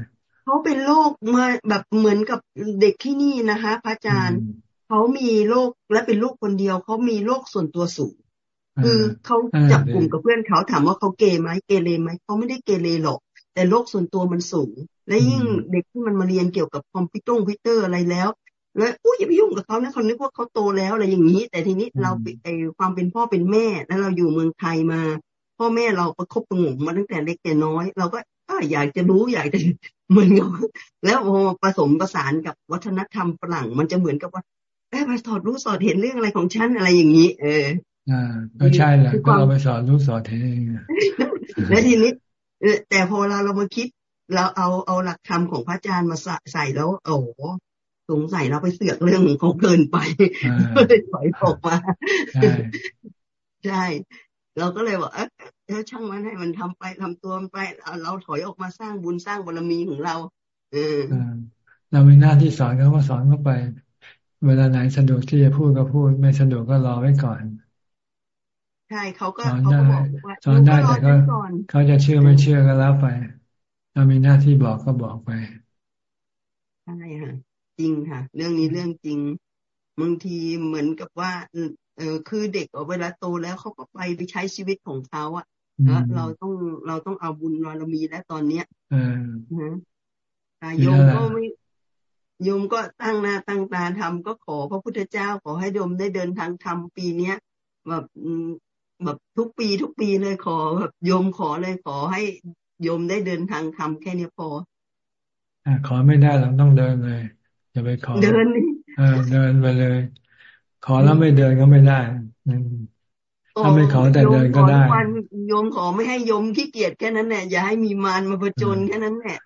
เขาเป็นโรคเมื่อแบบเหมือนกับเด็กที่นี่นะคะพระอาจารย์เขามีโรคและเป็นลูกคนเดียวเขามีโรคส่วนตัวสูงคือเขาจับกลุ่มกับเพื่อนเขาถามว่าเขาเกไหมเกเรไหมเขาไม่ได้เกเรหรอก แต่โลกส่วนตัวมันสูง และยิ่งเด็กที่มันมาเรียนเกี่ยวกับคอมพิวเตอร์พิวเตอร์อะไรแล้ว แล้วอุ้ยอย่าไปยุ่งกับเขานะเขานึกว่าเขาโตแล้วอะไรอย่างนี้ แต่ทีนี้เราไอความเป็นพ่อเป็นแม่แล้วเราอยู่เมืองไทยมา พ่อแม่เราประคบประงมมาตั้งแต่เล็กแต่น้อย เราก็อยากจะรู้อยากจะเหมือนกับแล้วพอผสมประสานกับวัฒนธรรมฝรั่งมันจะเหมือนกับว่าเอ้ไปสอดรู้สอดเห็นเรื่องอะไรของฉันอะไรอย่างนี้ เอออ่าก็ใช่แหละก็เราไปสอนลูกสอนเองแล้วทีนี้แต่พอเราเรามาคิดเราเอาเอาหลักธรรมของพระอาจารย์มาใส่แล้วโอ้ สงสัยเราไปเสือกเรื่องของเขาเกินไปก็เลยถอยออกมาใช่เราก็เลยบอกเออช่างมันให้มันทำไปทำตัวมันไปเราถอยออกมาสร้างบุญสร้างบารมีของเราเออเรามีหน้าที่สอนเขาก็สอนเข้าไป เวลาไหนสะดวกที่จะพูดก็พูด ไม่สะดวกก็รอไว้ก่อนใช่เขาก็เขาก็บอกว่าสอนได้แต่ก็เขาจะเชื่อไม่เชื่อก็แล้วไปเรามีหน้าที่บอกก็บอกไปใช่ค่ะ จริงค่ะ เรื่องนี้เรื่องจริงบางทีเหมือนกับว่าเออคือเด็กเวลาโตแล้วเขาก็ไปไปใช้ชีวิตของเขาอะแล้วเราต้องเราต้องเอาบุญเรามีแล้วตอนเนี้ยนะโยมก็ไม่โยมก็ตั้งหน้าตั้งตาทำก็ขอพระพุทธเจ้าขอให้โยมได้เดินทางทำปีเนี้ยแบบแบบทุกปีทุกปีเลยขอแบบโยมขอเลยขอให้โยมได้เดินทางทำแค่นี้พออขอไม่ได้เราต้องเดินเลย อย่าไปขอเดินเออเดินไปเลย ขอแล้วไม่เดินก็ไม่ได้ถ้าไม่ขอแต่เดินก็ได้โยมขอไม่ให้โยมขี้เกียจแค่นั้นแหละอย่าให้มีมารมาประจนแค่นั้นแหละ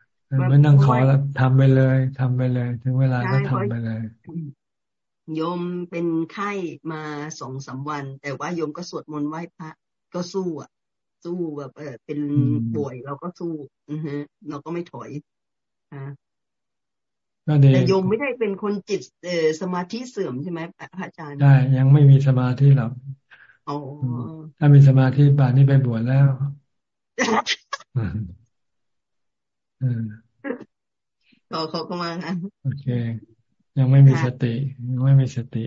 ไม่ต้องขอแล้วทำไปเลยทำไปเลย ถึงเวลาก็ทำไปเลย โยมเป็นไข้มาสองสาวัน แต่ว่าโยมก็สวดมนต์ไหว้พระก็สู้อะ สู้แบบเออเป็นป่วยเราก็สู้ อือฮะ เราก็ไม่ถอยอ่า แต่โยมไม่ได้เป็นคนจิตเอสมาธิเสื่อมใช่ไหมพระอาจารย์ได้ยังไม่มีสมาธิหรอกถ้ามีสมาธิป่านนี้ไปบวชแล้วขอขอเข้ามาค่ะโอเค ยังไม่มีสติ ยังไม่มีสติ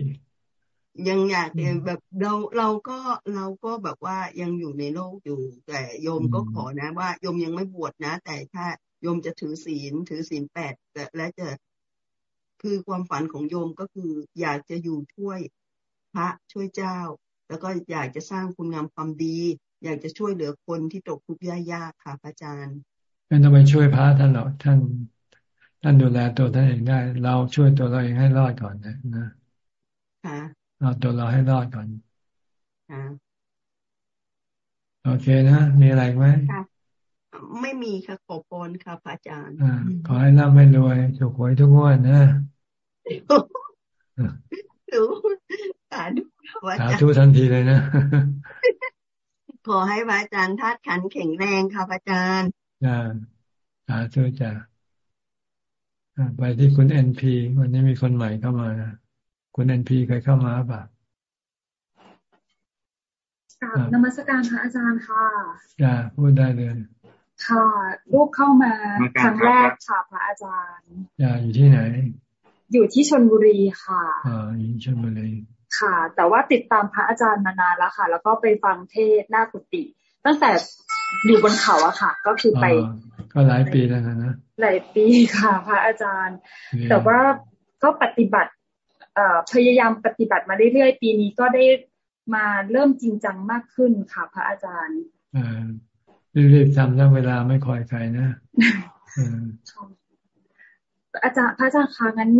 ยังอยากแบบเราเราก็เราก็แบบว่ายังอยู่ในโลกอยู่ แต่โยมก็ขอนะ ว่าโยมยังไม่บวชนะ แต่ถ้าโยมจะถือศีลถือศีลแปดและจะ คือความฝันของโยมก็คือ อยากจะอยู่ช่วยพระช่วยเจ้า แล้วก็อยากจะสร้างคุณงามความดี อยากจะช่วยเหลือคนที่ตกทุกข์ยากๆค่ะอาจารย์ไม่ต้องไปช่วยพระท่านหรอกท่าน ท่านดูแลตัวท่านเองได้ เราช่วยตัวเราเองให้รอดก่อนนะนะเอาตัวเราให้รอดก่อนโอเคนะมีอะไรไหมไม่มีค่ะขอพรค่ะพระอาจารย์ขอให้ร่ำให้รวยถูกหวยทุกงวดนะ รู้สาธุสาธุทันทีเลยนะ ขอให้พระอาจารย์ธาตุขันแข็งแรงค่ะพระอาจารย์จ้าสาธุจ้าไปที่คุณเอ็นพีวันนี้มีคนใหม่เข้ามานะคุณเอ็นพีเคยเข้ามาป่ะนมัสการพระอาจารย์ค่ะจ้าพูดได้เลย ค่ะ ลูกเข้ามาครั้งแรกค่ะพระอาจารย์จ้าอยู่ที่ไหน อยู่ที่ชนบุรีค่ะ อ่าอยู่ชนบุรีค่ะ แต่ว่าติดตามพระอาจารย์มานานแล้วค่ะ แล้วก็ไปฟังเทศหน้ากุฏิตั้งแต่อยู่บนเขาอะค่ะ ก็คือไป ก็หลายปีแล้วนะหลายปีค่ะ พระอาจารย์ แต่ว่าก็ปฏิบัติเอ่อพยายามปฏิบัติมาเรื่อยๆ ปีนี้ก็ได้มาเริ่มจริงจังมากขึ้นค่ะ พระอาจารย์รีบๆทำตั้งเวลาไม่คอยใครนะ อาจารย์พระอาจารย์คะงั้น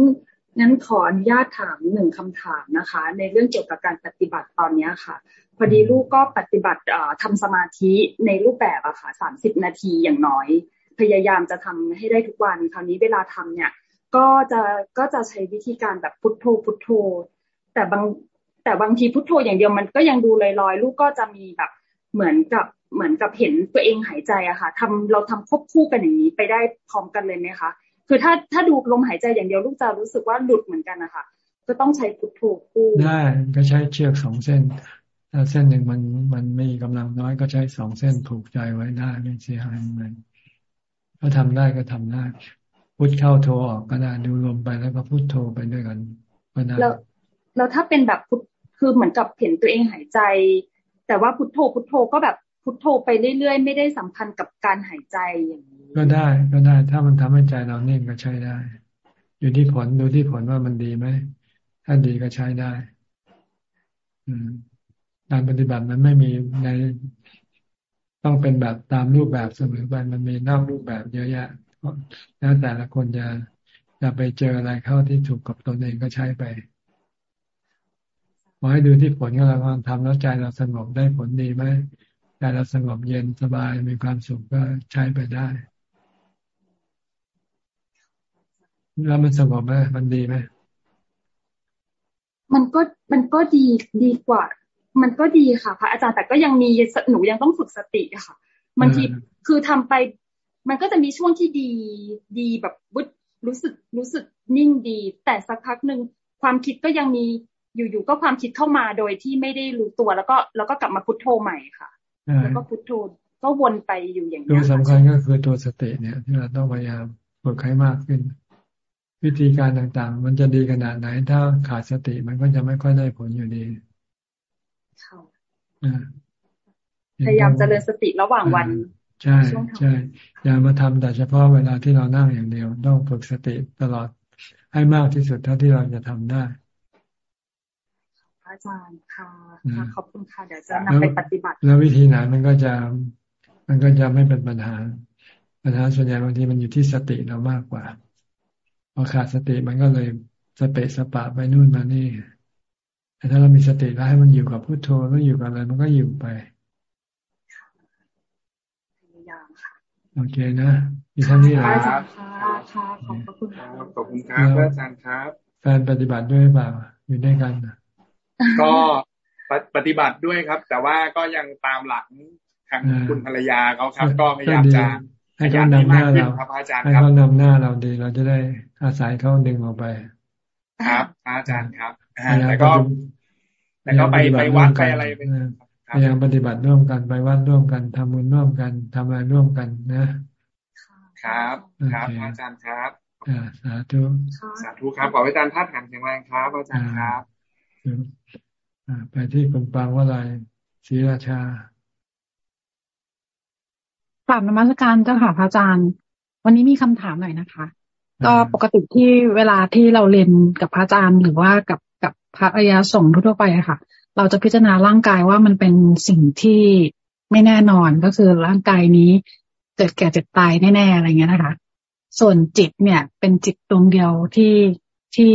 งั้นขออนุญาตถามหนึ่งคำถามนะคะ ในเรื่องเกี่ยวกับการปฏิบัติตอนนี้ค่ะ พอดีลูกก็ปฏิบัติทำสมาธิในรูปแบบอะค่ะสามสิบนาทีอย่างน้อย พยายามจะทำให้ได้ทุกวัน คราวนี้เวลาทำเนี่ย ก็จะก็จะใช้วิธีการแบบพุทโธพุทโธ แต่บางแต่บางทีพุทโธอย่างเดียวมันก็ยังดูลอยๆ ลูกก็จะมีแบบเหมือนกับเหมือนกับเห็นตัวเองหายใจอะค่ะทำเราทำควบคู่กันอย่างนี้ไปได้พร้อมกันเลยไหมคะ คือถ้าถ้าดูลมหายใจอย่างเดียวลูกจะรู้สึกว่าหลุดเหมือนกันนะคะก็ต้องใช้พุทโธคู่ได้ก็ใช้เชือกสองเส้นถ้าเส้นหนึ่งมันมันมีกำลังน้อยก็ใช้สองเส้นผูกใจไว้ได้ไม่เสียหายมันถ้าทำได้ก็ทำได้พุทเข้าโทออกก็ได้ดูลมไปแล้วก็พุทโธไปด้วยกันก็ได้แล้วแล้วถ้าเป็นแบบพุทคือเหมือนกับเห็นตัวเองหายใจ แต่ว่าพุทโธพุทโธก็แบบ พุทโธไปเรื่อยๆ ไม่ได้สัมพันธ์กับการหายใจอย่างนี้ ก็ได้ก็ได้ ถ้ามันทำให้ใจเรานิ่งก็ใช้ได้ อยู่ที่ผลดูที่ผลว่ามันดีไหม ถ้าดีก็ใช้ได้ อืมการปฏิบัติมันไม่มีในต้องเป็นแบบตามรูปแบบเสมอไปมันมีนอกรูปแบบเยอะแยะแล้วแต่ละคนจะจะไปเจออะไรเข้าที่ถูกกับตนเองก็ใช้ไปขอให้ดูที่ผลก็แล้วกันทำแล้วใจเราสงบได้ผลดีไหม ใจเราสงบเย็นสบายมีความสุขก็ใช้ไปได้แล้วมันสงบไหมมันดีไหมมันก็มันก็ดีดีกว่า มันก็ดีค่ะพระอาจารย์แต่ก็ยังมีหนูยังต้องฝึกสติค่ะบางทีคือทำไป มันก็จะมีช่วงที่ดีดีแบบวุฒรู้สึกรู้สึกนิ่งดี แต่สักพักหนึ่งความคิดก็ยังมีอยู่ๆก็ความคิดเข้ามาโดยที่ไม่ได้รู้ตัว แล้วก็แล้วก็กลับมาพุทโธใหม่ค่ะ แล้วก็พุทโธก็วนไปอยู่อย่างนี้ตัวสำคัญก็คือตัวสติเนี่ยที่เราต้องพยายามฝึกให้มากขึ้น วิธีการต่างๆ มันจะดีขนาดไหน ถ้าขาดสติมันก็จะไม่ค่อยได้ผลอยู่ดีพยายามเจริญสติระหว่างวัน ใช่ใช่อย่ามาทำแต่เฉพาะเวลาที่เรานั่งอย่างเดียว ต้องฝึกสติตลอดให้มากที่สุดเท่าที่เราจะทำได้ อาจารย์ค่ะขอบคุณค่ะเดี๋ยวจะนำไปปฏิบัติ แล้ววิธีไหนมันก็จะมันก็จะไม่เป็นปัญหา ปัญหาส่วนใหญ่บางทีมันอยู่ที่สติเรามากกว่าพอขาดสติมันก็เลยสเปะสปะไปนู่นมานี่ แต่ถ้าเรามีสติแล้วให้มันอยู่กับพุโทโธแล้วอยู่กับอะไรมันก็อยู่ไปโอเคนะมีท่านนี้แล้วค่ะค่ะขอบคุณครับขอบคุณครับอาจารย์ครับแฟนปฏิบัติด้วยเปล่าอยู่ด้วยกันนะ ก็ปฏิบัติด้วยครับ แต่ว่าก็ยังตามหลังทางคุณภรรยาเขาครับ ก็พยายามจะให้เขานำหน้าเราให้เขานำหน้าเราดี เราจะได้อาศัยเขาดึงออกไป ครับอาจารย์ครับแล้วก็แล้วก็ไปไปวัดไปอะไรพยายามปฏิบัติร่วมกันไปวัดร่วมกันทำบุญร่วมกันทำอะไรร่วมกันนะ ครับ ครับอาจารย์ครับสาธุสาธุครับขออาจารย์ท่าขันแข็งแรงครับอาจารย์ครับ ไปที่คุณปางว่าอะไรศรีราชากลับนมัสการเจ้าค่ะพระอาจารย์ วันนี้มีคำถามหน่อยนะคะ ก็ปกติที่เวลาที่เราเรียนกับพระอาจารย์ หรือว่ากับกับพระอริยสงฆ์ทั่วไปอะค่ะ เราจะพิจารณาร่างกายว่ามันเป็นสิ่งที่ไม่แน่นอนก็คือร่างกายนี้เกิดแก่เจ็บตายแน่ๆอะไรเงี้ยนะคะ ส่วนจิตเนี่ย เป็นจิตดวงเดียวที่ที่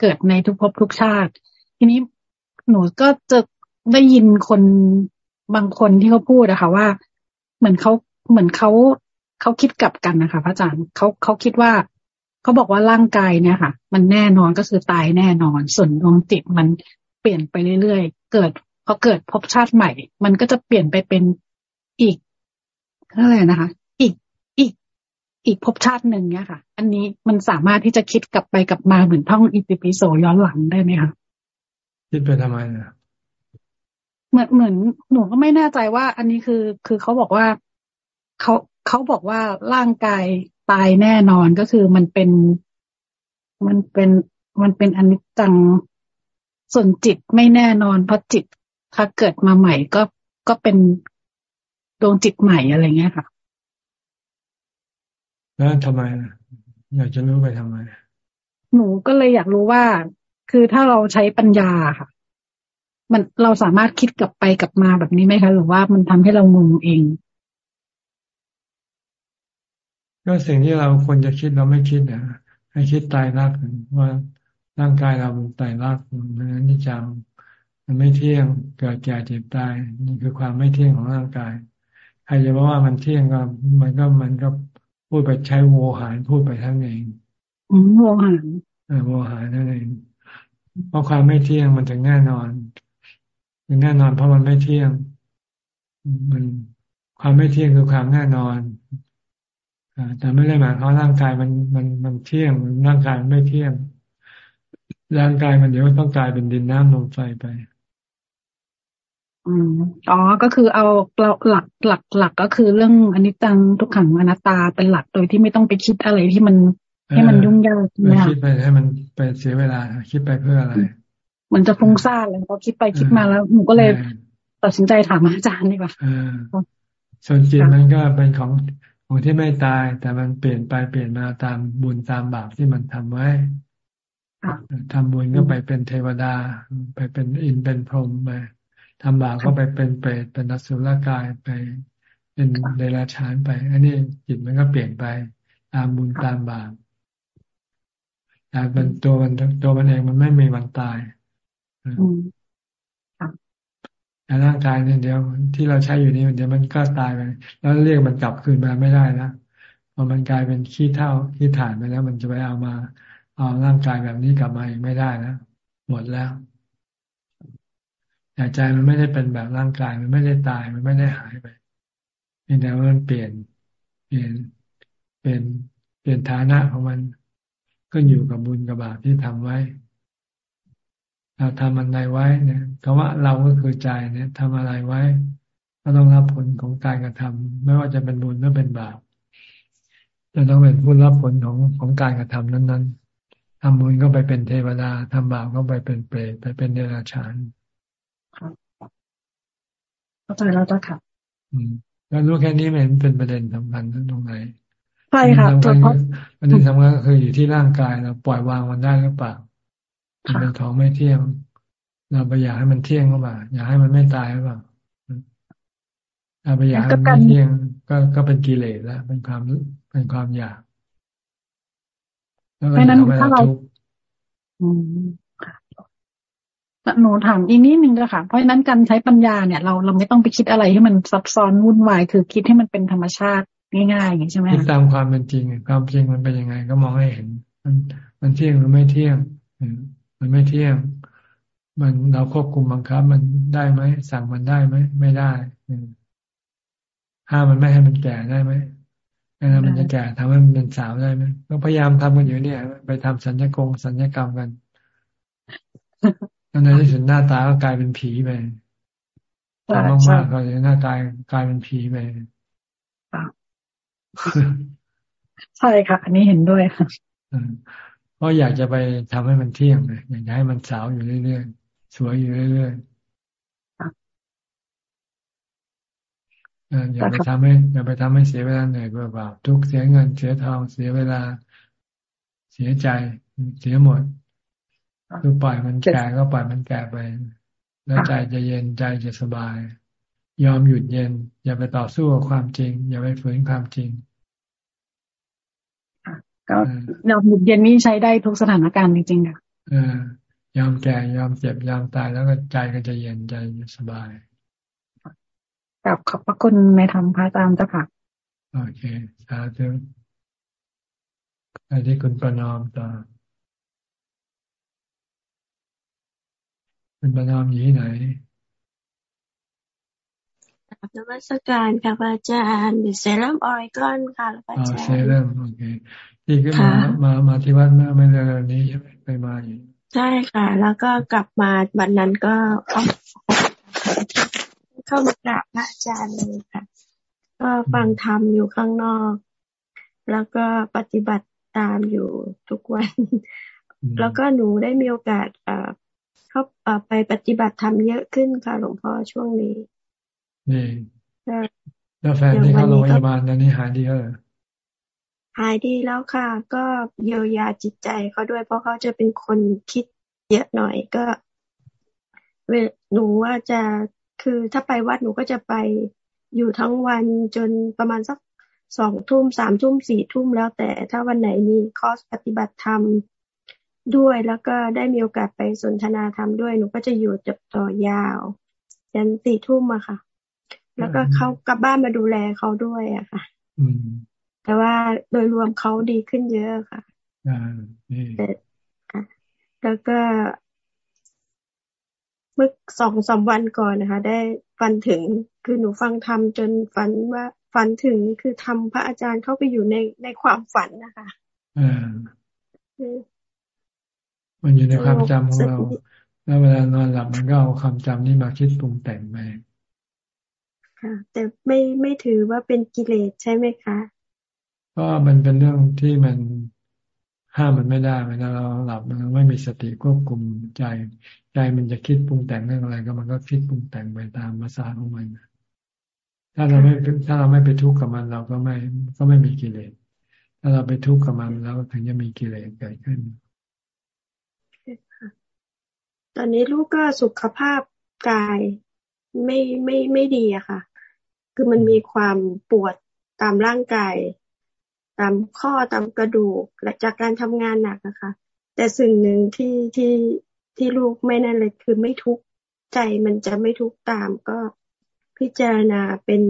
เกิดในทุกภพทุกชาติ ทีนี้หนูก็จะได้ยินคนบางคนที่เขาพูดอะค่ะว่า เหมือนเขาเหมือนเขาเขาคิดกลับกันนะคะพระอาจารย์เขาเขาคิดว่าเขาบอกว่าร่างกายเนี่ยค่ะ มันแน่นอนก็คือตายแน่นอน ส่วนดวงจิตมันเปลี่ยนไปเรื่อยๆ เกิดพอเกิดพบชาติใหม่ มันก็จะเปลี่ยนไปเป็นอีกอะไรนะคะ อีกอีกอีกภพชาติหนึ่งเนี่ยค่ะ อันนี้มันสามารถที่จะคิดกลับไปกลับมาเหมือนท่องอิติปิโสย้อนหลังได้ไหมคะ คิดไปทำไมนะเหมือนเหมือนหนูก็ไม่แน่ใจว่า อันนี้คือ คือเขาบอกว่าเขาเขาบอกว่าร่างกายตายแน่นอนก็คือมันเป็นมันเป็นมันเป็นอนิจจังส่วนจิตไม่แน่นอน เพราะจิตถ้าเกิดมาใหม่ก็ก็เป็นดวงจิตใหม่อะไรเงี้ยค่ะแล้วทำไมอยากจะรู้ไปทำไม หนูก็เลยอยากรู้ว่า คือถ้าเราใช้ปัญญาค่ะ มันเราสามารถคิดกลับไปกลับมาแบบนี้ไหมคะ หรือว่ามันทำให้เรางงเองก็สิ่งที่เราควรจะคิดเราไม่คิดนะให้คิดตายรักว่าร่างกายเราตายรักมันนิจังมันไม่เที่ยงเกิดแก่เจ็บตายนี่คือความไม่เที่ยงของร่างกาย ใครจะบอกว่ามันเที่ยงก็มันก็มันก็พูดไปใช้โวหารพูดไปทั้งเองอืมโวหารเออโวหารนั่นเอง เพราะความไม่เที่ยงมันถึงแน่นอน ถึงแน่นอนเพราะมันไม่เที่ยง มันความไม่เที่ยงคือความแน่นอนแต่ไม่ได้หมายความร่างกายมันมันมันเที่ยงร่างกายมันไม่เที่ยง ร่างกายมันเดี๋ยวต้องกลายเป็นดินน้ำลมไฟไปอ๋อ ก็คือเอาเราหลักหลักหลักก็คือเรื่องอนิจจังทุกขังอนัตตาเป็นหลักโดยที่ไม่ต้องไปคิดอะไรที่มัน ให้มันยุ่งยากใช่ไหมคิดไปให้มันไปเสียเวลา คิดไปเพื่ออะไร มันจะฟุ้งซ่านเลยพอคิดไปคิดมาแล้วหนูก็เลยตัดสินใจถามอาจารย์ดีกว่าส่วนจิตมันก็เป็นของของที่ไม่ตาย แต่มันเปลี่ยนไปเปลี่ยนมาตามบุญตามบาปที่มันทำไว้ทำบุญก็ไปเป็นเทวดา ไปเป็นอินเป็นพรหมไปทำบาปก็ไปเป็นเปรตเป็นนสุรกายไปเป็นเดรัจฉานไป อันนี้จิตมันก็เปลี่ยนไปตามบุญตามบาป แต่เป็นตัวมันตัวมันเองมันไม่มีวันตายแต่ร่างกายเนี่ยเดี๋ยวที่เราใช้อยู่นี่เดี๋ยวมันก็ตายไปแล้วเรียกมันกลับคืนมาไม่ได้นะพอมันกลายเป็นขี้เท่าขี้ถ่านไปแล้ว มันจะไปเอามา เอาร่างกายแบบนี้กลับมาอีกไม่ได้แล้วหมดแล้วแต่ใจมันไม่ได้เป็นแบบร่างกายมันไม่ได้ตายมันไม่ได้หายไปเพียงแต่ว่ามันเปลี่ยนเปลี่ยนเปลี่ยนเปลี่ยนฐานะของมัน ก็อยู่กับบุญกับบาปที่ทำไว้ เราทำอะไรไว้เนี่ยคำว่าเราก็คือใจเนี่ยทำอะไรไว้ ก็ต้องรับผลของการกระทำไม่ว่าจะเป็นบุญหรือเป็นบาปจะต้องเป็นผู้รับผลของของการกระทำนั้น ๆทำบุญก็ไปเป็นเทวดาทำบาปก็ไปเป็นเปรตไปเป็นเดรัจฉานเข้าใจแล้วจ้ะค่ะ อืมแล้วรู้แค่นี้มันเป็นประเด็นสำคัญตรงไหน ใช่ค่ะประเด็นสำคัญก็คืออยู่ที่ร่างกายเราปล่อยวางมันได้หรือเปล่ามันเป็นของไม่เที่ยง เราไปอยากให้มันเที่ยงก็บ่าอยากให้มันไม่ตายก็บ่าเราไปอยากให้มันไม่เที่ยง ก็ก็เป็นกิเลสแล้วเป็นความเป็นความอยากแล้วก็ทำให้เราทุกข์หนูถามอีกนิดนึงเลยค่ะ เพราะฉะนั้นการใช้ปัญญาเนี่ย เราเราไม่ต้องไปคิดอะไรให้มันซับซ้อนวุ่นวาย คือคิดให้มันเป็นธรรมชาติ ง่ายๆอย่างนี้ใช่ไหมคิดตามความเป็นจริงความจริงมันเป็นยังไง ก็มองให้เห็น มันมันเที่ยงหรือไม่เที่ยงมันไม่เที่ยง มันเราควบคุมบังคับ มันได้ไหมสั่งมันได้ไหมไม่ได้ห้ามมันไม่ให้มันแก่ได้ไหมแล้วมันจะแก่ทำให้มันเป็นสาวได้ไหมก็พยายามทำกันอยู่เนี่ย ไปทำสัญญกงสัญญกรรมกันแล้วในที่สุดหน้าตาก็กลายเป็นผีไปทำมากๆก็เลยหน้าตายกลายเป็นผีไป ใช่ค่ะอันนี้เห็นด้วยค่ะเพราะอยากจะไปทำให้มันเที่ยงเลยอยากให้มันสาวอยู่เรื่อยๆสวยอยู่เรื่อยๆอย่าไปทำให้อย่าไปทำให้เสียเวลาเหนื่อยเปล่าๆทุกเสียเงินเสียทองเสียเวลา เสียใจเสียหมดคือปล่อยมันแก่ก็ปล่อยมันแก่ไป แล้วใจจะเย็นใจจะสบาย ยอมหยุดเย็น อย่าไปต่อสู้กับความจริง อย่าไปฝืนความจริงก็ยอมหยุดเย็นนี่ใช้ได้ทุกสถานการณ์จริงๆค่ะยอมแก่ยอมเจ็บยอมตายแล้วก็ใจก็จะเย็นใจจะสบายกับขอบพระคุณในธรรมพระอาจารย์เจ้าค่ะโอเคสาธุอันที่คุณประนอมต่อคุณประนอมอยู่ที่ไหน นมัสการค่ะพระอาจารย์อยู่เซรั่มออริกอนค่ะพระอาจารย์เซรั่มโอเคที่ขึ้นมามามาที่วัดเมื่อไม่เร็วนี้ใช่ไหมไปมาอยู่ใช่ค่ะ แล้วก็กลับมาวันนั้นก็เข้ามากราบพระอาจารย์เลยค่ะ ก็ฟังธรรมอยู่ข้างนอก แล้วก็ปฏิบัติตามอยู่ทุกวัน แล้วก็หนูได้มีโอกาสเอ่อเข้าไปปฏิบัติธรรมเยอะขึ้นค่ะหลวงพ่อช่วงนี้ นี่แล้วแฟนที่เข้าโรงพยาบาลตอนนี้หายดีแล้วหายดีแล้วค่ะ ก็เยียวยาจิตใจเขาด้วย เพราะเขาจะเป็นคนคิดเยอะหน่อยก็เวหนูว่าจะคือถ้าไปวัดหนูก็จะไปอยู่ทั้งวันจนประมาณสักสองทุ่มสามทุ่มสี่ทุ่มแล้วแต่ถ้าวันไหนมีคอร์สปฏิบัติธรรมด้วยแล้วก็ได้มีโอกาสไปสนทนาธรรมด้วย หนูก็จะอยู่จบต่อยาวยันสี่ทุ่มอะค่ะ แล้วก็เขากลับบ้านมาดูแลเขาด้วยอะค่ะแต่ว่าโดยรวมเขาดีขึ้นเยอะค่ะแต่แล้วก็เมื่อสองสาวันก่อนนะคะ ได้ฝันถึงคือหนูฟังธรรมจนฝันว่าฝันถึงคือทำพระอาจารย์เข้าไปอยู่ในในความฝันนะคะอ่ามันอยู่ในความจำของเรา แล้วเวลานอนหลับมันก็เอาความจำนี้มาคิดปรุงแต่งไป ค่ะ แต่ไม่ไม่ถือว่าเป็นกิเลสใช่ไหมคะ ก็มันเป็นเรื่องที่มันห้ามมันไม่ได้เวลาเราหลับมันไม่มีสติควบคุมใจ ใจมันจะคิดปรุงแต่งเรื่องอะไร ก็มันก็คิดปรุงแต่งไปตามภาษาของมันถ้าเราไม่ถ้าเราไม่ไปทุกข์กับมัน เราก็ไม่ก็ไม่มีกิเลสถ้าเราไปทุกข์กับมันแล้วถึงจะมีกิเลสเกิดขึ้นตอนนี้ลูกก็สุขภาพกายไม่ไม่ไม่ดีอะค่ะ คือมันมีความปวดตามร่างกาย ตามข้อตามกระดูกและจากการทำงานหนักนะคะ แต่สิ่งหนึ่งที่ที่ที่ลูกไม่นั่นเลยคือไม่ทุกข์ใจมันจะไม่ทุกข์ตามก็พิจารณาเป็น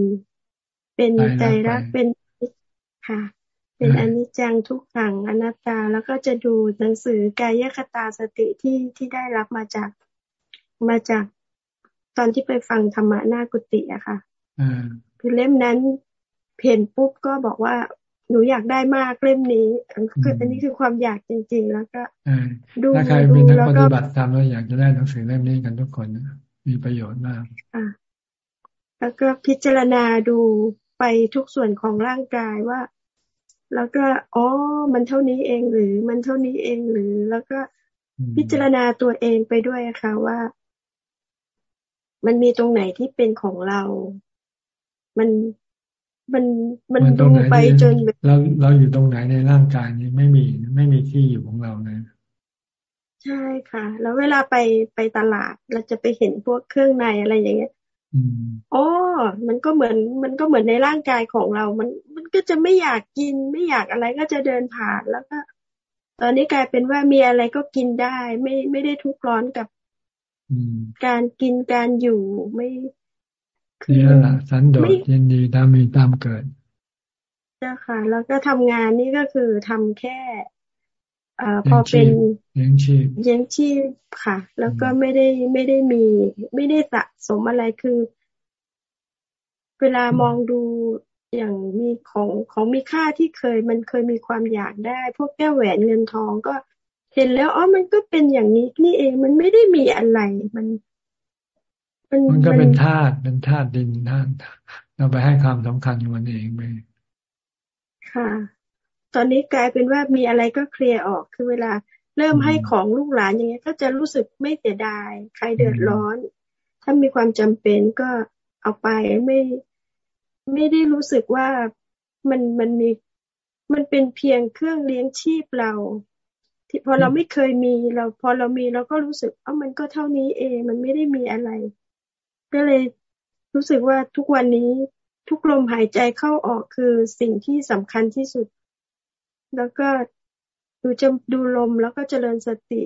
เป็นใจรักเป็นค่ะ เป็นอนิจจังทุกขังอนัตตาแล้วก็จะดูหนังสือกายคตาสติที่ที่ได้รับมาจากมาจากตอนที่ไปฟังธรรมะหน้ากุฏิอะค่ะ คือเล่มนั้นเพนปุ๊บก็บอกว่าหนูอยากได้มากเล่มนี้คืออันนี้คือความอยากจริง ๆ แล้วก็ดูถ้าใครเป็นนักปฏิบัติตามเราอยากจะได้หนังสือเล่มนี้กันทุกคนมีประโยชน์มากอ่าแล้วก็พิจารณาดูไปทุกส่วนของร่างกายว่า แล้วก็อ๋อมันเท่านี้เองหรือมันเท่านี้เองหรือ แล้วก็พิจารณาตัวเองไปด้วยค่ะว่า มันมีตรงไหนที่เป็นของเรา มันมันมันดูไปจนเราเราอยู่ตรงไหนในร่างกายนี้ไม่มีไม่มีที่อยู่ของเรานะใช่ค่ะ แล้วเวลาไปไปตลาดเราจะไปเห็นพวกเครื่องในอะไรอย่างเงี้ยอ๋อ มันก็เหมือน มันก็เหมือนในร่างกายของเรา มัน มันก็จะไม่อยากกิน ไม่อยากอะไรก็จะเดินผ่านแล้วก็ ตอนนี้กลายเป็นว่ามีอะไรก็กินได้ ไม่ ไม่ได้ทุกข์ร้อนกับการกิน การอยู่ ไม่ นี่แหละสันโดษยินดีตามมีตามเกิดเจ้าค่ะ แล้วก็ทำงานนี่ก็คือทำแค่อพอเป็นเลี้ยงชีพเลี้ยงชีพค่ะ แล้วก็ไม่ได้ไม่ได้มี ไม่ได้สะสมอะไรคือ เวลามองดูอย่างมีของของมีค่าที่เคย มันเคยมีความอยากได้ พวกแก้วแหวนเงินทองก็เห็นแล้วอ๋อมันก็เป็นอย่างนี้นี่เองมันไม่ได้มีอะไรมัน มันมันก็เป็นธาตุเป็นธาตุดินธาตุเราไปให้ความสำคัญกับมันเองไปค่ะ ตอนนี้กลายเป็นว่ามีอะไรก็เคลียร์ออกคือเวลาเริ่มให้ของลูกหลานอย่างเงี้ย ก็จะรู้สึกไม่เสียดาย ใครเดือดร้อน ถ้ามีความจำเป็นก็เอาไปไม่ไม่ได้รู้สึกว่ามันมันมีมันเป็นเพียงเครื่องเลี้ยงชีพเรา ที่พอเราไม่เคยมีเรา พอเรามีเราก็รู้สึกอ๋อมันก็เท่านี้เอง มันไม่ได้มีอะไร ก็เลยรู้สึกว่าทุกวันนี้ทุกลมหายใจเข้าออกคือสิ่งที่สำคัญที่สุด แล้วก็ดูจะดูลมแล้วก็เจริญสติ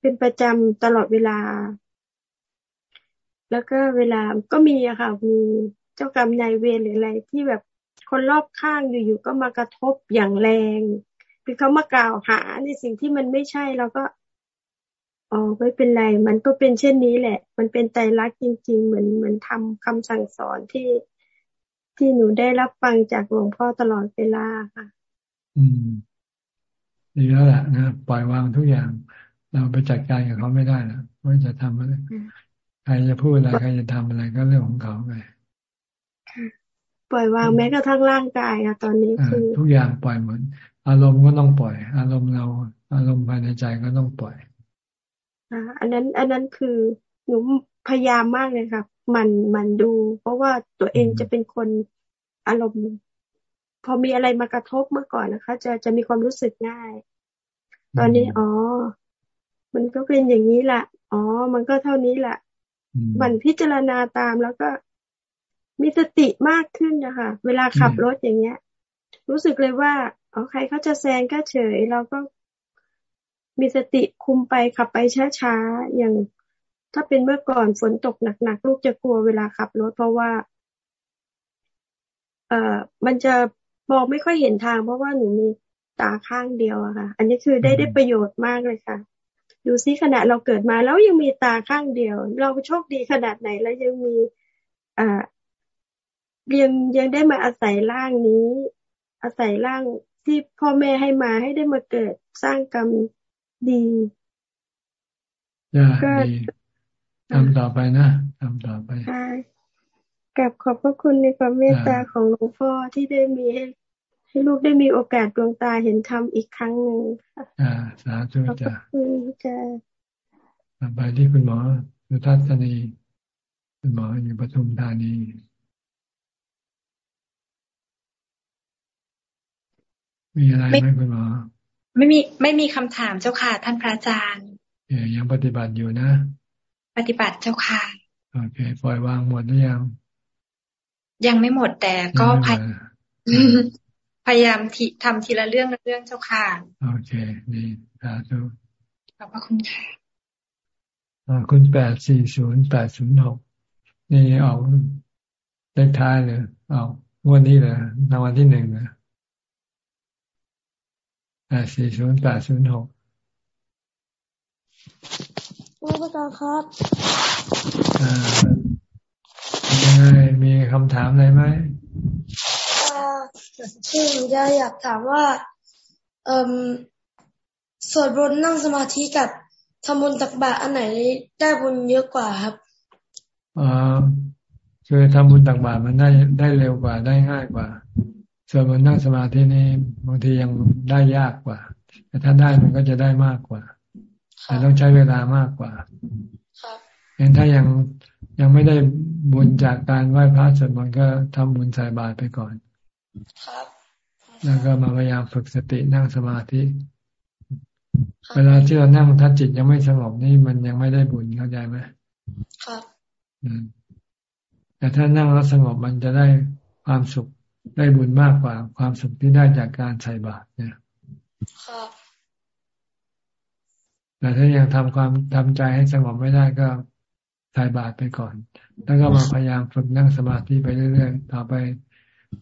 เป็นประจำตลอดเวลา แล้วก็เวลาก็มีอะค่ะมีเจ้ากรรมนายเวรหรืออะไรที่แบบคนรอบข้างอยู่ๆก็มากระทบอย่างแรงคือเขามากล่าวหาในสิ่งที่มันไม่ใช่เราก็ อ๋อไม่เป็นไร มันก็เป็นเช่นนี้แหละ มันเป็นใจรักจริง ๆ เหมือนเหมือนทำคำสั่งสอนที่ที่หนูได้รับฟังจากหลวงพ่อตลอดเวลาค่ะ อืมดีแล้วแหละนะปล่อยวางทุกอย่าง เราไปจัดการกับเขาไม่ได้นะว่าจะทำอะไรใครจะพูดอะไรใครจะทำอะไรก็เรื่องของเขาไปปล่อยวางแม้กระทั่งร่างกายอะตอนนี้คือทุกอย่างปล่อยเหมือนอารมณ์ก็ต้องปล่อย อารมณ์เรา อารมณ์ภายในใจก็ต้องปล่อย อ่าอันนั้น อันนั้นคือหนูพยายามมากเลยครับมันมันดู เพราะว่าตัวเองจะเป็นคนอารมณ์ พอมีอะไรมากระทบเมื่อก่อนนะคะ จะจะมีความรู้สึกง่าย ตอนนี้อ๋อ มันก็เป็นอย่างนี้แหละอ๋อ มันก็เท่านี้แหละมันพิจารณาตามแล้วก็มีสติมากขึ้นนะคะ เวลาขับรถอย่างเงี้ย รู้สึกเลยว่าอ๋อใครเขาจะแซงก็เฉย เราก็ มีสติคุมไปขับไปช้าๆอย่าง ถ้าเป็นเมื่อก่อนฝนตกหนักๆลูกจะกลัวเวลาขับรถเพราะว่า เอ่อมันจะมองไม่ค่อยเห็นทาง เพราะว่าหนูมีตาข้างเดียวอะค่ะ อันนี้คือได้ได้ประโยชน์มากเลยค่ะ ดูซิขณะเราเกิดมาแล้วยังมีตาข้างเดียว เราโชคดีขนาดไหนแล้วยังมีอ่ายังยังได้มาอาศัยร่างนี้ อาศัยร่างที่พ่อแม่ให้มาให้ได้มาเกิดสร้างกรรม ดีก็ทำต่อไปนะทำต่อไปใช่กับขอบพระคุณในความเมตตาของหลวงพ่อที่ได้มีให้ให้ลูกได้มีโอกาสดวงตาเห็นธรรมอีกครั้งหนึ่งค่ะอ่าสาธุจ้ะคุณจ้ะไปที่คุณหมอสุทัศนีคุณหมออยู่ปทุมธานีมีอะไรไหมคุณหมอ ไม่มีไม่มีคำถามเจ้าค่ะ ท่านพระอาจารย์ยังปฏิบัติอยู่นะ ปฏิบัติเจ้าค่ะโอเคปล่อยวางหมดหรือยัง ยังไม่หมดแต่ก็พยพยายามทำทีละเรื่องละเรื่องเจ้าค่ะโอเคดีสาธุขอบพระคุณค่ะคุณแปดสี่ศูนย์แปดศูนย์หกนี่ออกเลขท้ายเลยออกวันนี้เลยรางวัลที่หนึ่งเลย แปดสี่ศูนย์แปดศูนย์หกผู้ประกาศครับยังไงมีคำถามอะไรไหมคือหนูจะอยากถามว่า เอ่อสวดบนนั่งสมาธิกับทำบุญตักบาตรอันไหนได้บุญเยอะกว่าครับอ่าคือทำบุญตักบาตรมันได้ได้เร็วกว่าได้ง่ายกว่า ส่วนบนนั่งสมาธินี่บางทียังได้ยากกว่า แต่ถ้าได้มันก็จะได้มากกว่าแต่ต้องใช้เวลามากกว่าเห็นถ้ายังยังไม่ได้บุญจากการไหว้พระสวดมนต์ก็ทำบุญใส่บาตรไปก่อนแล้วก็มาพยายามฝึกสตินั่งสมาธิ เวลาที่เรานั่งถ้าจิตยังไม่สงบนี่มันยังไม่ได้บุญเข้าใจไหมครับแต่ถ้านั่งแล้วสงบมันจะได้ความสุข ได้บุญมากกว่าความสุขที่ได้จากการใส่บาตรเนี่ยแต่ถ้ายังทำความทำใจให้สงบไม่ได้ก็ใส่บาตรไปก่อน แล้วก็มาพยายามฝึกนั่งสมาธิไปเรื่อยๆ ต่อไป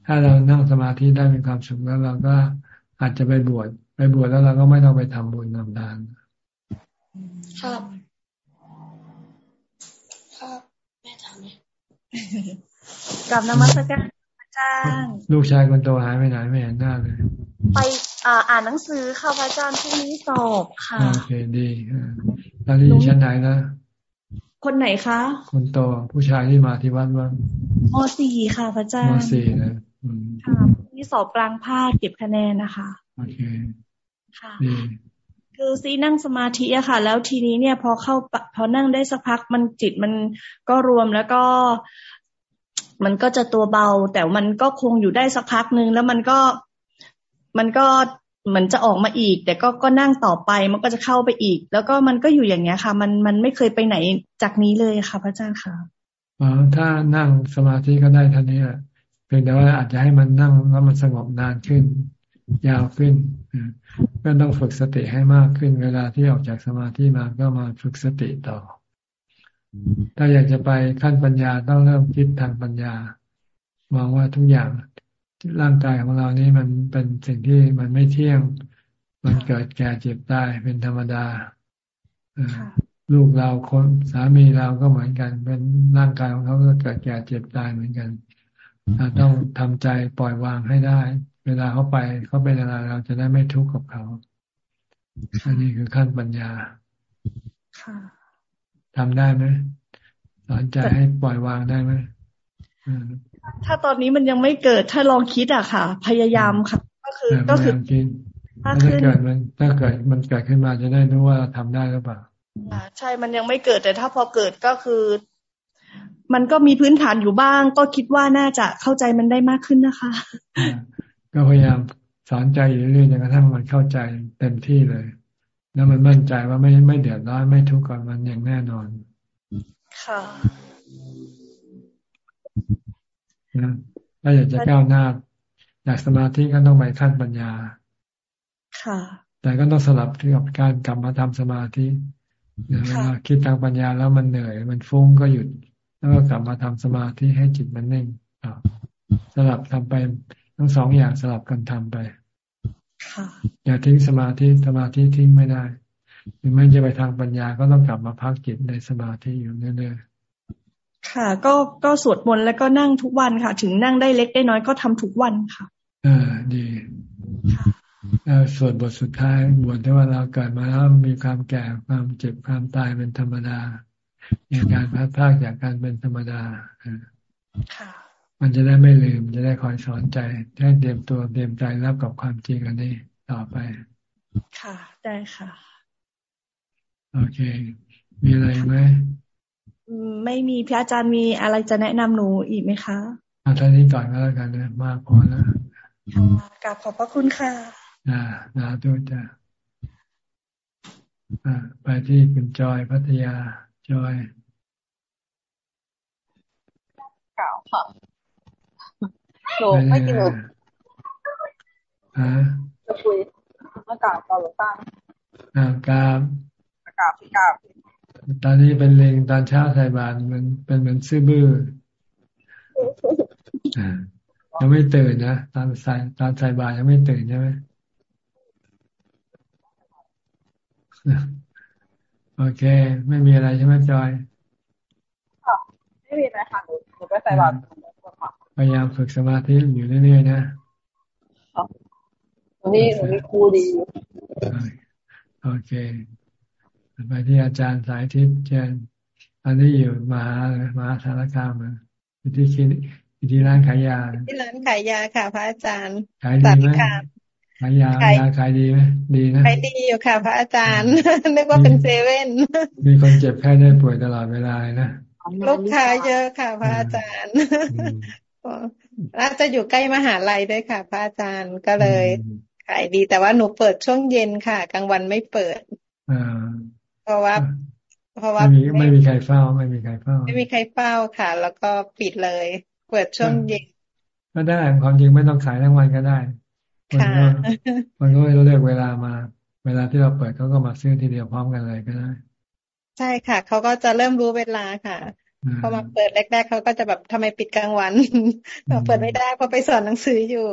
ถ้าเรานั่งสมาธิได้มีความสุขแล้วเราก็อาจจะไปบวชไปบวชแล้วเราก็ไม่ต้องไปทำบุญนำทานครับครับแม่ทำเนี่ยกับนมัสการอา จารย์ลูกชายคนโตหายไปไหนไม่เห็นหน้าเลย ไปอ่าอ่านหนังสือค่ะพระอาจารย์พรุ่งนี้สอบค่ะโอเคดีตอนนี้อยู่ชั้นไหนนะคนไหนคะคนโตผู้ชายที่มาที่วัดว่ามสี่ค่ะพระอาจารย์มสี่นะค่ะที่สอบกลางภาคเก็บคะแนนนะคะโอเคค่ะคือซีนั่งสมาธิอะค่ะ แล้วทีนี้เนี่ยพอเข้าพอนั่งได้สักพักมันจิตมันก็รวมแล้วก็ มันก็จะตัวเบา แต่มันก็คงอยู่ได้สักพักหนึ่งแล้วมันก็มันก็เหมือนจะออกมาอีก แต่ก็ก็นั่งต่อไปมันก็จะเข้าไปอีก แล้วก็มันก็อยู่อย่างเงี้ยค่ะ มันมันไม่เคยไปไหนจากนี้เลยค่ะ พระอาจารย์ค่ะอ๋อถ้านั่งสมาธิก็ได้ท่านี้แหละเพียงแต่ว่าอาจจะให้มันนั่งแล้วมันสงบนานขึ้น ยาวขึ้นก็ต้องฝึกสติให้มากขึ้น เวลาที่ออกจากสมาธิมาก็มาฝึกสติต่อ ถ้าอยากจะไปขั้นปัญญาต้องเริ่มคิดทางปัญญามองว่าทุกอย่างร่างกายของเรานี้มันเป็นสิ่งที่มันไม่เที่ยง มันเกิดแก่เจ็บตายเป็นธรรมดาลูกเราคนสามีเราก็เหมือนกัน เป็นร่างกายของเขาก็เกิดแก่เจ็บตายเหมือนกันเราต้องทำใจปล่อยวางให้ได้ เวลาเขาไปเขาเป็นอะไรเราจะได้ไม่ทุกข์กับเขา อันนี้คือขั้นปัญญา ทำได้ไหมสอนใจให้ปล่อยวางได้ไหมถ้าตอนนี้มันยังไม่เกิดถ้าลองคิดอะค่ะ พยายามค่ะ ก็คือก็คือถ้าเกิดมันถ้าเกิดมันเกิดขึ้นมาจะได้รู้ว่าทำได้หรือเปล่าใช่มันยังไม่เกิดแต่ถ้าพอเกิดก็คือ มันก็มีพื้นฐานอยู่บ้าง ก็คิดว่าน่าจะเข้าใจมันได้มากขึ้นนะคะ ก็พยายามสอนใจอยู่เรื่อยๆจนกระทั่งมันเข้าใจเต็มที่เลย แล้วมันมั่นใจว่าไม่ไม่เดือดร้อนไม่ทุกข์กับมันอย่างแน่นอน ค่ะนะถ้าอยากจะก้าวหน้าอยากสมาธิก็ต้องไปขั้นปัญญา ค่ะ แต่ก็ต้องสลับกับการกลับมาทำสมาธิเวลาคิดทางปัญญาแล้วมันเหนื่อย มันฟุ้งก็หยุด แล้วก็กลับมาทำสมาธิให้จิตมันนิ่งสลับทำไป ทั้งสองอย่างสลับกันทำไป อย่าทิ้งสมาธิสมาธิทิ้งไม่ได้หรือไม่จะไปทางปัญญาก็ต้องกลับมาพักจิตในสมาธิอยู่เรื่อยค่ะ ก็ก็สวดมนต์แล้วก็นั่งทุกวันค่ะ ถึงนั่งได้เล็กได้น้อยก็ทำทุกวันค่ะอ่าดีแล้วสวดบทสุดท้ายบทที่ว่าเราเกิดมาแล้วมีความแก่ความเจ็บความตายเป็นธรรมดามีการพัดพากจากการเป็นธรรมดาค่ะ มันจะได้ไม่ลืมจะได้คอยสอนใจให้เตรียมตัวเตรียมใจรับกับความจริงอันนี้ต่อไป ค่ะ ได้ค่ะ โอเค มีอะไรไหมไม่มีพี่อาจารย์มีอะไรจะแนะนำหนูอีกไหมคะอาจารย์นี้ก่อนก็แล้วกันนะมากพอแล้วกลับขอบพระคุณค่ะอ่านาดูจ้ะอ่าไปที่คุณจอยพัทยาจอยเก่าค่ะ หนูไม่กินหนูฮะจะคุยอากาศตอนหลวงตาอากาศอากาศพี่กาศตอนนี้เป็นเลงตอนเช้าใส่บาตรมันเป็นเหมือนซื่อบื้อยังไม่ตื่นนะตอนใส่ตอนใส่บาตรยังไม่ตื่นใช่ไหมโอเค ไม่มีอะไรใช่ไหมจอยไม่มีอะไรค่ะหนูหนูไปใส่บาตรพ ยายามฝึกสมาธิอยู่เรื่อยๆนะตอนนี้หนูมีครูดีโอเคไปที่อาจารย์สายทิพย์เจนอันนี้อยู่มามาสารคามอยู่ที่คินอยู่ที่ร้านขายยา ที่ร้านขายยาค่ะ พระอาจารย์ขายดีไหมขายยายาขายดีไหมดีนะขายดีอยู่ค่ะ พระอาจารย์นึกว่าเป็นเซเว่นมีคนเจ็บแค่ได้ป่วยตลอดเวลานะลูกค้าเยอะค่ะ พระอาจารย์ น่าจะอยู่ใกล้มหาลัยด้วยค่ะ พระอาจารย์ก็เลยขายดี แต่ว่าหนูเปิดช่วงเย็นค่ะ กลางวันไม่เปิดเพราะว่า เพราะว่าไม่มีไม่มีใครเฝ้า ไม่มีใครเฝ้า ไม่มีใครเฝ้าค่ะ แล้วก็ปิดเลย เปิดช่วงเย็น ก็ได้ความจริงไม่ต้องขายทั้งวันก็ได้ค่ะมันก็ไม่ต้องเลือกเวลามา เวลาที่เราเปิดเขาก็มาซื้อทีเดียวพร้อมกันเลยก็ได้ ใช่ค่ะเขาก็จะเริ่มรู้เวลาค่ะ พอมาเปิดแรกๆเขาก็จะแบบทำไมปิดกลางวันเปิดไม่ได้เพราะไปสอนหนังสืออยู่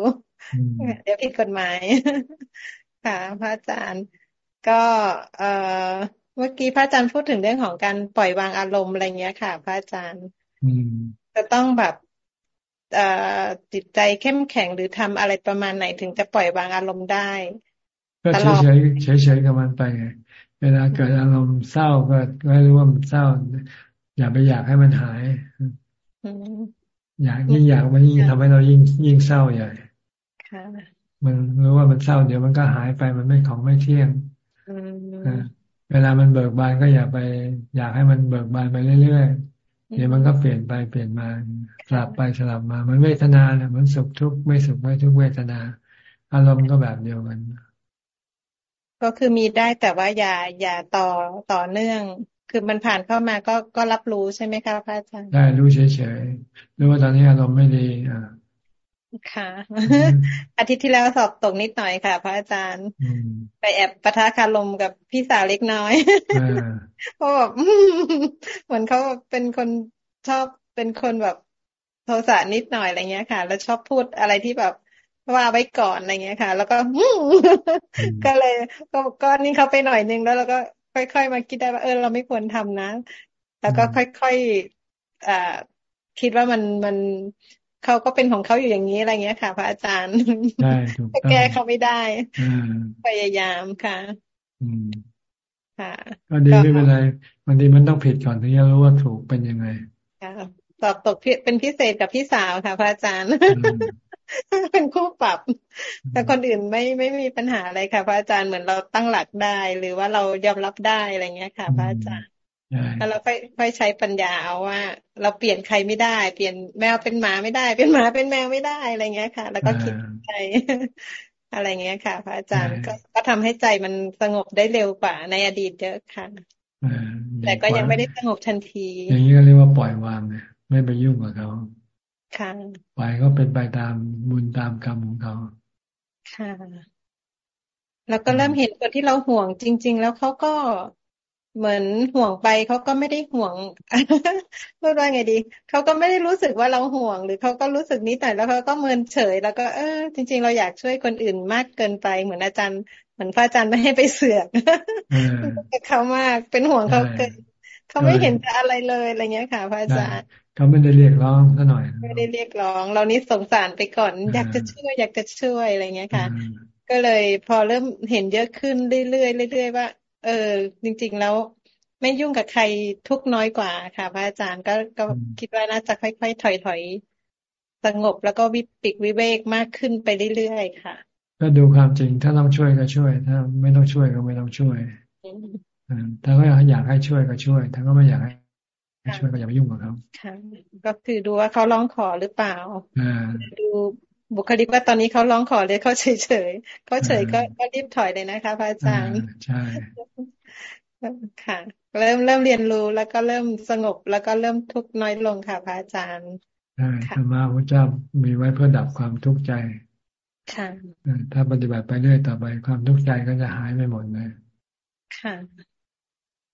เดี๋ยวผิดกฎหมาย ค่ะพระอาจารย์ ก็เอ่อเมื่อกี้พระอาจารย์พูดถึงเรื่องของการปล่อยวางอารมณ์อะไรเงี้ยค่ะ พระอาจารย์จะต้องแบบจิตใจเข้มแข็งหรือทำอะไรประมาณไหนถึงจะปล่อยวางอารมณ์ได้ก็เฉยเฉยเฉยเฉยกับมันไปไงเวลาเกิดอารมณ์เศร้าก็ก็รู้ว่ามันเศร้า อย่าไปอยากให้มันหายอยากยิ่งอยากมันยิ่งทำให้เรายิ่งยิ่งเศร้าใหญ่มันรู้ว่ามันเศร้าเดี๋ยวมันก็หายไปมันไม่ของไม่เที่ยงเวลามันเบิกบานก็อย่าไป อยากให้มันเบิกบานไปเรื่อยๆเดี๋ยวมันก็เปลี่ยนไปเปลี่ยนมาสลับไปสลับมา มันเวทนาเนี่ยมันสุขทุกข์ไม่สุขไม่ทุกข์เวทนา อารมณ์ก็แบบเดียวกัน ก็คือมีได้แต่ว่าอย่าอย่าต่อต่อเนื่อง คือมันผ่านเข้ามาก็ก็รับรู้ใช่ไหมคะพระอาจารย์ได้รู้เฉยๆรู้ว่าตอนนี้อารมณ์ไม่ดีอ่าค่ะ อาทิตย์ที่แล้วสอบตกนิดหน่อยค่ะ พระอาจารย์ ไปแอบปะทะคารมกับพี่สาวเล็กน้อยเพราะแบบเหมือนเขาเป็นคนชอบเป็นคนแบบโทสะนิดหน่อยอะไรเงี้ยค่ะ แล้วชอบพูดอะไรที่แบบว่าไว้ก่อนอะไรเงี้ยค่ะ แล้วก็ก็เลยก็ก็นี่เขาไปหน่อยนึงแล้วเราก็ ค่อยๆ มาคิดได้ว่าเออเราไม่ควรทำนะ แล้วก็ค่อยๆอ่าคิดว่ามันมันเขาก็เป็นของเขาอยู่อย่างนี้อะไรเงี้ยค่ะ พระอาจารย์ใช่ถูกแก้เขาไม่ได้พยายามค่ะอืมค่ะก็ดีไม่เป็นไรบางทีมันต้องผิดก่อนถึงจะรู้ว่าถูกเป็นยังไงค่ะสอบตกเป็นพิเศษกับพี่สาวค่ะ พระอาจารย์ เป็นคู่ปรับ แต่คนอื่นไม่ไม่มีปัญหาอะไรค่ะ พระอาจารย์เหมือนเราตั้งหลักได้ หรือว่าเรายอมรับได้อะไรเงี้ยค่ะ พระอาจารย์แล้วเราค่อยค่อยใช้ปัญญาเอาว่า เราเปลี่ยนใครไม่ได้ เปลี่ยนแมวเป็นหมาไม่ได้ เป็นหมาเป็นแมวไม่ได้อะไรเงี้ยค่ะ แล้วก็คิดใจอะไรเงี้ยค่ะ พระอาจารย์ก็ก็ทำให้ใจมันสงบได้เร็วกว่าในอดีตเยอะค่ะแต่ก็ยังไม่ได้สงบทันที อย่างนี้ก็เรียกว่าปล่อยวางเนี่ยไม่ไปยุ่งกับเขา ค่ะปล่อยก็เป็นไปตามบุญตามกรรมของเขาค่ะ แล้วก็เริ่มเห็นคนที่เราห่วงจริง ๆ แล้วเขาก็เหมือนห่วงไปเขาก็ไม่ได้ห่วงพูดว่าไงดีเขาก็ไม่ได้รู้สึกว่าเราห่วง หรือเขาก็รู้สึกนิดหน่อยแล้วเขาก็เมินเฉย แล้วก็เออ จริง ๆ เราอยากช่วยคนอื่นมากเกินไป เหมือนอาจารย์เหมือนพระอาจารย์ไม่ให้ไปเสือกเขามากเป็นห่วงเขาเกินเขาไม่เห็นจะอะไรเลยอะไรเงี้ยค่ะ พระอาจารย์ เขาไม่ได้เรียกร้องซะหน่อย ไม่ได้เรียกร้อง เรานี่สงสารไปก่อน อยากจะช่วยอยากจะช่วยอะไรเงี้ยค่ะ ก็เลยพอเริ่มเห็นเยอะขึ้นเรื่อยๆเรื่อยๆว่า เออ จริง ๆ แล้วไม่ยุ่งกับใครทุกน้อยกว่าค่ะ พระอาจารย์ก็ก็คิดว่าน่าจะค่อยๆถอยๆสงบแล้วก็วิปิกวิเวกมากขึ้นไปเรื่อยๆค่ะ ก็ดูความจริงถ้าต้องช่วยก็ช่วย ถ้าไม่ต้องช่วยก็ไม่ต้องช่วยถ้าก็อยากให้ช่วยก็ช่วย ถ้าก็ไม่อยากให้ ช่วยก็อย่าไปยุ่งกับเขาค่ะก็คือดูว่าเขาร้องขอหรือเปล่าดูบุคลิกว่าตอนนี้เขาร้องขอเลยเขาเฉยเฉยเขาเฉยก็รีบถอยเลยนะคะพระอาจารย์ใช่ค่ะ เริ่มเริ่มเรียนรู้แล้วก็เริ่มสงบแล้วก็เริ่มทุกน้อยลงค่ะพระอาจารย์ใช่ธรรมะพระเจ้ามีไว้เพื่อดับความทุกข์ใจ ค่ะ ถ้าปฏิบัติไปเรื่อยต่อไปความทุกข์ใจก็จะหายไปหมดเลยค่ะ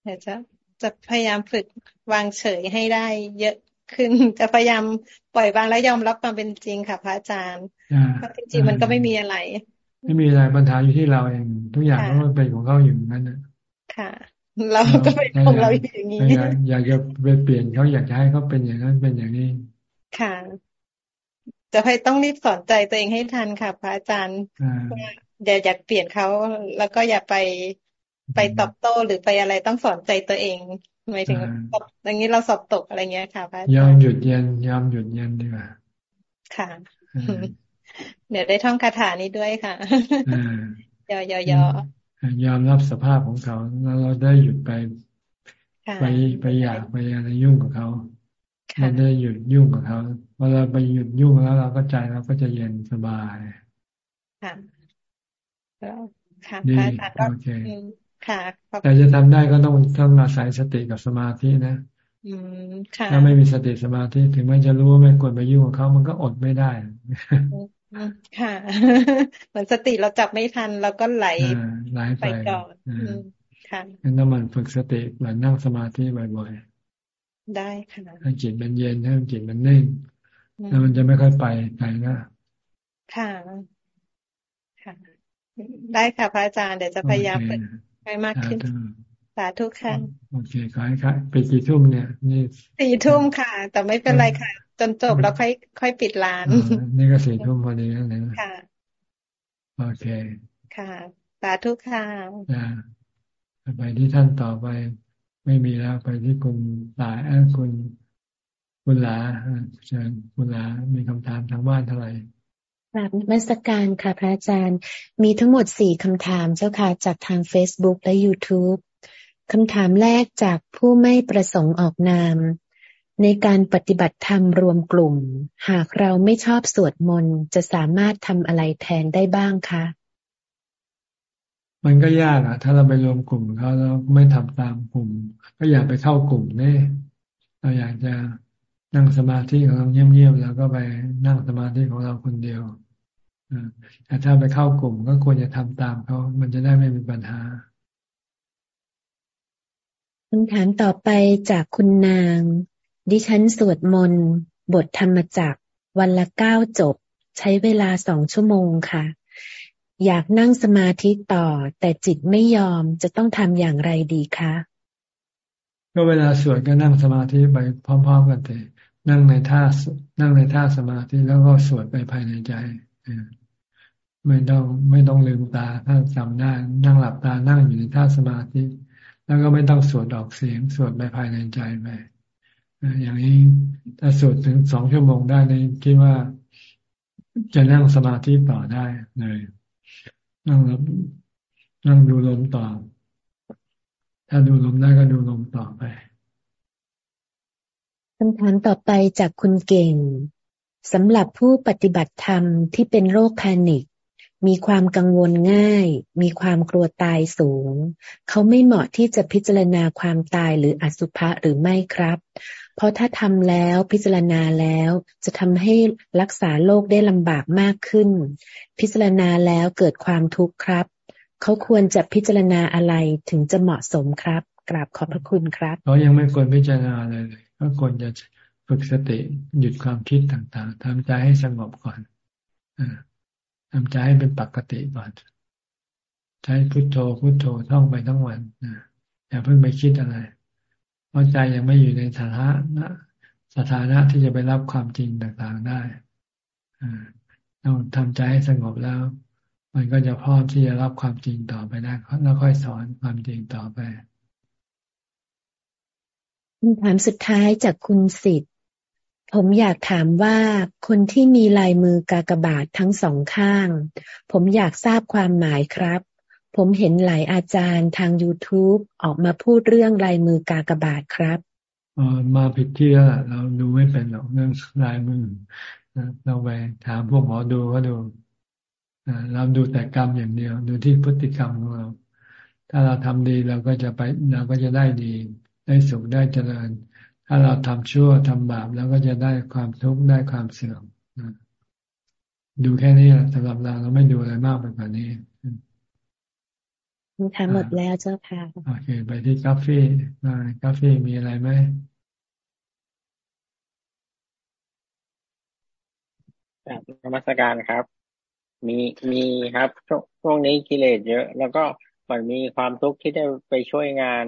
เดี๋ยวจะ จะพยายามฝึกวางเฉยให้ได้ เยอะขึ้นจะพยายามปล่อยวางและยอมรับความเป็นจริงค่ะ พระอาจารย์เพราะจริงๆมันก็ไม่มีอะไร ไม่มีอะไรปัญหาอยู่ที่เราเองทุกอย่างก็เป็นของเขาอยู่นั้นนะค่ะ เราก็เป็นของเราอย่างนี้อยากจะไปเปลี่ยนเขาอยากจะให้เขาเป็นอย่างนั้นเป็นอย่างนี้ ค่ะ จะให้ต้องรีบสอนใจตัวเองให้ทันค่ะ พระอาจารย์อย่าอยากเปลี่ยนเขาแล้วก็อย่าไป ไปตอบโต้หรือไปอะไรต้องสอนใจตัวเองหมายถึงอย่างนี้เราสอบตกอะไรเงี้ยค่ะพระอาจารย์ยอมหยุดเย็นยอมหยุดเย็นดีกว่าค่ะ เดี๋ยวได้ท่องคาถานี้ด้วยค่ะยอยอยยอมรับสภาพของเขาแล้วเราได้หยุดไปไปไปอยากไปอะไรยุ่งกับเขาไม่ได้หยุดยุ่งกับเขาพอเราไปหยุดยุ่งแล้วเราก็ใจเราก็จะเย็นสบาย ค่ะค่ะดีโอเค ค่ะแต่จะทำได้ก็ต้องต้องอาศัยสติกับสมาธินะถ้าไม่มีสติสมาธิถึงแม้จะรู้ว่าไม่ควรไปยุ่งกับเขามันก็อดไม่ได้ค่ะเหมือนสติเราจับไม่ทันเราก็ไหลไหลไปก่อนค่ะงั้นต้องมันฝึกสติเหมือนนั่งสมาธิบ่อยๆได้ค่ะให้จิตมันเย็นให้จิตมันนิ่งแล้วมันจะไม่ค่อยไปไหนนะค่ะค่ะ ได้ค่ะพระอาจารย์เดี๋ยวจะพยายามฝึก ให้มากขึ้น สาธุค่ะ โอเคขอให้ค่ะไปกี่ทุ่มเนี่ย นี่สี่ทุ่มค่ะ แต่ไม่เป็นไรค่ะ จนจบแล้วค่อยค่อยปิดร้าน นี่ก็สี่ทุ่มพอดีแล้วนะค่ะ โอเค ค่ะ สาธุค่ะไปที่ท่านต่อไป ไม่มีแล้วไปที่คุณตายเออคุณคุณหลาเชิญคุณหลามีคำถามทางบ้านเท่าไหร่ กราบนมัสการค่ะ พระอาจารย์ มีทั้งหมดสี่คำถามเจ้าค่ะ จากทาง Facebook และ YouTube คำถามแรกจากผู้ไม่ประสงค์ออกนาม ในการปฏิบัติธรรมรวมกลุ่ม หากเราไม่ชอบสวดมนต์จะสามารถทำอะไรแทนได้บ้างคะ มันก็ยากอะถ้าเราไปรวมกลุ่มเขาแล้วไม่ทำตามกลุ่ม ก็อยากไปเข้ากลุ่มเนี่เราอยากจะนั่งสมาธิของเราเงียบๆแล้วก็ไปนั่งสมาธิของเราคนเดียว แต่ถ้าไปเข้ากลุ่มก็ควรจะทำตามเขา มันจะได้ไม่มีปัญหาคำถามต่อไปจากคุณนาง ดิฉันสวดมนต์บทธรรมจักวันละเก้าจบ ใช้เวลาสองชั่วโมงค่ะ อยากนั่งสมาธิต่อ แต่จิตไม่ยอมจะต้องทำอย่างไรดีคะก็เวลาสวดก็นั่งสมาธิไปพร้อม ๆ กันเถอะนั่งในท่านั่งในท่าสมาธิแล้วก็สวดไปภายในใจ ไม่ต้องไม่ต้องลืมตาถ้าจำได้นั่งหลับตานั่งอยู่ในท่าสมาธิ แล้วก็ไม่ต้องสวดออกเสียง สวดไปภายในใจไปอย่างนี้ถ้าสวดถึงสองชั่วโมงได้นี่คิดว่าจะนั่งสมาธิต่อได้เลยนั่งนั่งดูลมต่อ ถ้าดูลมได้ก็ดูลมต่อไปคำถามต่อไปจากคุณเก่งสำหรับผู้ปฏิบัติธรรมที่เป็นโรคแพนิค มีความกังวลง่าย มีความกลัวตายสูง เขาไม่เหมาะที่จะพิจารณาความตายหรืออสุภะหรือไม่ครับ เพราะถ้าทำแล้วพิจารณาแล้วจะทำให้รักษาโรคได้ลำบากมากขึ้น พิจารณาแล้วเกิดความทุกข์ครับ เขาควรจะพิจารณาอะไรถึงจะเหมาะสมครับ กราบขอบพระคุณครับเขายังไม่ควรพิจารณาอะไรเลยก็ควรจะฝึกสติหยุดความคิดต่างๆทำใจให้สงบก่อน ทำใจให้เป็นปกติก่อนใช้พุโทโธพุโทโธท่องไปทั้งวันอย่าเพิ่งไปคิดอะไร เพราะใจยังไม่อยู่ในสถานะสถานะที่จะไปรับความจริงต่างๆได้เราทำใจให้สงบแล้ว มันก็จะพร้อมที่จะรับความจริงต่อไปได้แล้วค่อยสอนความจริงต่อไปคำถามสุดท้ายจากคุณสิทธิ ผมอยากถามว่าคนที่มีลายมือกากบาททั้งสองข้าง ผมอยากทราบความหมายครับ ผมเห็นหลายอาจารย์ทาง YouTube ออกมาพูดเรื่องลายมือกากบาทครับมาผิดที่แล้วเราดูไม่เป็นหรอกเรื่องลายมือเราไปถามพวกหมอดูก็ดูเราดูแต่กรรมอย่างเดียว ดูที่พฤติกรรมของเรา ถ้าเราทำดีเราก็จะไปเราก็จะได้ดี ได้สุขได้เจริญ ถ้าเราทำชั่วทำบาปแล้วก็จะได้ความทุกข์ได้ความเสื่อมดูแค่นี้สำหรับเราเราไม่ดูอะไรมากไปกว่านี้ทำหมดแล้วเจ้าค่ะโอเค ไปที่กาแฟมากาแฟมีอะไรไหมนมัสการครับ มีมีครับช่วงนี้กิเลสเยอะ แล้วก็มันมีความทุกข์ที่ได้ไปช่วยงาน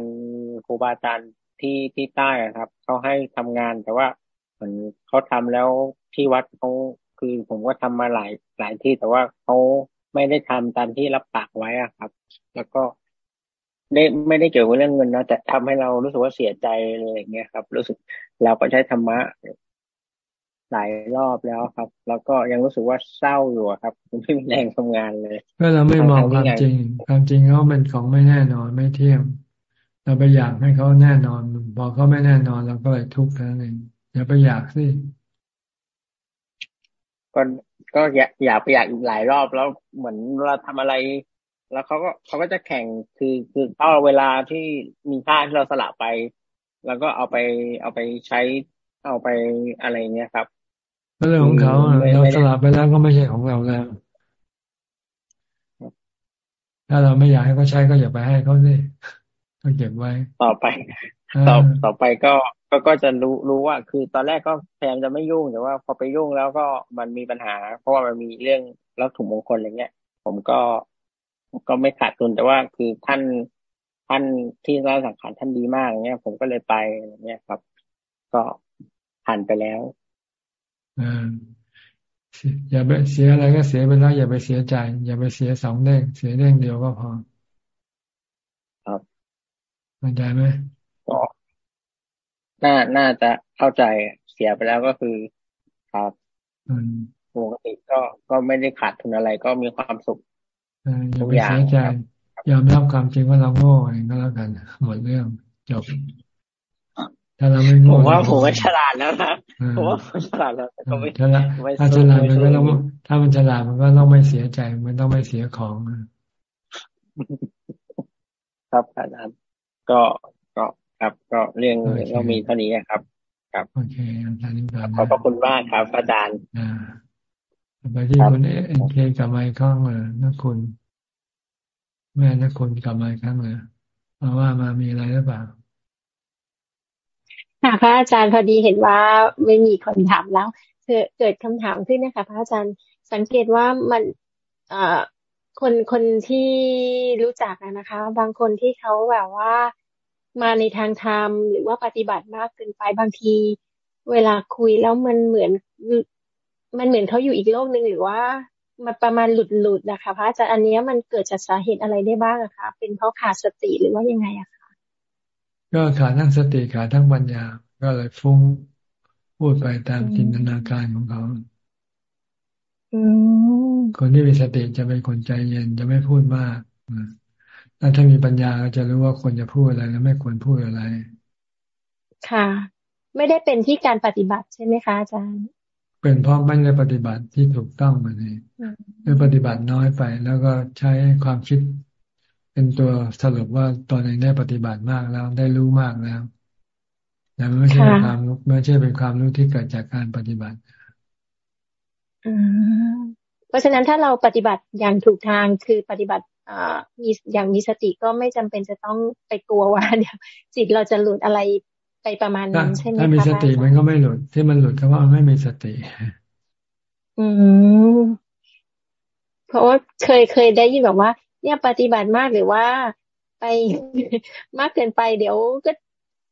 ครูบาอาจารย์ ที่ที่ใต้ครับเขาให้ทำงานแต่ว่าเหมือนเขาทำแล้วที่วัดเขาคือผมก็ทำมาหลายหลายที่แต่ว่าเขาไม่ได้ทำตามที่รับปากไว้อะครับ แล้วก็ได้ไม่ได้เกี่ยวกับเรื่องเงินนะแต่ทำให้เรารู้สึกว่าเสียใจอะไรอย่างเงี้ยครับ รู้สึกเราก็ใช้ธรรมะหลายรอบแล้วครับ แล้วก็ยังรู้สึกว่าเศร้าอยู่ครับไม่มีแรงทำงานเลยก็เราไม่มองความจริง ความจริงเขาเป็นของไม่แน่นอนไม่เที่ยง เราไปอยากให้เขาแน่นอนพอเขาไม่แน่นอนเราก็เลยทุกข์นั่นเองอย่าไปอยากสิก็ก็อยากอยากไปอยากอีกหลายรอบแล้วเหมือนเราทำอะไร แล้วเขาก็เขาก็จะแข่งคือคือเอาเวลาที่มีค่าที่เราสละไป แล้วก็เอาไปเอาไปใช้เอาไปอะไรเงี้ยครับเรื่องของเขาเราสละไปแล้วก็ไม่ใช่ของเราแล้วถ้าเราไม่อยากให้เขาใช้ก็อย่าไปให้เขาสิ ก็เก็บไว้ ต่อไป ต่อต่อไปก็ก็ก็จะรู้รู้ว่า คือตอนแรกก็พยายามจะไม่ยุ่งแต่ว่าพอไปยุ่งแล้วก็มันมีปัญหา เพราะว่ามันมีเรื่องแล้วถุงมงคลอะไรเงี้ย ผมก็ก็ไม่ขาดทุนแต่ว่าคือท่านท่านที่ร้านสังขารท่านดีมากเงี้ย ผมก็เลยไปอะไรเงี้ยครับ ก็ผ่านไปแล้วอ่าอย่าไปเสียอะไรก็เสียไปแล้วอย่าไปเสียใจ อย่าไปเสียสองเด้งเสียเด้งเดียวก็พอครับ เข้าใจไหมก็น่าน่าจะเข้าใจเสียไปแล้วก็คือครับปกติก็ก็ไม่ได้ขาดทุนอะไรก็มีความสุขทุกอย่างเสียใจยอมรับความจริงว่าเราโง่เองก็แล้วกัน หมดเรื่องจบถ้าเราไม่โง่ผมว่าผมก็ฉลาดแล้วนะผมว่าผมฉลาดแล้วก็ไม่ถ้าฉลาดมันก็ต้องถ้ามันฉลาดมันก็ต้องไม่เสียใจ มันต้องไม่เสียของ ครับอาจารย์ ก็ก็ครับ ก็เรื่องเรามีเท่านี้ครับ ครับโอเคอาจารย์นี่ก่อนขอบคุณมากครับ อาจารย์อ่าไปที่คุณเอ็นเคกับไมค์ข้องเลยนะคุณ แม่นะคุณกับไมค์ข้างเลยมาว่ามามีอะไรหรือเปล่าค่ะพระอาจารย์พอดีเห็นว่าไม่มีคนถามแล้วเกิดคำถามขึ้นนะคะ พระอาจารย์สังเกตว่ามัน เอ่อ คนคนที่รู้จักนะคะ บางคนที่เขาแบบว่ามาในทางธรรมหรือว่าปฏิบัติมากเกินไปบางที เวลาคุยแล้วมันเหมือน มันเหมือนเขาอยู่อีกโลกหนึ่งหรือว่ามันประมาณหลุดหลุดนะคะพระอาจารย์อันนี้มันเกิดจากสาเหตุอะไรได้บ้างอะคะ เป็นเพราะขาดสติหรือว่ายังไงอะคะก็ขาดทั้งสติขาดทั้งปัญญา ก็เลยฟุ้งพูดไปตามจินตนาการของเขา คนที่มีสติจะเป็นคนใจเย็นจะไม่พูดมากแล้วถ้ามีปัญญาก็จะรู้ว่าควรจะพูดอะไรและไม่ควรพูดอะไร ค่ะ ไม่ได้เป็นที่การปฏิบัติใช่ไหมคะอาจารย์ เป็นเพราะไม่ได้ปฏิบัติที่ถูกต้องมาเลยหรือปฏิบัติน้อยไป แล้วก็ใช้ความคิด เป็นตัวสรุปว่าตนเองได้ปฏิบัติมากแล้วได้รู้มากแล้วแต่ไม่ใช่ความไม่ใช่เป็นความรู้ที่เกิดจากการปฏิบัติ เพราะฉะนั้นถ้าเราปฏิบัติอย่างถูกทางคือปฏิบัติมีอย่างมีสติก็ไม่จำเป็นจะต้องไปกลัวว่าเดี๋ยวจิตเราจะหลุดอะไรไปประมาณนั้นใช่ไหมคะถ้ามีสติมันก็ไม่หลุด ที่มันหลุดก็ว่ามันไม่มีสติ อืมเพราะว่าเคยเคยได้ยินแบบว่า เนี่ยปฏิบัติมากหรือว่าไปมากเกินไป เดี๋ยวก็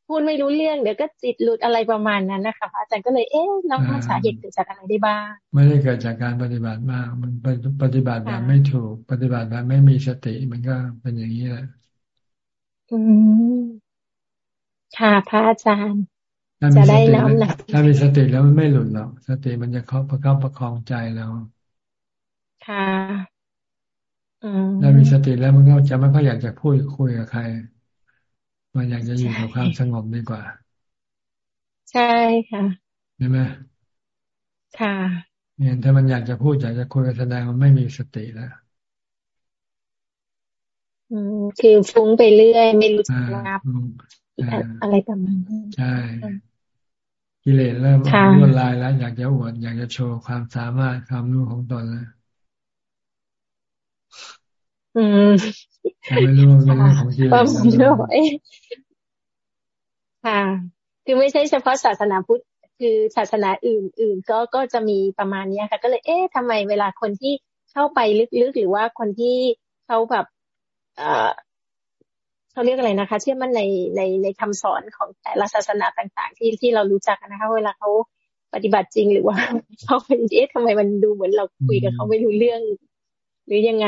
พูดไม่รู้เรื่องเดี๋ยวก็จิตหลุดอะไรประมาณนั้นนะคะอาจารย์ก็เลยเอ๊ะน้องสาเหตุเกิดจากอะไรได้บ้าง ไม่ได้เกิดจากการปฏิบัติมาก มันปฏิบัติแบบไม่ถูก ปฏิบัติแบบไม่มีสติมันก็เป็นอย่างนี้แหละอืมค่ะพระอาจารย์จะได้น้ำหนักถ้ามีสติแล้วมันไม่หลุดหรอกสติมันจะเข้าประคับประคองใจเราค่ะถ้ามีสติแล้วมันก็จะไม่ค่อยอยากจะพูดคุยกับใคร มันอยากจะอยู่กับความสงบดีกว่า ใช่ค่ะใช่ไหมค่ะเนี่ยถ้ามันอยากจะพูดอยากจะคุยกับแสดงมันไม่มีสติแล้วอืมคือฟุ้งไปเรื่อย ไม่รู้จักรับอะไรประมาณนั้นใช่กิเลสเริ่มรุนลายแล้ว อยากจะอวดอยากจะโชว์ความสามารถความรู้ของตนแล้ว อืมไม่รู้เป็นเรื่องของกิเลสค่ะ คือไม่ใช่เฉพาะศาสนาพุทธ คือศาสนาอื่น ๆ ก็ก็จะมีประมาณนี้ค่ะ ก็เลย เอ๊ะทำไมเวลาคนที่เข้าไปลึกๆ หรือว่าคนที่เขาแบบ เอ่อเขาเรียกอะไรนะคะ เชื่อมั่นในในในคำสอนของแต่ละศาสนาต่าง ๆ ที่ที่เรารู้จักนะคะ เวลาเขาปฏิบัติจริงหรือว่าเขาเป็นเอ๊ะทำไมมันดูเหมือนเราคุยกับเขาไม่รู้เรื่อง หรือยังไง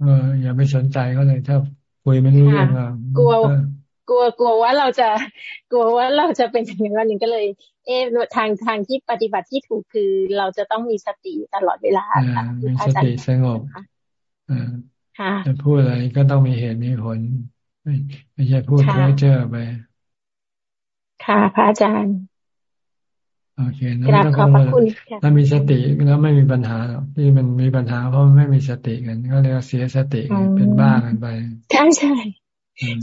เอออย่าไปสนใจก็เลยถ้าคุยไม่รู้เรื่องกลัวกลัวกลัวว่าเราจะกลัวว่าเราจะเป็นอย่างนั้นหนึ่งก็เลย เออทางทางที่ปฏิบัติที่ถูกคือเราจะต้องมีสติตลอดเวลาค่ะมีสติสงบอ่าจะพูดอะไรก็ต้องมีเหตุมีผลไม่ไม่ใช่พูดเพ้อเจ้อไป ค่ะพระอาจารย์ โอเคนะขอบคุณถ้ามีสติแล้วไม่มีปัญหาหรอกที่มันมีปัญหาเพราะไม่มีสติกันก็เรียกเสียสติเป็นบ้ากันไปใช่ใช่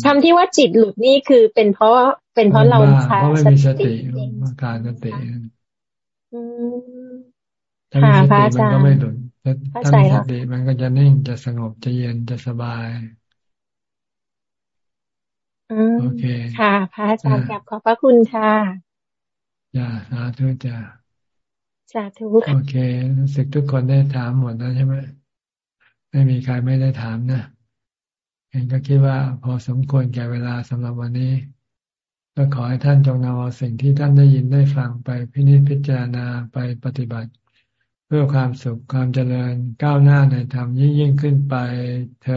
คำที่ว่าจิตหลุดนี่คือเป็นเพราะเป็นเพราะเราขาดสติขาดสติถ้ามีสติมันก็ไม่หลุดถ้ามีสติมันก็จะนิ่งจะสงบจะเย็นจะสบายโอเค ค่ะพระอาจารย์ขอบพระคุณค่ะ จ้าสาธุจ้าสาธุโอเครู้สึกทุกคนได้ถามหมดแล้วใช่ไหมไม่มีใครไม่ได้ถามนะเองก็คิดว่าพอสมควรแก่เวลาสำหรับวันนี้ ก็ขอให้ท่านจงนำเอาสิ่งที่ท่านได้ยินได้ฟังไปพินิจพิจารณาไปปฏิบัติ เพื่อความสุขความเจริญก้าวหน้าในธรรมยิ่งยิ่งขึ้นไปเธอ